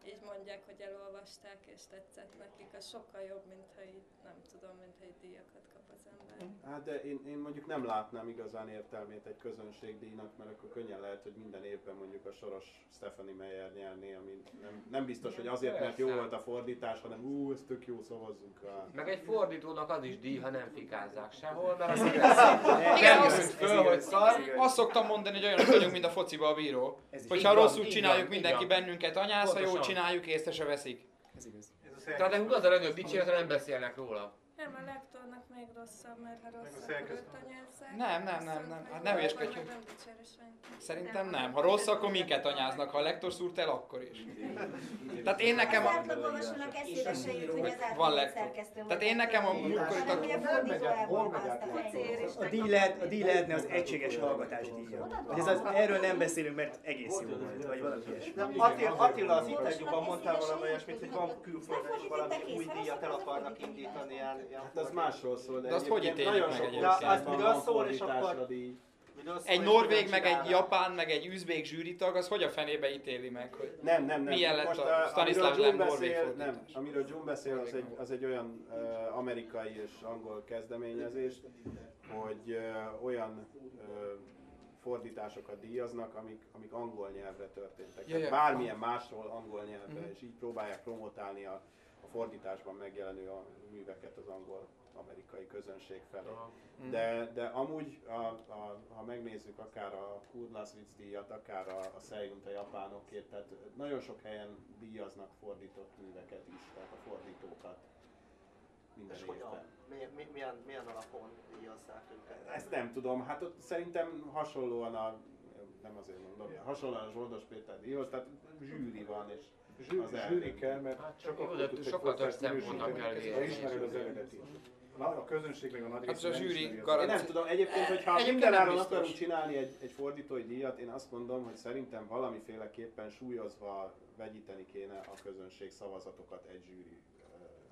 így mondják, hogy elolvasták és tetszett nekik, az sokkal jobb, mint ha így, nem tudom, mint ha így díjakat kap az ember. Hát de én, én mondjuk nem látnám igazán értelmét egy közönségdíjnak, mert akkor könnyen lehet, hogy minden évben mondjuk a soros Stephanie Meyer nyerné, ami nem, nem biztos, hogy azért, mert jó volt a fordítás, hanem ú, ez tök jó, szavazzunk rá. Meg egy fordítónak az is díj, ha nem fikázzák sehol, mert az Nem föl, hogy szar. azt szoktam mondani, hogy olyanok vagyunk, mint a fociba a bíró. Hogyha rosszul csináljuk, mindenki bennünket anyáz, ha jól. Csináljuk, észre se veszik. Ez igaz. Tehát nekünk az a legnagyobb dicséret, ha nem beszélnek róla. Nem, a lektornak még rosszabb, mert ha rossz, a akkor őt anyázzák. Nem, nem, nem, nem. Hát ne hülyeskedjünk. Nem senki. Szerintem nem. Ha rossz, akkor minket anyáznak. Ha a lektor szúrt el, akkor is. Tehát én nekem Az a... átlagolvasónak eszébe se jut, hogy az Van szerkesztő Tehát én nekem a múltkor itt hanem, hogy a díj, lehet, a díj lehetne az egységes hallgatás díja. Ez az, erről nem beszélünk, mert egész jó volt, vagy valami ilyesmi. Attila, az interjúban mondtál valami olyasmit, hogy van külföldön is valami új díjat el akarnak indítani. Hát az másról szól, de, De azt hogy ítéljük nagyon meg sok egyébként? De az országban miről van szól, és akkor- szól, Egy norvég, meg egy japán, meg egy üzbék zsűritag, az hogy a fenébe ítéli meg, hogy Nem, nem, nem. milyen lett Most, a uh, Stanislav amiről Lem norvég nem, amiről June beszél, az egy, az egy olyan uh, amerikai és angol kezdeményezés, hogy uh, olyan uh, fordításokat díjaznak, amik, amik angol nyelvre történtek. Ja, Tehát ja. Bármilyen másról angol nyelvre, Mhm. és így próbálják promotálni a, a fordításban megjelenő a műveket az angol amerikai közönség felé. Mhm. De, de amúgy, a, a, ha megnézzük akár a Kurlaswitz díjat, akár a, a Seiyunt a japánokért, tehát nagyon sok helyen díjaznak fordított műveket is, tehát a fordítókat minden És hogyan? évben. Mi, mi, milyen, milyen alapon díjazzák őket? Ezt nem tudom, hát ott szerintem hasonlóan a, nem azért mondom, hasonlóan a Zsoldos Péter díjhoz, tehát zsűri van, és Zsűri, az zsűri kell, mert Hát csak akkor tudsz minősíteni, kell ha nézni. ismered az eredetit. A közönség meg a nagy Hát része a nem zsűri garancia- Én nem tudom, egyébként, hogyha Egyébként mindenáron akarunk csinálni egy, egy fordítói díjat, én azt mondom, hogy szerintem valamiféleképpen súlyozva vegyíteni kéne a közönség szavazatokat egy zsűri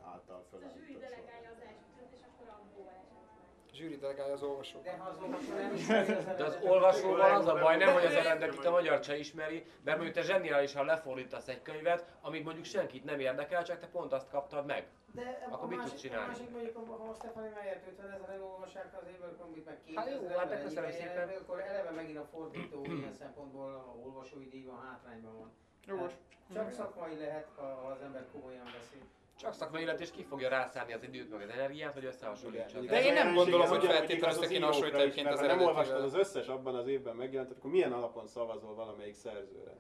által A zsűri delegálja az elsőt, és akkor abból esett. Zsűri delegálja az olvasók. De ha az olvasó nem ismeri az De az eredetet, olvasóval az a baj, nem, hogy az De- eredetit a magyar se ismeri, mert mondjuk te zseniálisan lefordítasz egy könyvet, amit mondjuk senkit nem érdekel, csak te pont azt kaptad meg. De Akkor mit tudsz csinálni? A másik mondjuk, ha a Stefani Meyert 50 ezeren olvassák az Abercrombie-t, meg Hát jó, 2000 hát köszönöm szépen. akkor eleve megint a fordító ilyen szempontból a olvasói díjban hátrányban van. Jogos. Csak szakmai lehet, ha az ember komolyan veszi. Csak szakmai élet, és ki fogja rászállni az időt, meg az energiát, hogy összehasonlítsa. De én nem gondolom, hogy feltétlenül össze kéne hasonlítani az Ha nem olvastad eredetivel. az összes abban az évben megjelent, akkor milyen alapon szavazol valamelyik szerzőre?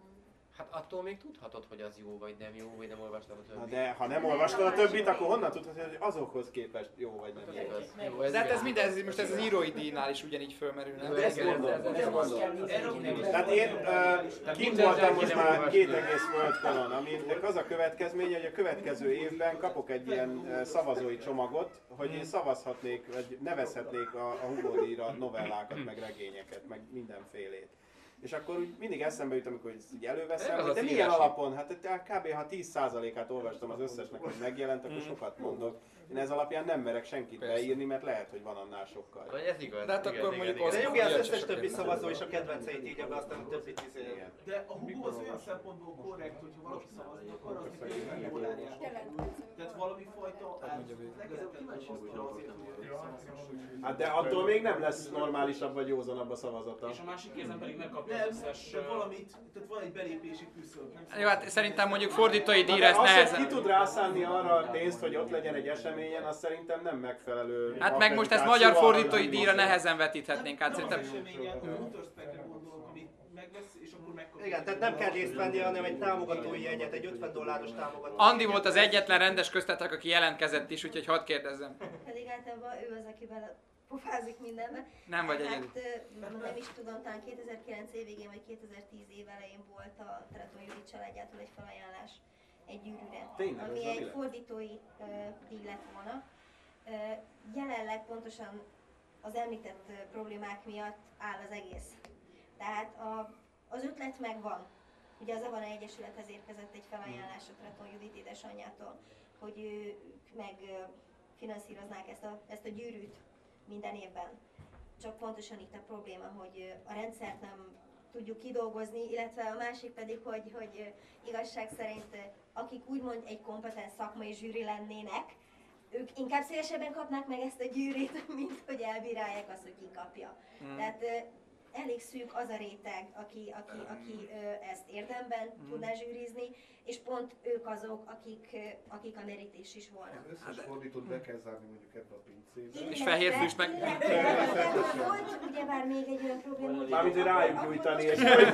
Hát attól még tudhatod, hogy az jó vagy nem jó, vagy nem olvastad a Na többit. de ha nem olvastad a többit, akkor honnan tudhatod, hogy azokhoz képest jó vagy nem jó? igaz. Jó, ez De hát ez minden, ez, most ez az írói díjnál is ugyanígy fölmerülne. De ezt mindenkinek Tehát én uh, kint voltam most nem már két egész Worldcon-on, aminek az a következménye, hogy a következő évben kapok egy ilyen szavazói csomagot, hogy én szavazhatnék, vagy nevezhetnék a, a Hugo díjra novellákat, meg regényeket, meg mindenfélét. És akkor úgy mindig eszembe jut, amikor ezt így előveszem, hogy de milyen alapon? Hát hát kb. ha 10%-át olvastam az összesnek, hogy megjelent, akkor sokat mondok. Én ez alapján nem merek senkit beírni, mert lehet, hogy van annál sokkal. Vagy ez igaz. De hát igen, akkor igen, mondjuk igen. De az- jogi az összes többi szavazó és a kedvenceit írja be, aztán többi izé. De a Hugo az olyan szempontból korrekt, hogyha valaki szavazni akar, az neki jól. Tehát valami fajta kíváncsi azért, hogy Hát de attól még nem lesz normálisabb vagy józanabb a szavazata. És a másik kézen pedig megkapja az összes... de valamit, tehát van egy belépési küszöb. Jó, hát szerintem mondjuk fordítói Na díjra de ez az, hogy nehezen. ki tud rászánni arra a pénzt, hogy ott legyen egy eseményen, az szerintem nem megfelelő. Hát meg most ezt magyar fordítói díjra nehezen vetíthetnénk át, szerintem. és akkor megkapja. Igen, tehát nem kell részt venni, hanem egy támogatói jegyet, egy 50 dolláros támogatói Andi volt az egyetlen rendes köztetek, aki jelentkezett is, úgyhogy hadd kérdezzem. Pedig általában ő az, aki bele pofázik mindenbe. Nem vagy hát, egyedül. nem is tudom, talán 2009 év végén vagy 2010 év elején volt a Teleton Júli családjától egy felajánlás egy gyűrűre, Tényleg, ami egy fordítói díj lett volna. Ö, jelenleg pontosan az említett problémák miatt áll az egész. Tehát a, az ötlet megvan. Ugye az Avana Egyesülethez érkezett egy felajánlás a Treton Judit édesanyjától, hogy ők meg finanszíroznák ezt a, ezt a gyűrűt minden évben. Csak pontosan itt a probléma, hogy a rendszert nem tudjuk kidolgozni, illetve a másik pedig, hogy, hogy igazság szerint akik úgymond egy kompetens szakmai zsűri lennének, ők inkább szívesebben kapnák meg ezt a gyűrűt, mint hogy elbírálják azt, hogy ki kapja. Mm. Tehát elég szűk az a réteg, aki, aki, aki ö, ezt érdemben Mm. tudná zsűrizni, és pont ők azok, akik, akik a merítés is volna. Az összes fordítót be kell zárni mondjuk ebbe a pincébe. És fehér füst meg- volt ugyebár még egy olyan probléma, hogy... Mármint, hogy rájuk nyújtani, és Tehát,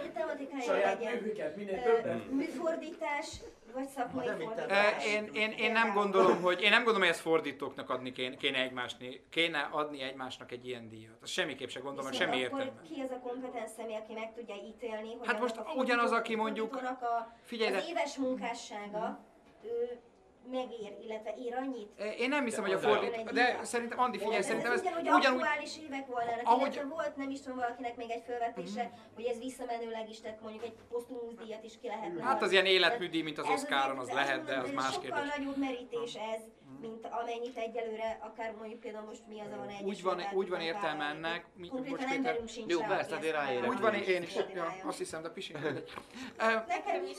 hogy a tematikája Saját legyen műfordítás, vagy szakmai fordítás. Én, én, én nem gondolom, hogy én nem gondolom, hogy ezt fordítóknak adni kéne, kéne, egymásni, kéne adni egymásnak egy ilyen díjat. Azt semmiképp sem gondolom, Viszont semmi akkor értelme. ki az a kompetens személy, aki meg tudja ítélni, hogy Hát most a ugyanaz, aki mondjuk- a, Figyelj, az éves munkássága ő megér, illetve ér annyit. Én nem hiszem, hogy a De- fordító, de szerintem Andi figyelj, ez, szerintem ez ugyanúgy, ugyanúgy, aktuális évek volnának, Ahogy- illetve volt, nem is tudom, valakinek még egy felvetése, hogy ez visszamenőleg is, tehát mondjuk egy posztumusz díjat is ki lehetne. Hát az ilyen életműdíj, mint az Ez Oscaron, az ez lehet, de az más Sokkal kérdés. nagyobb merítés ez, mint amennyit egyelőre, akár mondjuk például most mi az, ahol egy Úgy van, úgy van értelme ennek, mi, Konkrétan bocs, Péter. emberünk sincs Jó, rá, persze, ezt ráérek. Úgy van, én is, ja, azt hiszem, de. Ö, Nekem is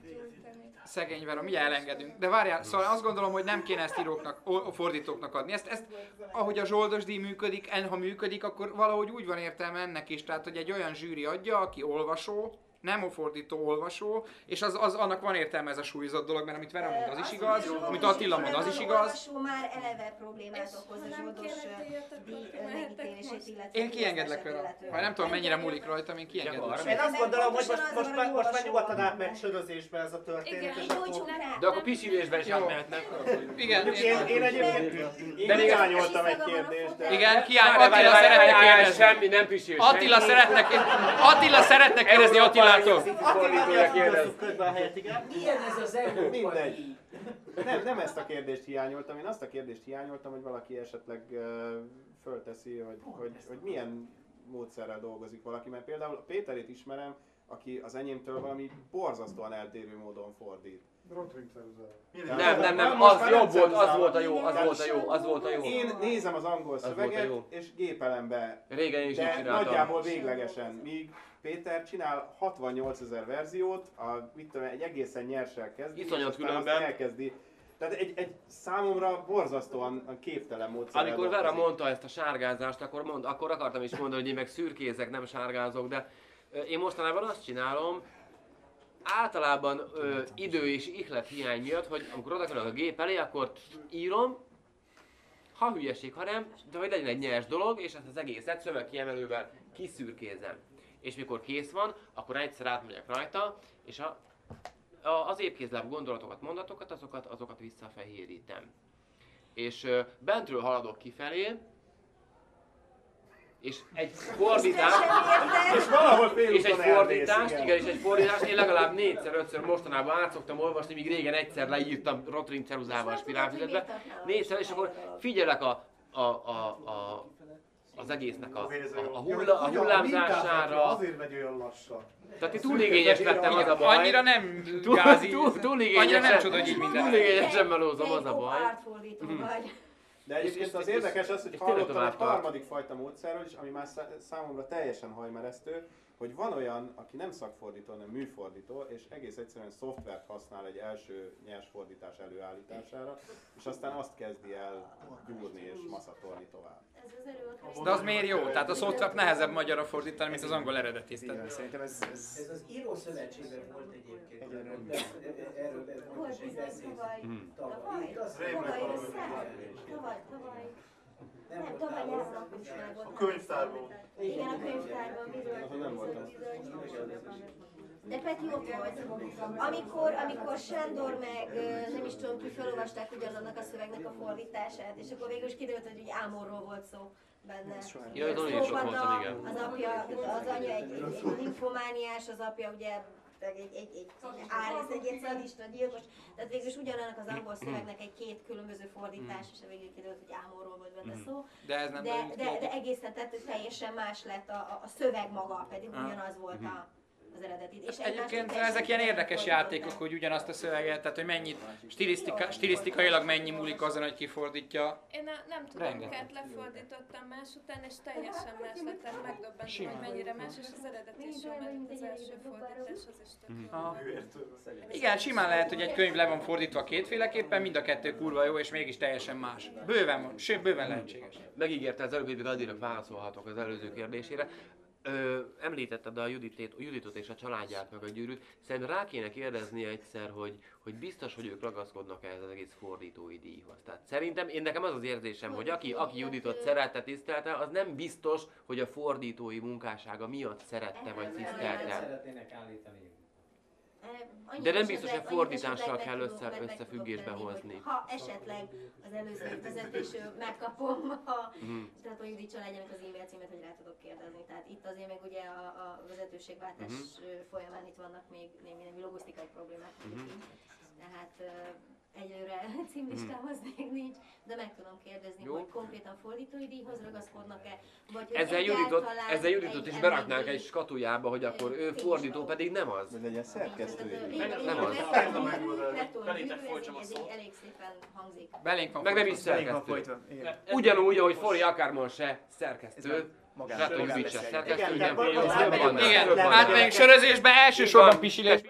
gyújtani. Szegény Vera, mi elengedünk. De várjál, szóval azt gondolom, hogy nem kéne ezt íróknak, a fordítóknak adni. Ezt, ezt, ahogy a zsoldos díj működik, en, ha működik, akkor valahogy úgy van értelme ennek is. Tehát, hogy egy olyan zsűri adja, aki olvasó, nem a fordító olvasó, és az, az, annak van értelme ez a súlyozott dolog, mert amit Vera mond, az is igaz, amit Attila mond, az is igaz. olvasó már eleve problémát okoz a zsoldos Én kiengedlek Vera. Ha nem tudom, mennyire múlik rajtam, én kiengedlek. Én azt gondolom, hogy most, most, az már, most már nyugodtan átmegy sörözésbe ez a történet. Igen. De akkor pisilésben is átmehetnek. Igen, én, én egyébként Én De még- hiányoltam egy kérdést, de... Igen, kiáll, Attila szeretne kérdezni. Semmi, nem pisil. Attila szeretne, Attila szeretne kérdezni Attilától. Fordítóra kérdez. Közben a helyet, igen. Milyen ez az Európa Mindegy. Nem, nem ezt a kérdést hiányoltam, én azt a kérdést hiányoltam, hogy valaki esetleg uh, fölteszi, hogy, hogy, hogy milyen módszerrel dolgozik valaki, mert például a Péterét ismerem, aki az enyémtől valami borzasztóan eltérő módon fordít. Nem, nem, nem, az jobb volt, az volt a jó, az volt a jó, az volt a jó. Én nézem az angol szöveget, jó. és gépelem be, Régen is így de csináltam. nagyjából véglegesen, míg Péter csinál 68 ezer verziót, a, mit tudom, egy egészen nyersel kezdi, Iszonyat és különben. elkezdi. Tehát egy, egy számomra borzasztóan képtelen módszer. Amikor Vera mondta ezt a sárgázást, akkor, mond, akkor akartam is mondani, hogy én meg szürkézek, nem sárgázok, de én mostanában azt csinálom, általában ö, idő és ihlet hiány miatt, hogy amikor oda kerülök a gép elé, akkor írom, ha hülyeség, ha nem, de hogy legyen egy nyers dolog, és ezt az egészet szövegkiemelővel kiszürkézem. És mikor kész van, akkor egyszer átmegyek rajta, és a, a, az épkézláb gondolatokat, mondatokat, azokat, azokat visszafehérítem. És ö, bentről haladok kifelé, és egy fordítás, És valahol és egy elvész, fordítás, igen. igen, és egy fordítás, én legalább négyszer, ötször mostanában át szoktam olvasni, míg régen egyszer leírtam rotring ceruzával spirálfüzetbe. Négyszer, és akkor figyelek a a, a, a, az egésznek a, a, hulla, a hullámzására. Azért megy olyan lassan. Tehát itt túligényes lettem az a baj. Annyira nem Túl- gázi, túl- annyira nem csoda, hogy így minden. Túligényesen melózom, az a baj. artfordító Mhm. vagy. De egyébként az érdekes az, hogy hallottam egy harmadik fajta módszerről is, ami már szá- számomra teljesen hajmeresztő, hogy van olyan, aki nem szakfordító, hanem műfordító, és egész egyszerűen szoftvert használ egy első nyers fordítás előállítására, és aztán azt kezdi el gyúrni és maszatolni tovább. Ez az előadás. De az miért jó? Tehát a szoftvert nehezebb magyarra fordítani, mint az angol eredetét. Ez szerintem ez, ez... Ez az író szövetségben volt egyébként. Erről volt egy beszéd. tavaly? Tavaly. Tavaly? Tavaly tavaly akkor is meg volt. A könyvtárban. Igen, a könyvtárban bizony. Ahol nem voltam. De Peti ott volt. Amikor, amikor Sándor meg nem is tudom ki felolvasták ugyanannak a szövegnek a fordítását, és akkor végül is kiderült, hogy Ámorról volt szó benne. Ja, azon én is ott Szóval voltam, a- igen. Az apja, az anya egy, egy, egy linfomániás, az apja ugye egy, egy, egy, egy Árisz, egy, egy szadista gyilkos. Tehát végül is ugyanannak az angol szövegnek egy két különböző fordítás, és a végül kiderült, hogy Ámorról volt benne szó. De ez nem de, de, kérdés. de egészen, tehát teljesen más lett a, a, a szöveg maga, pedig Ah. ugyanaz volt a, az eredeti. És egymástól Egyébként ezek ilyen érdekes játékok, hogy ugyanazt a szöveget, tehát hogy mennyit stilisztika, stilisztikailag mennyi múlik azon, hogy kifordítja. Én a, nem tudom, Rengeteg. lefordítottam más után, és teljesen más lett, tehát megdöbbentem, hogy mennyire más, és az eredeti is jó, mert az első fordításhoz is tök volt. Igen, simán lehet, hogy egy könyv le van fordítva kétféleképpen, mind a kettő kurva jó, és mégis teljesen más. Bőven van, sőt, bőven lehetséges. Megígérte az előbb, hogy Adinak válaszolhatok az előző kérdésére. Ö, említetted a Juditét, Juditot és a családját, meg a gyűrűt. Szerintem rá kéne kérdezni egyszer, hogy, hogy biztos, hogy ők ragaszkodnak ehhez az egész fordítói díjhoz. Tehát szerintem én nekem az az érzésem, hogy aki, aki Juditot szerette, tisztelte, az nem biztos, hogy a fordítói munkássága miatt szerette vagy tisztelte. Szeretnének állítani. Annyi De nem biztos, hogy fordítással kell össze- összefüggésbe hozni. Ha esetleg az előző vezetésről megkapom a, Mhm. tehát a Judit családjának az e-mail címet, hogy rá tudok kérdezni. Tehát itt azért még ugye a, a vezetőségváltás Mhm. folyamán itt vannak még némi, némi logisztikai problémák. Mhm. mondjuk. Tehát címlistám az még nincs, de meg tudom kérdezni, Jó. hogy konkrétan fordítói díjhoz ragaszkodnak-e, vagy hogy Ezzel Juditot, ezzel Juditot is egy beraknánk egy skatujába, hogy akkor ő fordító, pedig nem az. Hogy legyen szerkesztői. Nem az. Ez elég szépen hangzik. Belénk van Meg nem is szerkesztő. Ugyanúgy, ahogy Fori Akármon se Ez szerkesztő. már magán- Sátor magán Judit se szerkesztő, Igen, igen, átmegyünk sörözésbe, elsősorban pisilés.